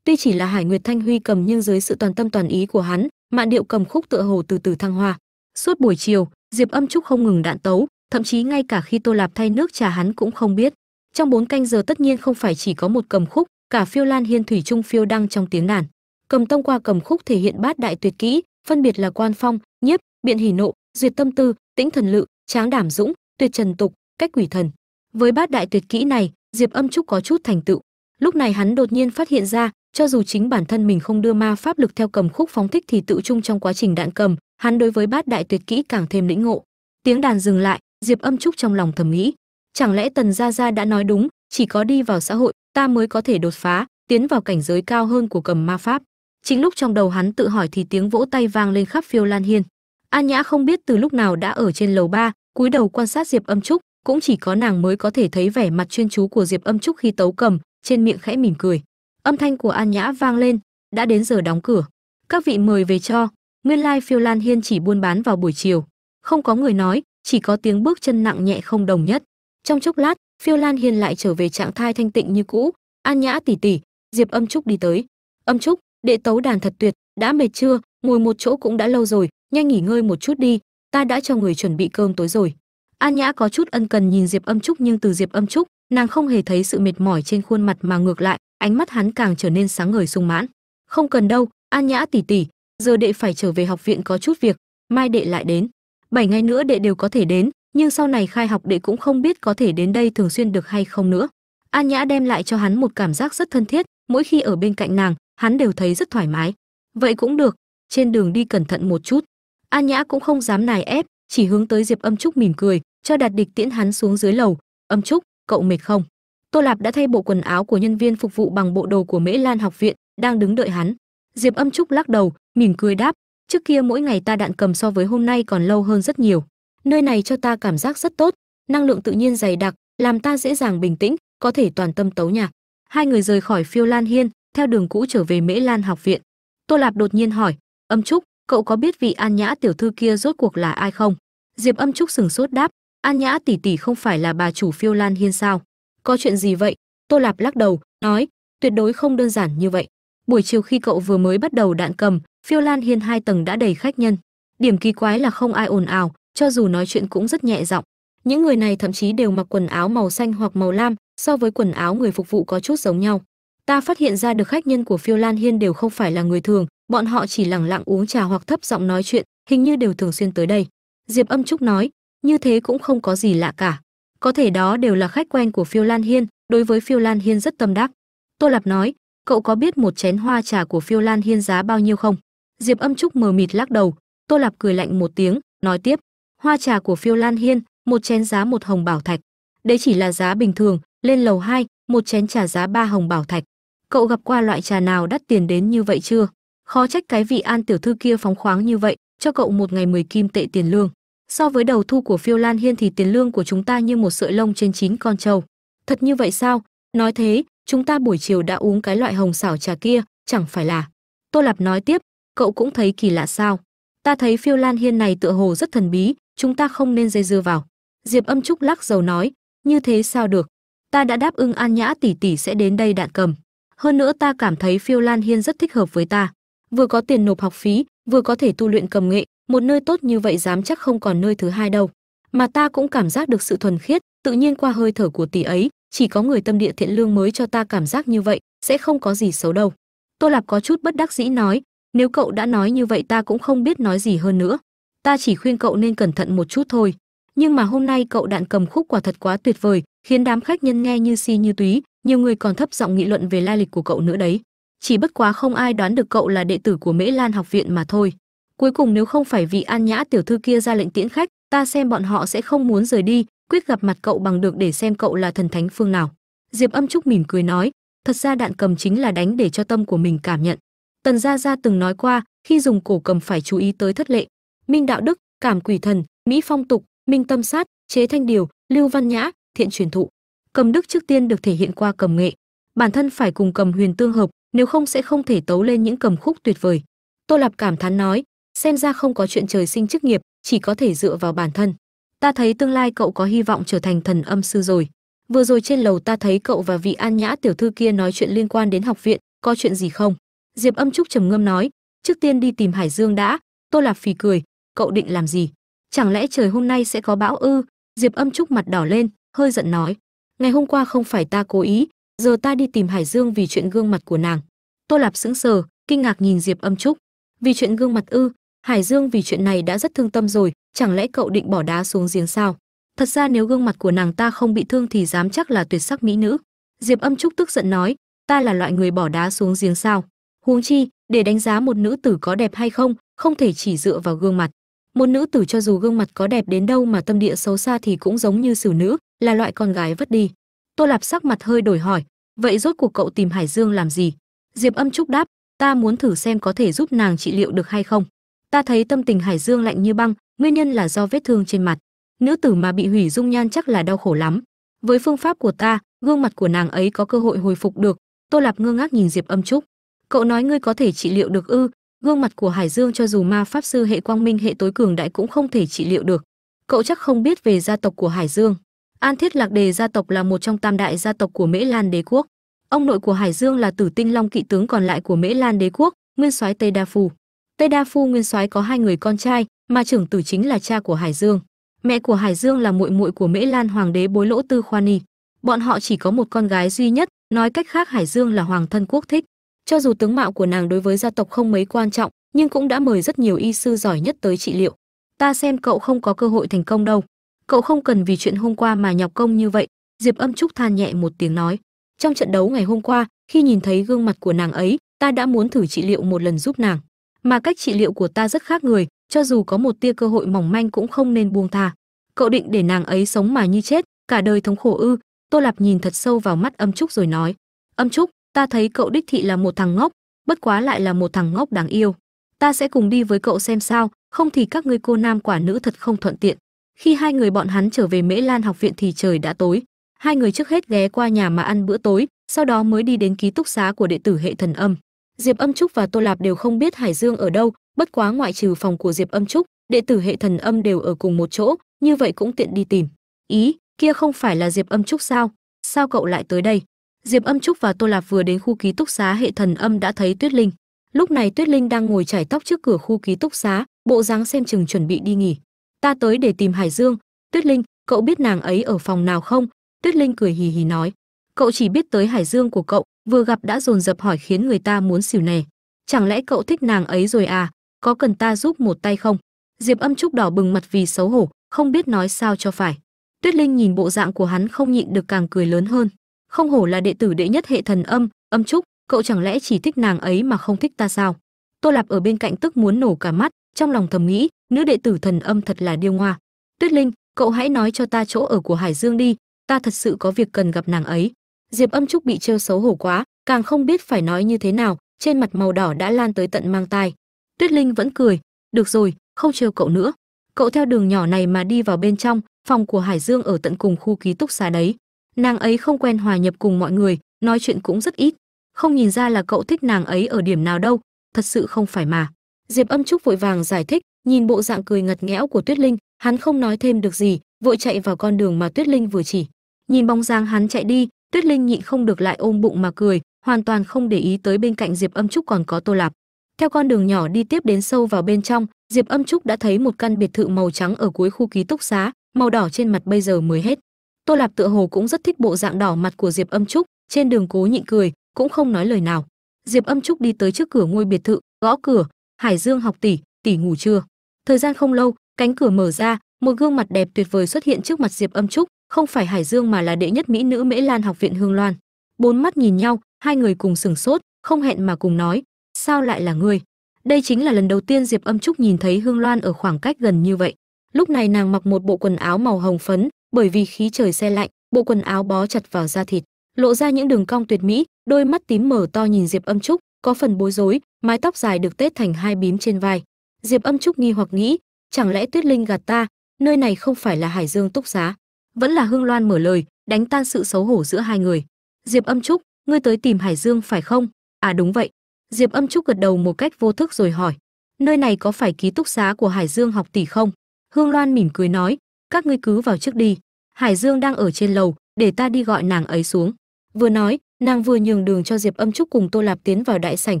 tuy chỉ là hải nguyệt thanh huy cầm nhưng dưới sự toàn tâm toàn ý của hắn, mạn điệu cầm khúc tựa hồ từ từ thăng hoa. Suốt buổi chiều, diệp âm trúc không ngừng đạn tấu, thậm chí ngay cả khi tô lạp thay nước trà hắn cũng không biết. Trong bốn canh giờ tất nhiên không phải chỉ có một cầm khúc, cả phiêu lan hiên thủy trung phiêu đăng trong tiếng đàn. Cầm tông qua cầm khúc thể hiện bát đại tuyệt kỹ, phân biệt là quan phong, nhiếp, biện hỉ nộ, duyệt tâm tư, tĩnh thần lự, tráng đảm dũng, tuyệt trần tục, cách quỷ thần. Với bát đại tuyệt kỹ này, diệp âm trúc có chút thành tựu. Lúc này hắn đột nhiên phát hiện ra cho dù chính bản thân mình không đưa ma pháp lực theo cầm khúc phóng thích thì tự chung trong quá trình đạn cầm, hắn đối với bát đại tuyệt kỹ càng thêm lĩnh ngộ. Tiếng đàn dừng lại, diệp âm trúc trong lòng thầm nghĩ, chẳng lẽ tần gia gia đã nói đúng, chỉ có đi vào xã hội, ta mới có thể đột phá, tiến vào cảnh giới cao hơn của cầm ma pháp. Chính lúc trong đầu hắn tự hỏi thì tiếng vỗ tay vang lên khắp phiêu lan hiên. An nhã không biết từ lúc nào đã ở trên lầu ba, cúi đầu quan sát diệp âm trúc, cũng chỉ có nàng mới có thể thấy vẻ mặt chuyên chú của diệp âm trúc khi tấu cầm, trên miệng khẽ mỉm cười âm thanh của an nhã vang lên, đã đến giờ đóng cửa. Các vị mời về cho. Nguyên lai phiêu lan hiên chỉ buôn bán vào buổi chiều. Không có người nói, chỉ có tiếng bước chân nặng nhẹ không đồng nhất. Trong chốc lát, phiêu lan hiên lại trở về trạng thái thanh tịnh như cũ. An nhã tỉ tỉ, diệp âm trúc đi tới. Âm trúc, đệ tấu đàn thật tuyệt, đã mệt chưa? Ngồi một chỗ cũng đã lâu rồi, nhanh nghỉ ngơi một chút đi, ta đã cho người chuẩn bị cơm tối rồi. An nhã có chút ân cần nhìn diệp âm trúc nhưng từ diệp âm trúc, nàng không hề thấy sự mệt mỏi trên khuôn mặt mà ngược lại ánh mắt hắn càng trở nên sáng ngời sung mãn. Không cần đâu, an nhã tỉ tỉ giờ đệ phải trở về học viện có chút việc, mai đệ lại đến. Bảy ngày nữa đệ đều có thể đến, nhưng sau này khai học đệ cũng không biết có thể đến đây thường xuyên được hay không nữa. An nhã đem lại cho hắn một cảm giác rất thân thiết, mỗi khi ở bên cạnh nàng, hắn đều thấy rất thoải mái. Vậy cũng được, trên đường đi cẩn thận một chút. An nhã cũng không dám nài ép, chỉ hướng tới diệp âm trúc mỉm cười, cho đạt địch tiễn hắn xuống dưới lầu. Âm trúc, cậu mệt không? Tô lạp đã thay bộ quần áo của nhân viên phục vụ bằng bộ đồ của mễ lan học viện, đang đứng đợi hắn. Diệp âm trúc lắc đầu, mỉm cười đáp, trước kia mỗi ngày ta đạn cầm so với hôm nay còn lâu hơn rất nhiều. Nơi này cho ta cảm giác rất tốt, năng lượng tự nhiên dày đặc, làm ta dễ dàng bình tĩnh, có thể toàn tâm tấu nhạc. Hai người rời khỏi phiêu lan hiên, theo đường cũ trở về mễ lan học viện. Tô lạp đột nhiên hỏi, âm trúc, cậu có biết vị an nhã tiểu thư kia rốt cuộc là ai không? Diệp âm trúc sừng sốt đáp, an nhã tỷ tỷ không phải là bà chủ phiêu lan hiên sao? Có chuyện gì vậy? Tô lạp lắc đầu, nói, tuyệt đối không đơn giản như vậy. Buổi chiều khi cậu vừa mới bắt đầu đạn cầm, phiêu lan hiên hai tầng đã đầy khách nhân. Điểm kỳ quái là không ai ồn ào, cho dù nói chuyện cũng rất nhẹ giọng. Những người này thậm chí đều mặc quần áo màu xanh hoặc màu lam, so với quần áo người phục vụ có chút giống nhau. Ta phát hiện ra được khách nhân của phiêu lan hiên đều không phải là người thường, bọn họ chỉ lẳng lặng uống trà hoặc thấp giọng nói chuyện, hình như đều thường xuyên tới đây. Diệp âm trúc nói, như thế cũng không có gì lạ cả có thể đó đều là khách quen của phiêu lan hiên đối với phiêu lan hiên rất tâm đắc. Tô lạp nói cậu có biết một chén hoa trà của phiêu lan hiên giá bao nhiêu không? Diệp âm trúc mờ mịt lắc đầu. Tô lạp cười lạnh một tiếng nói tiếp hoa trà của phiêu lan hiên một chén giá một hồng bảo thạch. Đấy chỉ là giá bình thường lên lầu 2, một chén trà giá ba hồng bảo thạch. Cậu gặp qua loại trà nào đắt tiền đến như vậy chưa? Khó trách cái vị an tiểu thư kia phóng khoáng như vậy cho cậu một ngày 10 kim tệ tiền lương so với đầu thu của phiêu lan hiên thì tiền lương của chúng ta như một sợi lông trên chín con trâu. Thật như vậy sao? Nói thế, chúng ta buổi chiều đã uống cái loại hồng xảo trà kia, chẳng phải là? Tô lạp nói tiếp, cậu cũng thấy kỳ lạ sao? Ta thấy phiêu lan hiên này tựa hồ rất thần bí, chúng ta không nên dây dưa vào. Diệp âm trúc lắc dầu nói, như thế sao được? Ta đã đáp ứng an nhã tỷ tỷ sẽ đến đây đạn cầm. Hơn nữa ta cảm thấy phiêu lan hiên rất thích hợp với ta. Vừa có tiền nộp học phí, vừa có thể tu luyện cầm nghệ một nơi tốt như vậy dám chắc không còn nơi thứ hai đâu. Mà ta cũng cảm giác được sự thuần khiết, tự nhiên qua hơi thở của tỷ ấy, chỉ có người tâm địa thiện lương mới cho ta cảm giác như vậy, sẽ không có gì xấu đâu. Tô lạp có chút bất đắc dĩ nói, nếu cậu đã nói như vậy ta cũng không biết nói gì hơn nữa. Ta chỉ khuyên cậu nên cẩn thận một chút thôi. Nhưng mà hôm nay cậu đạn cầm khúc quả thật quá tuyệt vời, khiến đám khách nhân nghe như si như túy, nhiều người còn thấp giọng nghị luận về lai lịch của cậu nữa đấy. Chỉ bất quá không ai đoán được cậu là đệ tử của mễ lan học viện mà thôi cuối cùng nếu không phải vì an nhã tiểu thư kia ra lệnh tiễn khách, ta xem bọn họ sẽ không muốn rời đi, quyết gặp mặt cậu bằng được để xem cậu là thần thánh phương nào. Diệp âm trúc mỉm cười nói, thật ra đạn cầm chính là đánh để cho tâm của mình cảm nhận. Tần gia gia từng nói qua, khi dùng cổ cầm phải chú ý tới thất lệ. Minh đạo đức, cảm quỷ thần, mỹ phong tục, minh tâm sát, chế thanh điều, lưu văn nhã, thiện truyền thụ. Cầm đức trước tiên được thể hiện qua cầm nghệ. Bản thân phải cùng cầm huyền tương hợp, nếu không sẽ không thể tấu lên những cầm khúc tuyệt vời. Tô lạp cảm thán nói xem ra không có chuyện trời sinh chức nghiệp, chỉ có thể dựa vào bản thân. Ta thấy tương lai cậu có hy vọng trở thành thần âm sư rồi. Vừa rồi trên lầu ta thấy cậu và vị an nhã tiểu thư kia nói chuyện liên quan đến học viện, có chuyện gì không? Diệp âm trúc trầm ngâm nói, trước tiên đi tìm hải dương đã. Tô lạp phì cười, cậu định làm gì? Chẳng lẽ trời hôm nay sẽ có bão ư? Diệp âm trúc mặt đỏ lên, hơi giận nói, ngày hôm qua không phải ta cố ý, giờ ta đi tìm hải dương vì chuyện gương mặt của nàng. Tô lạp sững sờ, kinh ngạc nhìn diệp âm trúc. Vì chuyện gương mặt ư hải dương vì chuyện này đã rất thương tâm rồi, chẳng lẽ cậu định bỏ đá xuống giếng sao? Thật ra nếu gương mặt của nàng ta không bị thương thì dám chắc là tuyệt sắc mỹ nữ. Diệp âm trúc tức giận nói, ta là loại người bỏ đá xuống giếng sao? Huống chi, để đánh giá một nữ tử có đẹp hay không không thể chỉ dựa vào gương mặt. Một nữ tử cho dù gương mặt có đẹp đến đâu mà tâm địa xấu xa thì cũng giống như xử nữ, là loại con gái vất đi. Tô lạp sắc mặt hơi đổi hỏi, vậy rốt cuộc cậu tìm hải dương làm gì? Diệp âm trúc đáp, ta muốn thử xem có thể giúp nàng trị liệu được hay không ta thấy tâm tình hải dương lạnh như băng, nguyên nhân là do vết thương trên mặt. Nữ tử mà bị hủy dung nhan chắc là đau khổ lắm. Với phương pháp của ta, gương mặt của nàng ấy có cơ hội hồi phục được. Tô lạp ngơ ngác nhìn diệp âm trúc. Cậu nói ngươi có thể trị liệu được ư? Gương mặt của hải dương cho dù ma pháp sư hệ quang minh, hệ tối cường đại cũng không thể trị liệu được. Cậu chắc không biết về gia tộc của hải dương. An thiết lạc đề gia tộc là một trong tam đại gia tộc của mễ lan đế quốc. Ông nội của hải dương là tử tinh long kỵ tướng còn lại của mễ lan đế quốc, nguyên soái tây đa Phù tây đa phu nguyên soái có hai người con trai, mà trưởng tử chính là cha của hải dương. Mẹ của hải dương là muội muội của mễ lan hoàng đế bối lỗ tư khoa ni. Bọn họ chỉ có một con gái duy nhất, nói cách khác hải dương là hoàng thân quốc thích. Cho dù tướng mạo của nàng đối với gia tộc không mấy quan trọng, nhưng cũng đã mời rất nhiều y sư giỏi nhất tới trị liệu. Ta xem cậu không có cơ hội thành công đâu. Cậu không cần vì chuyện hôm qua mà nhọc công như vậy, diệp âm trúc than nhẹ một tiếng nói. Trong trận đấu ngày hôm qua, khi nhìn thấy gương mặt của nàng ấy, ta đã muốn thử trị liệu một lần giúp nàng mà cách trị liệu của ta rất khác người, cho dù có một tia cơ hội mỏng manh cũng không nên buông tha. Cậu định để nàng ấy sống mà như chết, cả đời thống khổ ư? Tô lạp nhìn thật sâu vào mắt âm trúc rồi nói, âm trúc, ta thấy cậu đích thị là một thằng ngốc, bất quá lại là một thằng ngốc đáng yêu. Ta sẽ cùng đi với cậu xem sao, không thì các ngươi cô nam quả nữ thật không thuận tiện. Khi hai người bọn hắn trở về mễ lan học viện thì trời đã tối. Hai người trước hết ghé qua nhà mà ăn bữa tối, sau đó mới đi đến ký túc xá của đệ tử hệ thần âm diệp âm trúc và tô lạp đều không biết hải dương ở đâu, bất quá ngoại trừ phòng của diệp âm trúc, đệ tử hệ thần âm đều ở cùng một chỗ, như vậy cũng tiện đi tìm. Ý, kia không phải là diệp âm trúc sao? Sao cậu lại tới đây? Diệp âm trúc và tô lạp vừa đến khu ký túc xá hệ thần âm đã thấy tuyết linh. Lúc này tuyết linh đang ngồi chải tóc trước cửa khu ký túc xá, bộ dáng xem chừng chuẩn bị đi nghỉ. Ta tới để tìm hải dương. Tuyết linh, cậu biết nàng ấy ở phòng nào không? Tuyết linh cười hì hì nói. Cậu chỉ biết tới hải dương của cậu vừa gặp đã dồn dập hỏi khiến người ta muốn xỉu nè. Chẳng lẽ cậu thích nàng ấy rồi à? Có cần ta giúp một tay không? Diệp âm trúc đỏ bừng mặt vì xấu hổ, không biết nói sao cho phải. Tuyết linh nhìn bộ dạng của hắn không nhịn được càng cười lớn hơn. Không hổ là đệ tử đệ nhất hệ thần âm âm trúc, cậu chẳng lẽ chỉ thích nàng ấy mà không thích ta sao? Tô lạp ở bên cạnh tức muốn nổ cả mắt, trong lòng thầm nghĩ, nữ đệ tử thần âm thật là điêu ngoa. Tuyết linh, cậu hãy nói cho ta chỗ ở của hải dương đi, ta thật sự có việc cần gặp nàng ấy diệp âm trúc bị trêu xấu hổ quá, càng không biết phải nói như thế nào, trên mặt màu đỏ đã lan tới tận mang tai. Tuyết linh vẫn cười, được rồi, không trêu cậu nữa. Cậu theo đường nhỏ này mà đi vào bên trong, phòng của hải dương ở tận cùng khu ký túc xá đấy. Nàng ấy không quen hòa nhập cùng mọi người, nói chuyện cũng rất ít. Không nhìn ra là cậu thích nàng ấy ở điểm nào đâu, thật sự không phải mà. Diệp âm trúc vội vàng giải thích, nhìn bộ dạng cười ngặt nghẽo của tuyết linh, hắn không nói thêm được gì, vội chạy vào con đường mà tuyết linh vừa chỉ. Nhìn bóng dáng hắn chạy đi tuyết linh nhịn không được lại ôm bụng mà cười, hoàn toàn không để ý tới bên cạnh diệp âm trúc còn có tô lạp. Theo con đường nhỏ đi tiếp đến sâu vào bên trong, diệp âm trúc đã thấy một căn biệt thự màu trắng ở cuối khu ký túc xá, màu đỏ trên mặt bây giờ mới hết. Tô lạp tựa hồ cũng rất thích bộ dạng đỏ mặt của diệp âm trúc, trên đường cố nhịn cười, cũng không nói lời nào. Diệp âm trúc đi tới trước cửa ngôi biệt thự, gõ cửa, hải dương học tỷ tỷ ngủ chưa? Thời gian không lâu, cánh cửa mở ra, một gương mặt đẹp tuyệt vời xuất hiện trước mặt diệp âm trúc không phải hải dương mà là đệ nhất mỹ nữ mễ lan học viện hương loan. Bốn mắt nhìn nhau, hai người cùng sừng sốt, không hẹn mà cùng nói, sao lại là ngươi? Đây chính là lần đầu tiên diệp âm trúc nhìn thấy hương loan ở khoảng cách gần như vậy. Lúc này nàng mặc một bộ quần áo màu hồng phấn, bởi vì khí trời xe lạnh, bộ quần áo bó chặt vào da thịt, lộ ra những đường cong tuyệt mỹ, đôi mắt tím mở to nhìn diệp âm trúc, có phần bối rối, mái tóc dài được tết thành hai bím trên vai. Diệp âm trúc nghi hoặc nghĩ, chẳng lẽ tuyết linh gạt ta? Nơi này không phải là hải dương túc giá vẫn là hương loan mở lời, đánh tan sự xấu hổ giữa hai người. Diệp âm trúc, ngươi tới tìm hải dương phải không? À đúng vậy. Diệp âm trúc gật đầu một cách vô thức rồi hỏi, nơi này có phải ký túc xá của hải dương học tỷ không? Hương loan mỉm cười nói, các ngươi cứ vào trước đi. Hải dương đang ở trên lầu, để ta đi gọi nàng ấy xuống. Vừa nói, nàng vừa nhường đường cho diệp âm trúc cùng tô lạp tiến vào đại sảnh,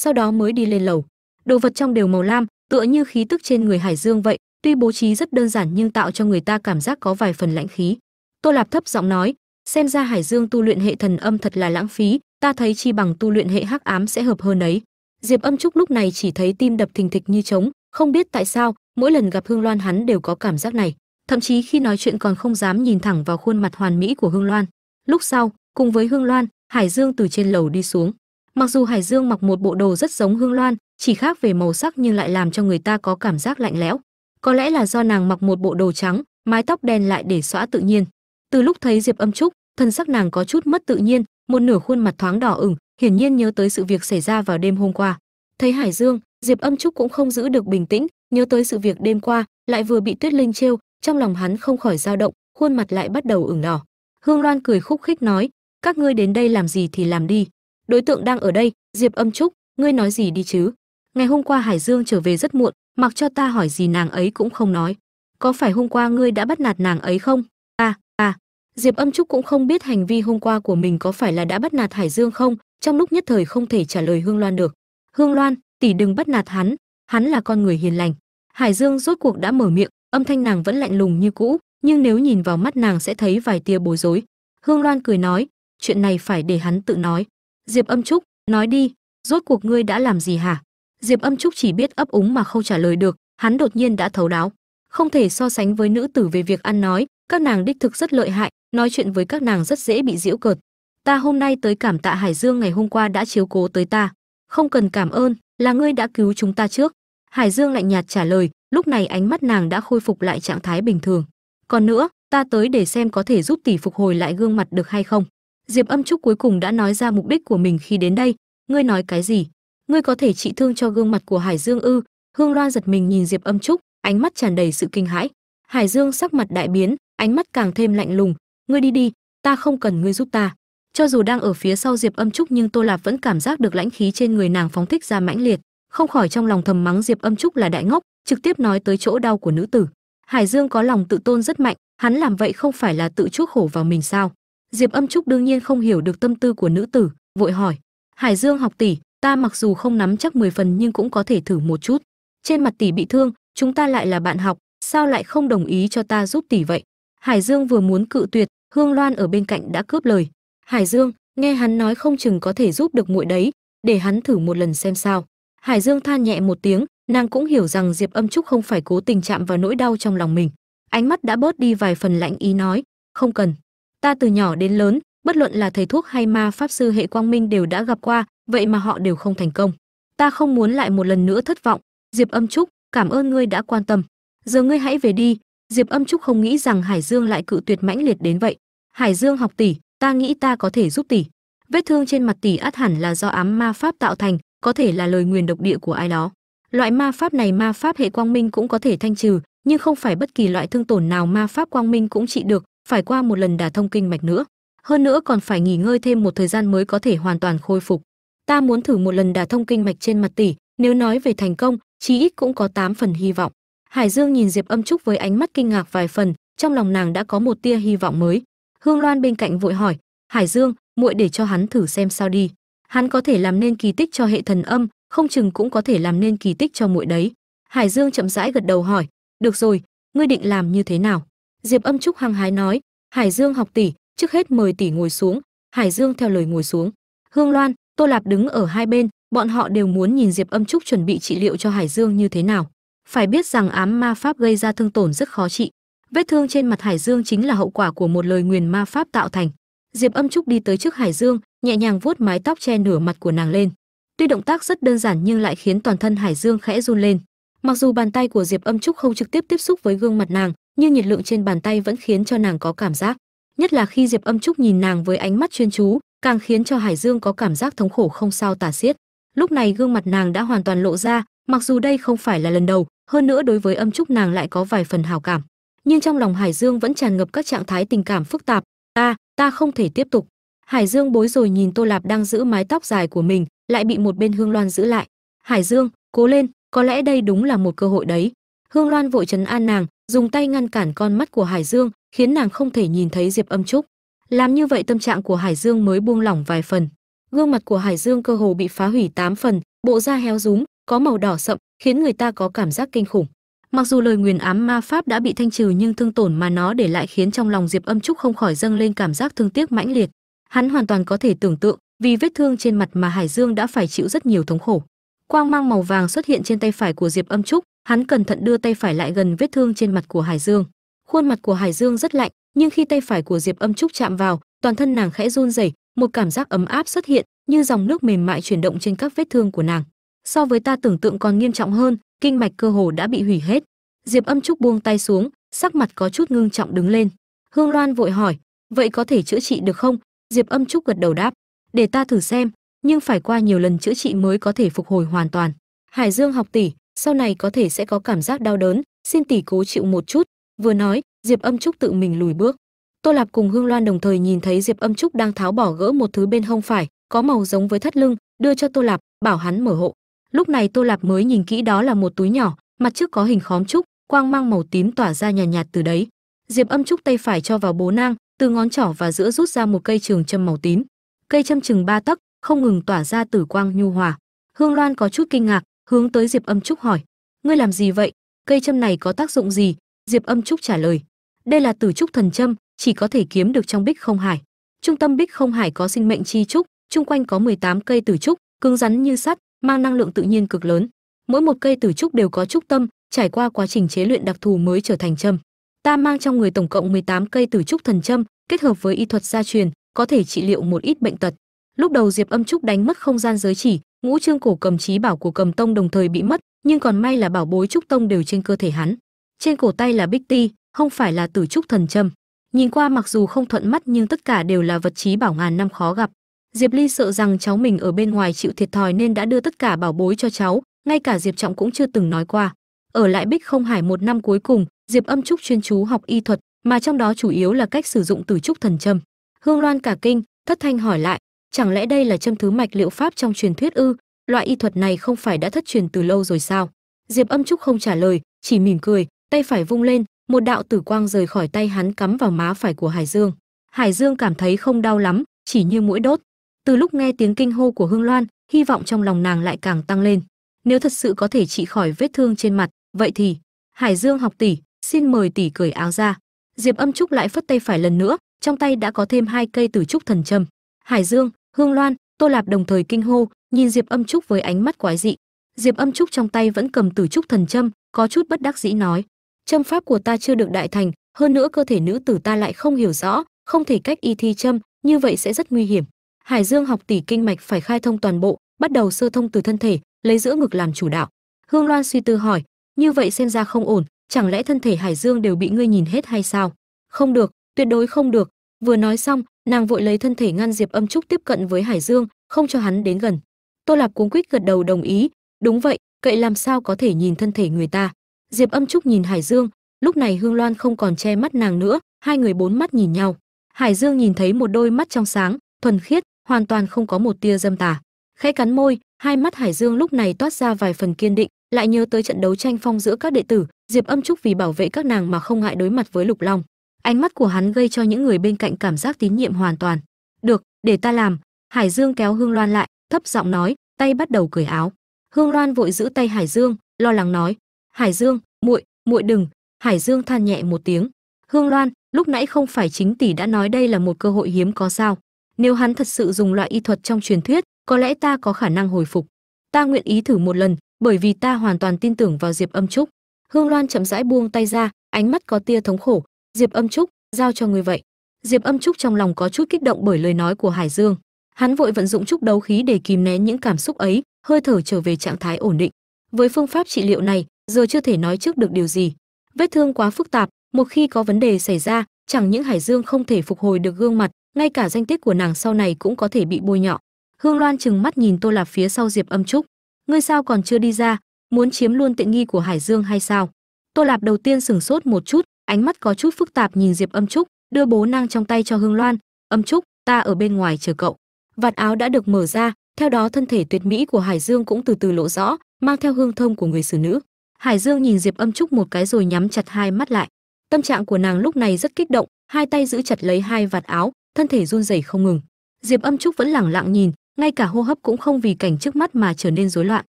sau đó mới đi lên lầu. Đồ vật trong đều màu lam, tựa như khí tức trên người hải dương vậy tuy bố trí rất đơn giản nhưng tạo cho người ta cảm giác có vài phần lãnh khí tô lạp thấp giọng nói, xem ra hải dương tu luyện hệ thần âm thật là lãng phí, ta thấy chi bằng tu luyện hệ hắc ám sẽ hợp hơn ấy. Diệp âm trúc lúc này chỉ thấy tim đập thình thịch như trống, không biết tại sao, mỗi lần gặp hương loan hắn đều có cảm giác này. Thậm chí khi nói chuyện còn không dám nhìn thẳng vào khuôn mặt hoàn mỹ của hương loan. Lúc sau, cùng với hương loan, hải dương từ trên lầu đi xuống. Mặc dù hải dương mặc một bộ đồ rất giống hương loan, chỉ khác về màu sắc nhưng lại làm cho người ta có cảm giác lạnh lẽo có lẽ là do nàng mặc một bộ đồ trắng, mái tóc đen lại để xõa tự nhiên. Từ lúc thấy diệp âm trúc, thân sắc nàng có chút mất tự nhiên, một nửa khuôn mặt thoáng đỏ ửng, hiển nhiên nhớ tới sự việc xảy ra vào đêm hôm qua. Thấy hải dương, diệp âm trúc cũng không giữ được bình tĩnh, nhớ tới sự việc đêm qua, lại vừa bị tuyết linh trêu, trong lòng hắn không khỏi dao động, khuôn mặt lại bắt đầu ửng đỏ. Hương loan cười khúc khích nói, các ngươi đến đây làm gì thì làm đi. Đối tượng đang ở đây, diệp âm trúc, ngươi nói gì đi chứ? Ngày hôm qua hải dương trở về rất muộn mặc cho ta hỏi gì nàng ấy cũng không nói. Có phải hôm qua ngươi đã bắt nạt nàng ấy không? À à diệp âm trúc cũng không biết hành vi hôm qua của mình có phải là đã bắt nạt hải dương không, trong lúc nhất thời không thể trả lời hương loan được. Hương loan, tỷ đừng bắt nạt hắn hắn là con người hiền lành. Hải dương rốt cuộc đã mở miệng, âm thanh nàng vẫn lạnh lùng như cũ, nhưng nếu nhìn vào mắt nàng sẽ thấy vài tia bối rối. Hương loan cười nói, chuyện này phải để hắn tự nói. Diệp âm trúc, nói đi, rốt cuộc ngươi đã làm gì hả? Diệp âm trúc chỉ biết ấp úng mà không trả lời được, hắn đột nhiên đã thấu đáo. Không thể so sánh với nữ tử về việc ăn nói, các nàng đích thực rất lợi hại, nói chuyện với các nàng rất dễ bị giễu cợt. Ta hôm nay tới cảm tạ hải dương ngày hôm qua đã chiếu cố tới ta. Không cần cảm ơn, là ngươi đã cứu chúng ta trước. Hải dương lạnh nhạt trả lời, lúc này ánh mắt nàng đã khôi phục lại trạng thái bình thường. Còn nữa, ta tới để xem có thể giúp tỷ phục hồi lại gương mặt được hay không. Diệp âm trúc cuối cùng đã nói ra mục đích của mình khi đến đây. Ngươi nói cái gì? Ngươi có thể trị thương cho gương mặt của hải dương ư? Hương loan giật mình nhìn diệp âm trúc, ánh mắt tràn đầy sự kinh hãi. Hải dương sắc mặt đại biến, ánh mắt càng thêm lạnh lùng. Ngươi đi đi, ta không cần ngươi giúp ta. Cho dù đang ở phía sau diệp âm trúc nhưng tô lạp vẫn cảm giác được lãnh khí trên người nàng phóng thích ra mãnh liệt. Không khỏi trong lòng thầm mắng diệp âm trúc là đại ngốc, trực tiếp nói tới chỗ đau của nữ tử. Hải dương có lòng tự tôn rất mạnh, hắn làm vậy không phải là tự chuốc khổ vào mình sao? Diệp âm trúc đương nhiên không hiểu được tâm tư của nữ tử, vội hỏi. Hải dương học tỷ ta mặc dù không nắm chắc 10 phần nhưng cũng có thể thử một chút. Trên mặt tỷ bị thương, chúng ta lại là bạn học, sao lại không đồng ý cho ta giúp tỷ vậy? Hải dương vừa muốn cự tuyệt, hương loan ở bên cạnh đã cướp lời. Hải dương, nghe hắn nói không chừng có thể giúp được muội đấy, để hắn thử một lần xem sao. Hải dương than nhẹ một tiếng, nàng cũng hiểu rằng diệp âm trúc không phải cố tình chạm vào nỗi đau trong lòng mình. Ánh mắt đã bớt đi vài phần lạnh ý nói, không cần. Ta từ nhỏ đến lớn bất luận là thầy thuốc hay ma pháp sư hệ quang minh đều đã gặp qua, vậy mà họ đều không thành công. Ta không muốn lại một lần nữa thất vọng. Diệp âm trúc, cảm ơn ngươi đã quan tâm. Giờ ngươi hãy về đi. Diệp âm trúc không nghĩ rằng hải dương lại cự tuyệt mãnh liệt đến vậy. Hải dương học tỷ, ta nghĩ ta có thể giúp tỷ. Vết thương trên mặt tỷ át hẳn là do ám ma pháp tạo thành, có thể là lời nguyền độc địa của ai đó. Loại ma pháp này ma pháp hệ quang minh cũng có thể thanh trừ, nhưng không phải bất kỳ loại thương tổn nào ma pháp quang minh cũng trị được, phải qua một lần đả thông kinh mạch nữa hơn nữa còn phải nghỉ ngơi thêm một thời gian mới có thể hoàn toàn khôi phục. Ta muốn thử một lần đả thông kinh mạch trên mặt tỷ, nếu nói về thành công, chí ít cũng có 8 phần hy vọng. Hải dương nhìn diệp âm trúc với ánh mắt kinh ngạc vài phần, trong lòng nàng đã có một tia hy vọng mới. Hương loan bên cạnh vội hỏi, hải dương, muội để cho hắn thử xem sao đi. Hắn có thể làm nên kỳ tích cho hệ thần âm, không chừng cũng có thể làm nên kỳ tích cho muội đấy. Hải dương chậm rãi gật đầu hỏi, được rồi, ngươi định làm như thế nào? Diệp âm trúc hăng hái nói, hải dương học tỷ trước hết mời tỷ ngồi xuống, hải dương theo lời ngồi xuống. Hương loan, tô lạp đứng ở hai bên, bọn họ đều muốn nhìn diệp âm trúc chuẩn bị trị liệu cho hải dương như thế nào. Phải biết rằng ám ma pháp gây ra thương tổn rất khó trị. Vết thương trên mặt hải dương chính là hậu quả của một lời nguyền ma pháp tạo thành. Diệp âm trúc đi tới trước hải dương, nhẹ nhàng vuốt mái tóc che nửa mặt của nàng lên. Tuy động tác rất đơn giản nhưng lại khiến toàn thân hải dương khẽ run lên. Mặc dù bàn tay của diệp âm trúc không trực tiếp tiếp xúc với gương mặt nàng, nhưng nhiệt lượng trên bàn tay vẫn khiến cho nàng có cảm giác nhất là khi diệp âm trúc nhìn nàng với ánh mắt chuyên chú, càng khiến cho hải dương có cảm giác thống khổ không sao tả xiết. Lúc này gương mặt nàng đã hoàn toàn lộ ra, mặc dù đây không phải là lần đầu, hơn nữa đối với âm trúc nàng lại có vài phần hào cảm. Nhưng trong lòng hải dương vẫn tràn ngập các trạng thái tình cảm phức tạp, ta ta không thể tiếp tục. Hải dương bối rồi nhìn tô lạp đang giữ mái tóc dài của mình, lại bị một bên hương loan giữ lại. Hải dương, cố lên, có lẽ đây đúng là một cơ hội đấy. Hương loan vội trấn an nàng, dùng tay ngăn cản con mắt của hải dương khiến nàng không thể nhìn thấy diệp âm trúc. Làm như vậy tâm trạng của hải dương mới buông lỏng vài phần. Gương mặt của hải dương cơ hồ bị phá hủy tám phần, bộ da héo rúm, có màu đỏ sậm, khiến người ta có cảm giác kinh khủng. Mặc dù lời nguyền ám ma pháp đã bị thanh trừ nhưng thương tổn mà nó để lại khiến trong lòng diệp âm trúc không khỏi dâng lên cảm giác thương tiếc mãnh liệt. Hắn hoàn toàn có thể tưởng tượng vì vết thương trên mặt mà hải dương đã phải chịu rất nhiều thống khổ. Quang mang màu vàng xuất hiện trên tay phải của diệp âm trúc, hắn cẩn thận đưa tay phải lại gần vết thương trên mặt của hải dương khuôn mặt của hải dương rất lạnh, nhưng khi tay phải của diệp âm trúc chạm vào, toàn thân nàng khẽ run rẩy, một cảm giác ấm áp xuất hiện như dòng nước mềm mại chuyển động trên các vết thương của nàng. So với ta tưởng tượng còn nghiêm trọng hơn, kinh mạch cơ hồ đã bị hủy hết. Diệp âm trúc buông tay xuống, sắc mặt có chút ngưng trọng đứng lên. Hương loan vội hỏi, vậy có thể chữa trị được không? Diệp âm trúc gật đầu đáp, để ta thử xem, nhưng phải qua nhiều lần chữa trị mới có thể phục hồi hoàn toàn. Hải dương học tỷ, sau này có thể sẽ có cảm giác đau đớn, xin tỷ cố chịu một chút vừa nói diệp âm trúc tự mình lùi bước. Tô lạp cùng hương loan đồng thời nhìn thấy diệp âm trúc đang tháo bỏ gỡ một thứ bên hông phải có màu giống với thắt lưng đưa cho tô lạp bảo hắn mở hộ. Lúc này tô lạp mới nhìn kỹ đó là một túi nhỏ mặt trước có hình khóm trúc quang mang màu tím tỏa ra nhàn nhạt, nhạt từ đấy. Diệp âm trúc tay phải cho vào bố nang từ ngón trỏ và giữa rút ra một cây trường châm màu tím. Cây châm chừng ba tấc không ngừng tỏa ra tử quang nhu hòa. Hương loan có chút kinh ngạc hướng tới diệp âm trúc hỏi ngươi làm gì vậy? Cây châm này có tác dụng gì? Diệp âm trúc trả lời, đây là tử trúc thần châm, chỉ có thể kiếm được trong bích không hải. Trung tâm bích không hải có sinh mệnh chi trúc, chung quanh có 18 cây tử trúc, cứng rắn như sắt, mang năng lượng tự nhiên cực lớn. Mỗi một cây tử trúc đều có trúc tâm, trải qua quá trình chế luyện đặc thù mới trở thành châm. Ta mang trong người tổng cộng 18 cây tử trúc thần châm, kết hợp với y thuật gia truyền, có thể trị liệu một ít bệnh tật. Lúc đầu diệp âm trúc đánh mất không gian giới chỉ, ngũ trương cổ cầm trí bảo của cầm tông đồng thời bị mất, nhưng còn may là bảo bối trúc tông đều trên cơ thể hắn trên cổ tay là bích ti, không phải là tử trúc thần châm. Nhìn qua mặc dù không thuận mắt nhưng tất cả đều là vật trí bảo ngàn năm khó gặp. Diệp ly sợ rằng cháu mình ở bên ngoài chịu thiệt thòi nên đã đưa tất cả bảo bối cho cháu, ngay cả diệp trọng cũng chưa từng nói qua. Ở lại bích không hải một năm cuối cùng, diệp âm trúc chuyên chú học y thuật, mà trong đó chủ yếu là cách sử dụng tử trúc thần châm. Hương loan cả kinh, thất thanh hỏi lại, chẳng lẽ đây là châm thứ mạch liệu pháp trong truyền thuyết ư? Loại y thuật này không phải đã thất truyền từ lâu rồi sao? Diệp âm trúc không trả lời, chỉ mỉm cười tay phải vung lên, một đạo tử quang rời khỏi tay hắn cắm vào má phải của hải dương. Hải dương cảm thấy không đau lắm, chỉ như mũi đốt. Từ lúc nghe tiếng kinh hô của hương loan, hy vọng trong lòng nàng lại càng tăng lên. Nếu thật sự có thể trị khỏi vết thương trên mặt, vậy thì, hải dương học tỷ, xin mời tỷ cởi áo ra. Diệp âm trúc lại phất tay phải lần nữa, trong tay đã có thêm hai cây tử trúc thần châm. Hải dương, hương loan, tô lạp đồng thời kinh hô, nhìn diệp âm trúc với ánh mắt quái dị. Diệp âm trúc trong tay vẫn cầm tử trúc thần châm, có chút bất đắc dĩ nói châm pháp của ta chưa được đại thành, hơn nữa cơ thể nữ tử ta lại không hiểu rõ, không thể cách y thi châm, như vậy sẽ rất nguy hiểm. Hải dương học tỷ kinh mạch phải khai thông toàn bộ, bắt đầu sơ thông từ thân thể, lấy giữa ngực làm chủ đạo. Hương loan suy tư hỏi, như vậy xem ra không ổn, chẳng lẽ thân thể hải dương đều bị ngươi nhìn hết hay sao? Không được, tuyệt đối không được. Vừa nói xong, nàng vội lấy thân thể ngăn diệp âm trúc tiếp cận với hải dương, không cho hắn đến gần. Tô lạp cuống quýt gật đầu đồng ý, đúng vậy, cậy làm sao có thể nhìn thân thể người ta? Diệp âm trúc nhìn hải dương, lúc này hương loan không còn che mắt nàng nữa, hai người bốn mắt nhìn nhau. Hải dương nhìn thấy một đôi mắt trong sáng, thuần khiết, hoàn toàn không có một tia dâm tà. Khẽ cắn môi, hai mắt hải dương lúc này toát ra vài phần kiên định, lại nhớ tới trận đấu tranh phong giữa các đệ tử, diệp âm trúc vì bảo vệ các nàng mà không ngại đối mặt với lục long. Ánh mắt của hắn gây cho những người bên cạnh cảm giác tín nhiệm hoàn toàn. Được, để ta làm. Hải dương kéo hương loan lại, thấp giọng nói, tay bắt đầu cởi áo. Hương loan vội giữ tay hải dương, lo lắng nói hải dương, muội muội đừng. Hải dương than nhẹ một tiếng. Hương loan, lúc nãy không phải chính tỷ đã nói đây là một cơ hội hiếm có sao? Nếu hắn thật sự dùng loại y thuật trong truyền thuyết, có lẽ ta có khả năng hồi phục. Ta nguyện ý thử một lần, bởi vì ta hoàn toàn tin tưởng vào diệp âm trúc. Hương loan chậm rãi buông tay ra, ánh mắt có tia thống khổ. Diệp âm trúc, giao cho người vậy. Diệp âm trúc trong lòng có chút kích động bởi lời nói của hải dương. Hắn vội vận dụng trúc đấu khí để kìm nén những cảm xúc ấy, hơi thở trở về trạng thái ổn định. Với phương pháp trị liệu này giờ chưa thể nói trước được điều gì. Vết thương quá phức tạp, một khi có vấn đề xảy ra, chẳng những hải dương không thể phục hồi được gương mặt, ngay cả danh tiết của nàng sau này cũng có thể bị bôi nhọ. Hương loan chừng mắt nhìn tô lạp phía sau diệp âm trúc. Ngươi sao còn chưa đi ra? Muốn chiếm luôn tiện nghi của hải dương hay sao? Tô lạp đầu tiên sửng sốt một chút, ánh mắt có chút phức tạp nhìn diệp âm trúc, đưa bố nang trong tay cho hương loan. Âm trúc, ta ở bên ngoài chờ cậu. Vạt áo đã được mở ra, theo đó thân thể tuyệt mỹ của hải dương cũng từ từ lộ rõ, mang theo hương thơm của người xử nữ hải dương nhìn diệp âm trúc một cái rồi nhắm chặt hai mắt lại. Tâm trạng của nàng lúc này rất kích động, hai tay giữ chặt lấy hai vạt áo, thân thể run rẩy không ngừng. Diệp âm trúc vẫn lẳng lặng nhìn, ngay cả hô hấp cũng không vì cảnh trước mắt mà trở nên rối loạn.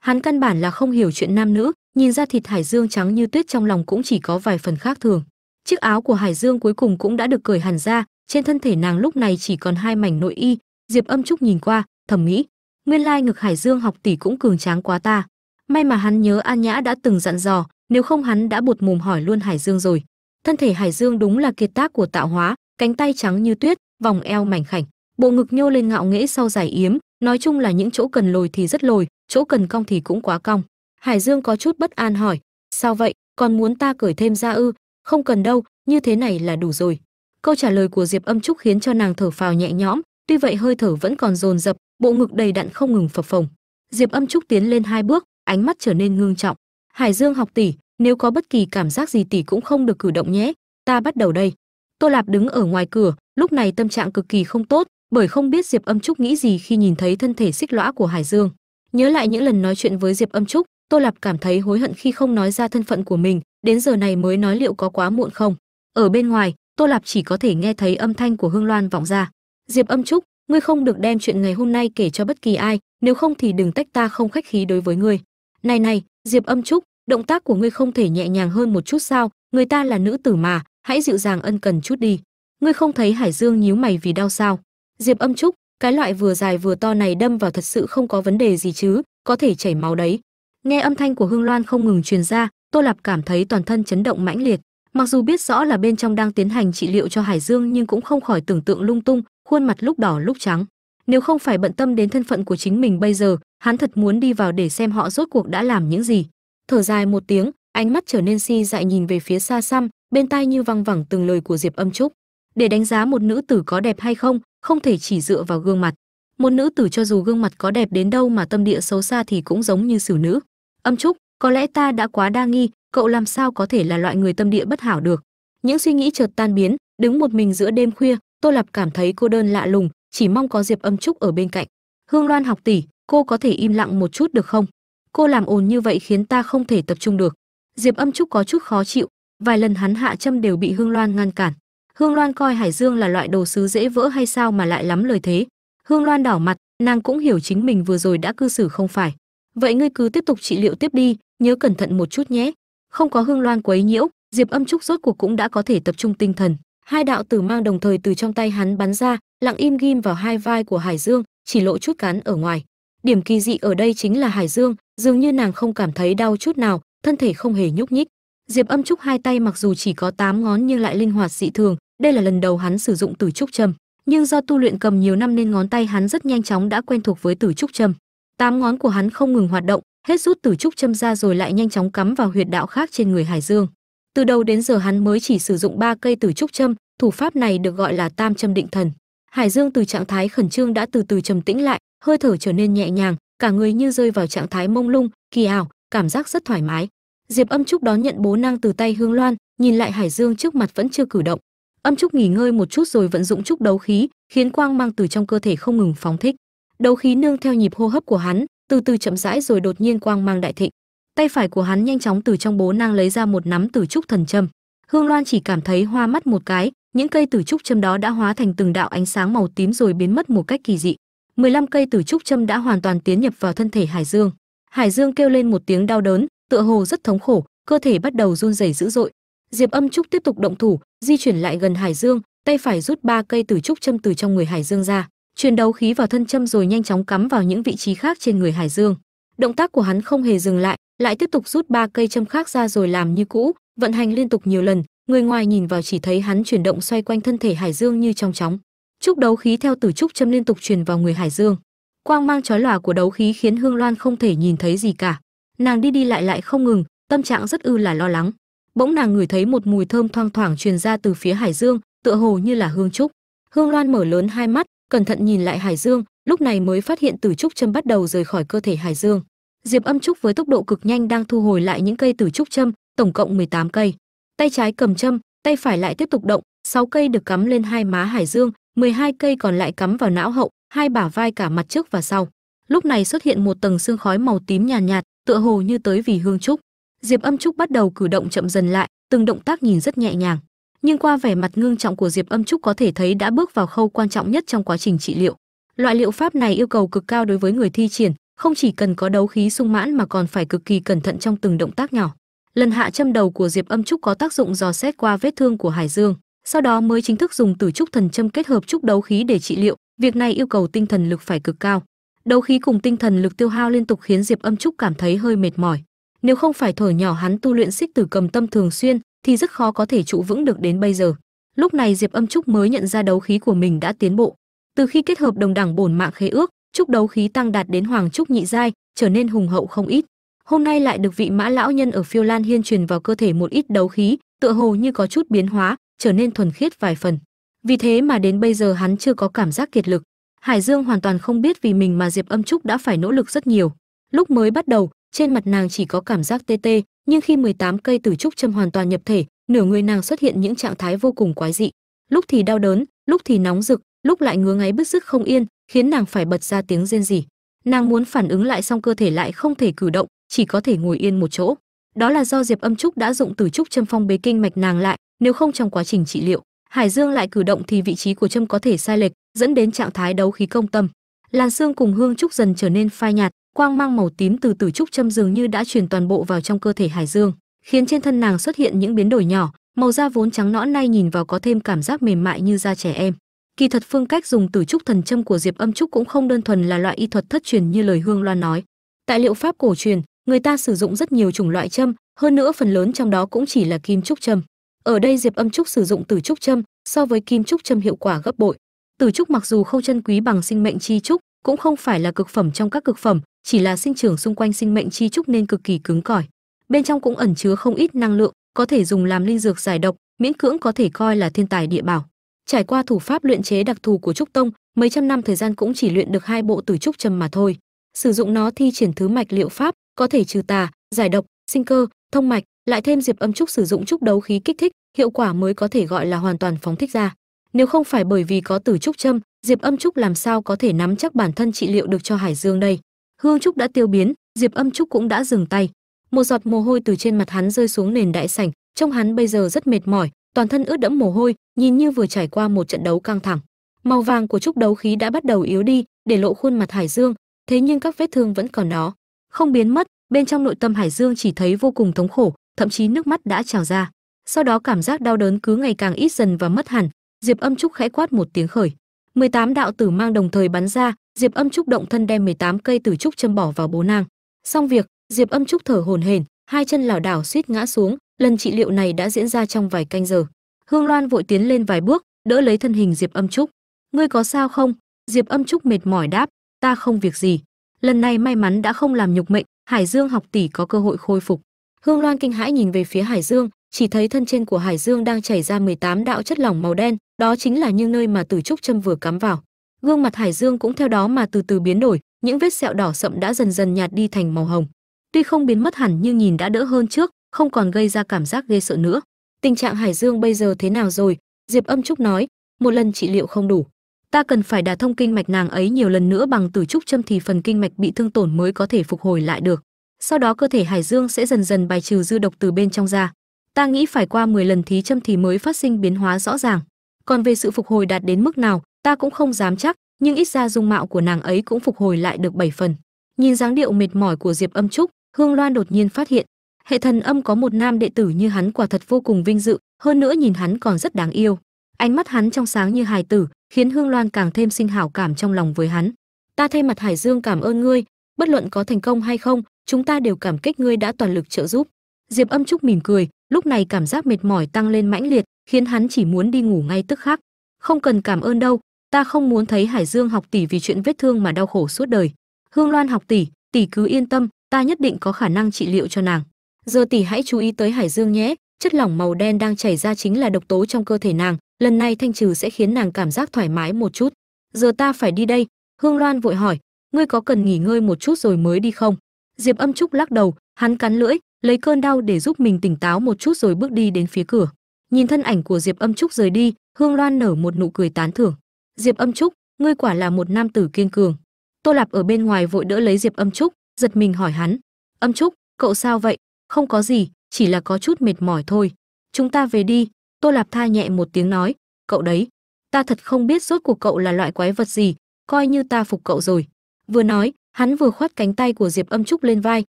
Hắn căn bản là không hiểu chuyện nam nữ, nhìn ra thịt hải dương trắng như tuyết trong lòng cũng chỉ có vài phần khác thường. Chiếc áo của hải dương cuối cùng cũng đã được cởi hẳn ra, trên thân thể nàng lúc này chỉ còn hai mảnh nội y. Diệp âm trúc nhìn qua, thầm nghĩ, nguyên lai ngực hải dương học tỷ cũng cường tráng quá ta may mà hắn nhớ an nhã đã từng dặn dò, nếu không hắn đã buột mồm hỏi luôn hải dương rồi. Thân thể hải dương đúng là kiệt tác của tạo hóa, cánh tay trắng như tuyết, vòng eo mảnh khảnh, bộ ngực nhô lên ngạo nghễ sau giải yếm, nói chung là những chỗ cần lồi thì rất lồi, chỗ cần cong thì cũng quá cong. Hải dương có chút bất an hỏi, sao vậy? Còn muốn ta cởi thêm ra ư? Không cần đâu, như thế này là đủ rồi. Câu trả lời của diệp âm trúc khiến cho nàng thở phào nhẹ nhõm, tuy vậy hơi thở vẫn còn dồn dập, bộ ngực đầy đặn không ngừng phập phồng. Diệp âm trúc tiến lên hai bước ánh mắt trở nên ngưng trọng. Hải dương học tỷ, nếu có bất kỳ cảm giác gì tỷ cũng không được cử động nhé. Ta bắt đầu đây. Tô lạp đứng ở ngoài cửa, lúc này tâm trạng cực kỳ không tốt, bởi không biết diệp âm trúc nghĩ gì khi nhìn thấy thân thể xích lõa của hải dương. Nhớ lại những lần nói chuyện với diệp âm trúc, tô lạp cảm thấy hối hận khi không nói ra thân phận của mình, đến giờ này mới nói liệu có quá muộn không. Ở bên ngoài, tô lạp chỉ có thể nghe thấy âm thanh của hương loan vọng ra. Diệp âm trúc, ngươi không được đem chuyện ngày hôm nay kể cho bất kỳ ai, nếu không thì đừng tách ta không khách khí đối với ngươi này này, diệp âm trúc, động tác của ngươi không thể nhẹ nhàng hơn một chút sao? Người ta là nữ tử mà, hãy dịu dàng ân cần chút đi. Ngươi không thấy hải dương nhíu mày vì đau sao? Diệp âm trúc, cái loại vừa dài vừa to này đâm vào thật sự không có vấn đề gì chứ, có thể chảy máu đấy. Nghe âm thanh của hương loan không ngừng truyền ra, tô lạp cảm thấy toàn thân chấn động mãnh liệt. Mặc dù biết rõ là bên trong đang tiến hành trị liệu cho hải dương nhưng cũng không khỏi tưởng tượng lung tung, khuôn mặt lúc đỏ lúc trắng. Nếu không phải bận tâm đến thân phận của chính mình bây giờ hắn thật muốn đi vào để xem họ rốt cuộc đã làm những gì. Thở dài một tiếng, ánh mắt trở nên si dại nhìn về phía xa xăm bên tai như văng vẳng từng lời của diệp âm trúc. Để đánh giá một nữ tử có đẹp hay không không thể chỉ dựa vào gương mặt. Một nữ tử cho dù gương mặt có đẹp đến đâu mà tâm địa xấu xa thì cũng giống như xử nữ. Âm trúc, có lẽ ta đã quá đa nghi, cậu làm sao có thể là loại người tâm địa bất hảo được? Những suy nghĩ chợt tan biến, đứng một mình giữa đêm khuya, tô lập cảm thấy cô đơn lạ lùng, chỉ mong có diệp âm trúc ở bên cạnh. Hương loan học tỷ cô có thể im lặng một chút được không? Cô làm ồn như vậy khiến ta không thể tập trung được. Diệp âm trúc có chút khó chịu. Vài lần hắn hạ châm đều bị hương loan ngăn cản. Hương loan coi hải dương là loại đồ sứ dễ vỡ hay sao mà lại lắm lời thế? Hương loan đỏ mặt, nàng cũng hiểu chính mình vừa rồi đã cư xử không phải. Vậy ngươi cứ tiếp tục trị liệu tiếp đi, nhớ cẩn thận một chút nhé. Không có hương loan quấy nhiễu, diệp âm trúc rốt cuộc cũng đã có thể tập trung tinh thần. Hai đạo tử mang đồng thời từ trong tay hắn bắn ra, lặng im ghim vào hai vai của hải dương, chỉ lộ chút cán ở ngoài điểm kỳ dị ở đây chính là hải dương, dường như nàng không cảm thấy đau chút nào, thân thể không hề nhúc nhích. Diệp âm trúc hai tay mặc dù chỉ có 8 ngón nhưng lại linh hoạt dị thường, đây là lần đầu hắn sử dụng tử trúc châm. Nhưng do tu luyện cầm nhiều năm nên ngón tay hắn rất nhanh chóng đã quen thuộc với tử trúc châm. Tám ngón của hắn không ngừng hoạt động, hết rút tử trúc châm ra rồi lại nhanh chóng cắm vào huyệt đạo khác trên người hải dương. Từ đầu đến giờ hắn mới chỉ sử dụng ba cây tử trúc châm, thủ pháp này được gọi là tam châm định thần. Hải dương từ trạng thái khẩn trương đã từ từ trầm tĩnh lại hơi thở trở nên nhẹ nhàng, cả người như rơi vào trạng thái mông lung, kỳ ảo, cảm giác rất thoải mái. Diệp âm trúc đón nhận bố năng từ tay hương loan, nhìn lại hải dương trước mặt vẫn chưa cử động. Âm trúc nghỉ ngơi một chút rồi vận dụng trúc đấu khí, khiến quang mang từ trong cơ thể không ngừng phóng thích. Đấu khí nương theo nhịp hô hấp của hắn, từ từ chậm rãi rồi đột nhiên quang mang đại thịnh. Tay phải của hắn nhanh chóng từ trong bố nang lấy ra một nắm tử trúc thần châm. Hương loan chỉ cảm thấy hoa mắt một cái, những cây tử trúc châm đó đã hóa thành từng đạo ánh sáng màu tím rồi biến mất một cách kỳ dị. 15 cây tử trúc châm đã hoàn toàn tiến nhập vào thân thể hải dương. Hải dương kêu lên một tiếng đau đớn, tựa hồ rất thống khổ, cơ thể bắt đầu run rẩy dữ dội. Diệp âm trúc tiếp tục động thủ, di chuyển lại gần hải dương, tay phải rút ba cây tử trúc châm từ trong người hải dương ra truyền đấu khí vào thân châm rồi nhanh chóng cắm vào những vị trí khác trên người hải dương. Động tác của hắn không hề dừng lại lại tiếp tục rút ba cây châm khác ra rồi làm như cũ, vận hành liên tục nhiều lần, người ngoài nhìn vào chỉ thấy hắn chuyển động xoay quanh thân thể hải dương như trong chóng trúc đấu khí theo tử trúc châm liên tục truyền vào người hải dương. Quang mang chói lòa của đấu khí khiến hương loan không thể nhìn thấy gì cả. Nàng đi đi lại lại không ngừng, tâm trạng rất ư là lo lắng. Bỗng nàng ngửi thấy một mùi thơm thoang thoảng truyền ra từ phía hải dương, tựa hồ như là hương trúc. Hương loan mở lớn hai mắt, cẩn thận nhìn lại hải dương, lúc này mới phát hiện tử trúc châm bắt đầu rời khỏi cơ thể hải dương. Diệp âm trúc với tốc độ cực nhanh đang thu hồi lại những cây tử trúc châm, tổng cộng 18 cây. Tay trái cầm châm, tay phải lại tiếp tục động 6 cây được cắm lên hai má hải dương 12 cây còn lại cắm vào não hậu hai bả vai cả mặt trước và sau. Lúc này xuất hiện một tầng xương khói màu tím nhàn nhạt, nhạt tựa hồ như tới vì hương trúc. Diệp âm trúc bắt đầu cử động chậm dần lại từng động tác nhìn rất nhẹ nhàng. Nhưng qua vẻ mặt ngưng trọng của diệp âm trúc có thể thấy đã bước vào khâu quan trọng nhất trong quá trình trị liệu. Loại liệu pháp này yêu cầu cực cao đối với người thi triển không chỉ cần có đấu khí sung mãn mà còn phải cực kỳ cẩn thận trong từng động tác nhỏ. Lần hạ châm đầu của diệp âm trúc có tác dụng dò xét qua vết thương của hải dương sau đó mới chính thức dùng tử trúc thần châm kết hợp trúc đấu khí để trị liệu, việc này yêu cầu tinh thần lực phải cực cao. Đấu khí cùng tinh thần lực tiêu hao liên tục khiến diệp âm trúc cảm thấy hơi mệt mỏi. Nếu không phải thổi nhỏ hắn tu luyện xích tử cầm tâm thường xuyên, thì rất khó có thể trụ vững được đến bây giờ. Lúc này diệp âm trúc mới nhận ra đấu khí của mình đã tiến bộ. Từ khi kết hợp đồng đẳng bổn mạng khế ước, trúc đấu khí tăng đạt đến hoàng trúc nhị giai, trở nên hùng hậu không ít. Hôm nay lại được vị mã lão nhân ở phiêu lan hiên truyền vào cơ thể một ít đấu khí, tựa hồ như có chút biến hóa trở nên thuần khiết vài phần. Vì thế mà đến bây giờ hắn chưa có cảm giác kiệt lực. Hải dương hoàn toàn không biết vì mình mà diệp âm trúc đã phải nỗ lực rất nhiều. Lúc mới bắt đầu, trên mặt nàng chỉ có cảm giác tê tê, nhưng khi 18 cây tử trúc châm hoàn toàn nhập thể, nửa người nàng xuất hiện những trạng thái vô cùng quái dị. Lúc thì đau đớn, lúc thì nóng rực, lúc lại ngứa ngáy bứt rứt không yên, khiến nàng phải bật ra tiếng rên rỉ. Nàng muốn phản ứng lại xong cơ thể lại không thể cử động, chỉ có thể ngồi yên một chỗ đó là do diệp âm trúc đã dụng tử trúc châm phong bế kinh mạch nàng lại, nếu không trong quá trình trị liệu, hải dương lại cử động thì vị trí của châm có thể sai lệch, dẫn đến trạng thái đấu khí công tâm. Làn xương cùng hương trúc dần trở nên phai nhạt, quang mang màu tím từ tử trúc châm dường như đã truyền toàn bộ vào trong cơ thể hải dương, khiến trên thân nàng xuất hiện những biến đổi nhỏ, màu da vốn trắng nõn nay nhìn vào có thêm cảm giác mềm mại như da trẻ em. Kỳ thật phương cách dùng tử trúc thần châm của diệp âm trúc cũng không đơn thuần là loại y thuật thất truyền như lời hương loan nói. Tại liệu pháp cổ truyền người ta sử dụng rất nhiều chủng loại châm, hơn nữa phần lớn trong đó cũng chỉ là kim trúc châm. Ở đây diệp âm trúc sử dụng tử trúc châm, so với kim trúc châm hiệu quả gấp bội. Tử trúc mặc dù không chân quý bằng sinh mệnh chi trúc, cũng không phải là cực phẩm trong các cực phẩm, chỉ là sinh trưởng xung quanh sinh mệnh chi trúc nên cực kỳ cứng cỏi. Bên trong cũng ẩn chứa không ít năng lượng, có thể dùng làm linh dược giải độc, miễn cưỡng có thể coi là thiên tài địa bảo. Trải qua thủ pháp luyện chế đặc thù của trúc tông, mấy trăm năm thời gian cũng chỉ luyện được hai bộ tử trúc châm mà thôi. Sử dụng nó thi triển thứ mạch liệu pháp có thể trừ tà, giải độc, sinh cơ, thông mạch, lại thêm diệp âm trúc sử dụng trúc đấu khí kích thích, hiệu quả mới có thể gọi là hoàn toàn phóng thích ra. Nếu không phải bởi vì có tử trúc châm, diệp âm trúc làm sao có thể nắm chắc bản thân trị liệu được cho hải dương đây? Hương trúc đã tiêu biến, diệp âm trúc cũng đã dừng tay. Một giọt mồ hôi từ trên mặt hắn rơi xuống nền đại sảnh, trông hắn bây giờ rất mệt mỏi, toàn thân ướt đẫm mồ hôi, nhìn như vừa trải qua một trận đấu căng thẳng. Màu vàng của trúc đấu khí đã bắt đầu yếu đi, để lộ khuôn mặt hải dương, thế nhưng các vết thương vẫn còn đó không biến mất, bên trong nội tâm hải dương chỉ thấy vô cùng thống khổ, thậm chí nước mắt đã trào ra. Sau đó cảm giác đau đớn cứ ngày càng ít dần và mất hẳn, diệp âm trúc khẽ quát một tiếng khởi. 18 đạo tử mang đồng thời bắn ra, diệp âm trúc động thân đem 18 cây tử trúc châm bỏ vào bố nang. Xong việc, diệp âm trúc thở hổn hển, hai chân lảo đảo suýt ngã xuống, lần trị liệu này đã diễn ra trong vài canh giờ. Hương loan vội tiến lên vài bước, đỡ lấy thân hình diệp âm trúc. Ngươi có sao không? Diệp âm trúc mệt mỏi đáp, ta không việc gì lần này may mắn đã không làm nhục mệnh, hải dương học tỷ có cơ hội khôi phục. Hương loan kinh hãi nhìn về phía hải dương, chỉ thấy thân trên của hải dương đang chảy ra 18 đạo chất lỏng màu đen, đó chính là những nơi mà tử trúc châm vừa cắm vào. Gương mặt hải dương cũng theo đó mà từ từ biến đổi, những vết sẹo đỏ sậm đã dần dần nhạt đi thành màu hồng. Tuy không biến mất hẳn nhưng nhìn đã đỡ hơn trước, không còn gây ra cảm giác ghê sợ nữa. Tình trạng hải dương bây giờ thế nào rồi? Diệp âm trúc nói, một lần trị liệu không đủ ta cần phải đả thông kinh mạch nàng ấy nhiều lần nữa bằng tử trúc châm thì phần kinh mạch bị thương tổn mới có thể phục hồi lại được. Sau đó cơ thể hải dương sẽ dần dần bài trừ dư độc từ bên trong ra. Ta nghĩ phải qua 10 lần thí châm thì mới phát sinh biến hóa rõ ràng. Còn về sự phục hồi đạt đến mức nào, ta cũng không dám chắc, nhưng ít ra dung mạo của nàng ấy cũng phục hồi lại được 7 phần. Nhìn dáng điệu mệt mỏi của diệp âm trúc, hương loan đột nhiên phát hiện, hệ thần âm có một nam đệ tử như hắn quả thật vô cùng vinh dự, hơn nữa nhìn hắn còn rất đáng yêu ánh mắt hắn trong sáng như hài tử, khiến hương loan càng thêm sinh hảo cảm trong lòng với hắn. Ta thay mặt hải dương cảm ơn ngươi, bất luận có thành công hay không, chúng ta đều cảm kích ngươi đã toàn lực trợ giúp. Diệp âm trúc mỉm cười, lúc này cảm giác mệt mỏi tăng lên mãnh liệt, khiến hắn chỉ muốn đi ngủ ngay tức khắc. Không cần cảm ơn đâu, ta không muốn thấy hải dương học tỷ vì chuyện vết thương mà đau khổ suốt đời. Hương loan học tỷ tỷ cứ yên tâm, ta nhất định có khả năng trị liệu cho nàng. Giờ tỷ hãy chú ý tới hải dương nhé, chất lỏng màu đen đang chảy ra chính là độc tố trong cơ thể nàng lần này thanh trừ sẽ khiến nàng cảm giác thoải mái một chút. Giờ ta phải đi đây. Hương loan vội hỏi, ngươi có cần nghỉ ngơi một chút rồi mới đi không? Diệp âm trúc lắc đầu, hắn cắn lưỡi, lấy cơn đau để giúp mình tỉnh táo một chút rồi bước đi đến phía cửa. Nhìn thân ảnh của diệp âm trúc rời đi, hương loan nở một nụ cười tán thưởng. Diệp âm trúc, ngươi quả là một nam tử kiên cường. Tô lạp ở bên ngoài vội đỡ lấy diệp âm trúc, giật mình hỏi hắn. Âm trúc, cậu sao vậy? Không có gì, chỉ là có chút mệt mỏi thôi. Chúng ta về đi tô lạp tha nhẹ một tiếng nói, cậu đấy, ta thật không biết rốt cuộc cậu là loại quái vật gì, coi như ta phục cậu rồi. Vừa nói, hắn vừa khoát cánh tay của diệp âm trúc lên vai,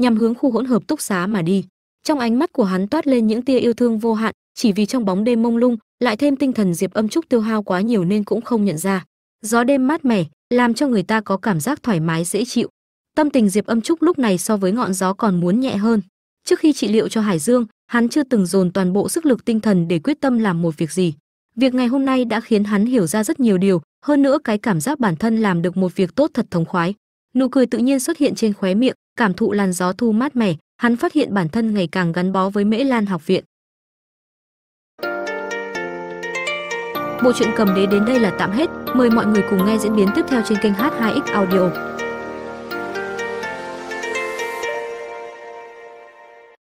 nhằm hướng khu hỗn hợp túc xá mà đi. Trong ánh mắt của hắn toát lên những tia yêu thương vô hạn, chỉ vì trong bóng đêm mông lung, lại thêm tinh thần diệp âm trúc tiêu hao quá nhiều nên cũng không nhận ra. Gió đêm mát mẻ, làm cho người ta có cảm giác thoải mái, dễ chịu. Tâm tình diệp âm trúc lúc này so với ngọn gió còn muốn nhẹ hơn trước khi trị liệu cho hải dương, hắn chưa từng dồn toàn bộ sức lực tinh thần để quyết tâm làm một việc gì. Việc ngày hôm nay đã khiến hắn hiểu ra rất nhiều điều, hơn nữa cái cảm giác bản thân làm được một việc tốt thật thống khoái. Nụ cười tự nhiên xuất hiện trên khóe miệng, cảm thụ làn gió thu mát mẻ, hắn phát hiện bản thân ngày càng gắn bó với mễ lan học viện. Bộ truyện cầm đế đến đây là tạm hết. Mời mọi người cùng nghe diễn biến tiếp theo trên kênh h2x audio.